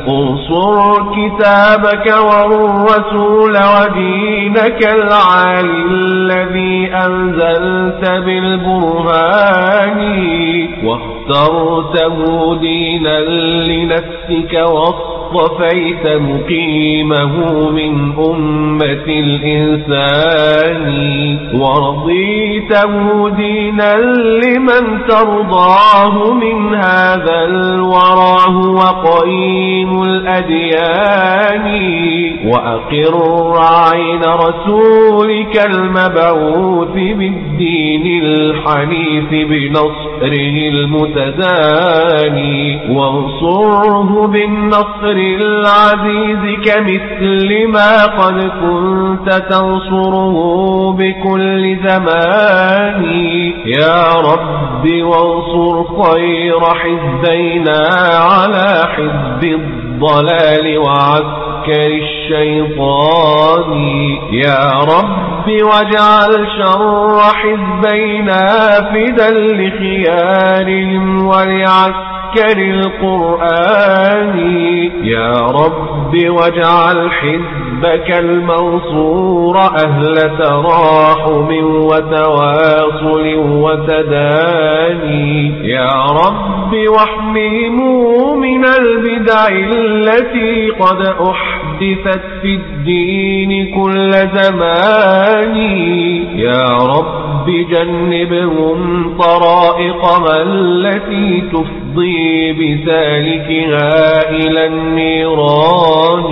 انصر كتابك والرسول ودينك العالي الذي أنزلت بالبرهان واخترته دينا لنفسك واصطفيت مقيمه من أمة الإنسان ورضيته دينا لمن ترضاه من هذا الورى هو قيم الأديان وأقر عين رسولك المبعوث بالدين الحنيف بنصره المتداني وانصره بالنصر العزيز كمثل ما قد كنت تنصره بكل زمان. يا رب وانصر خير حزبينا على حزب الضلال وعسكر الشيطان. يا رب واجعل شر حزبينا فدا لخيارهم ولعسكر القرآن يا رب واجعل حزبك المنصور أهل تراحم وتواصل وتداني. يا رب واحمهم من البدع التي قد أحدثت في الدين كل زمان. يا رب جنبهم طرائق ما التي تفضي بسالكها إلى النيران.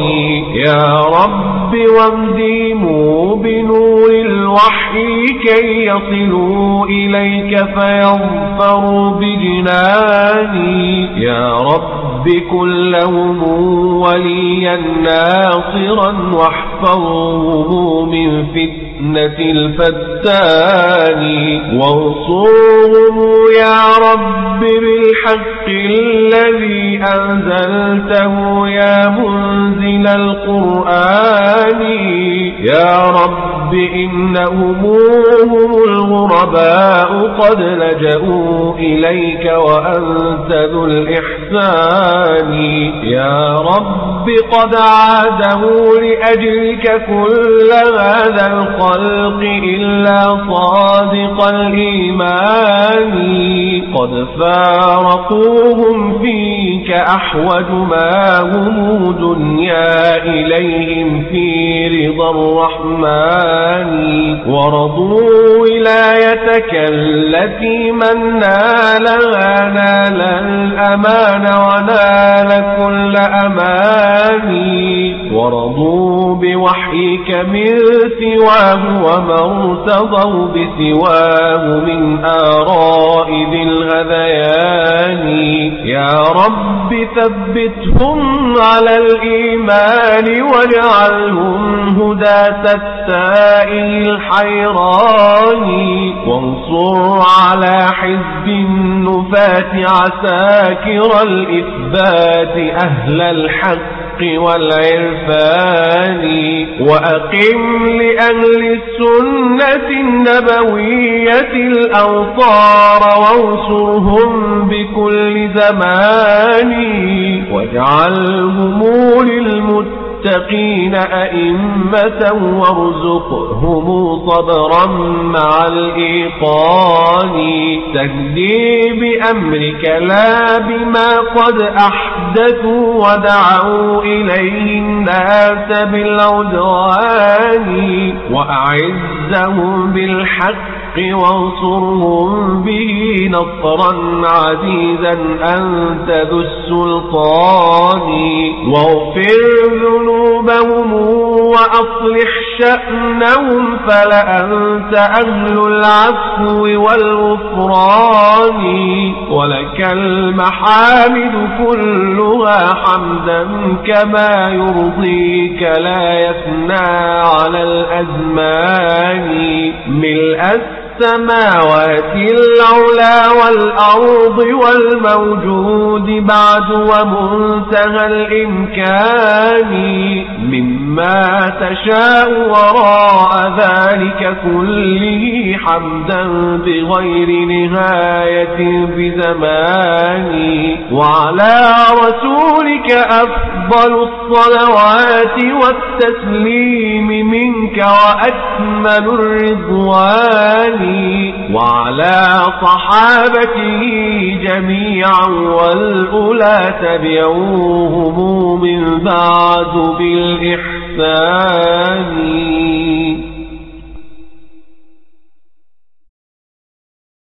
يا رب وامديموا بنور الوحي كي يصلوا إليك فيظفروا بجناني. يا رب كلهم وليا ناصرا واحفظه من فتنة الفتان. وانصرهم يا رب بالحق الذي أنزلته يا منزل القرآن. يا رب إنهم هم الغرباء قد لجأوا إليك وأنت ذو الإحسان. يا رب قد عاده لأجلك كل هذا الخير الخلق إلا صادق الإيمان. قد فارقوهم فيك أحوج ما هم دنيا إليهم في رضا الرحمن. ورضوا ولايتك التي من نالها نال الأمان ونال كل أماني ورضوا بوحيك من سواه وما ارتضوا بسواه من آراء ذي الغذيان يا رب ثبتهم على الإيمان واجعلهم هداة السائل الحيران وانصر على حزب النفاة عساكر الإثبات أهل الحق والعرفان. وأقم لأهل السنة النبوية الأوطار وانصرهم بكل زمان. واجعلهم للمتقين المتقين أئمة وارزقهم صبرا مع الإيقان. تهدي بأمرك لا بما قد أحدثوا ودعوا إليه الناس بالعدوان. وأعزهم بالحق الحق وانصرهم به نصرا عزيزا أنت ذو السلطان. واغفر ذنوبهم وأصلح شأنهم فلأنت أهل العفو والغفران. ولك المحامد كلها حمدا كما يرضيك لا يثنى على الأزمان. ملء السماوات العلا والأرض والموجود بعد ومنتهى الإمكان مما تشاء وراء ذلك كله حمدا بغير نهاية بزمان وعلى رسولك أفضل الصلوات والتسليم منك وأكمل الرضوان. وعلى صحابته جميعا والأولى تبعوهم من بعد بالإحسان.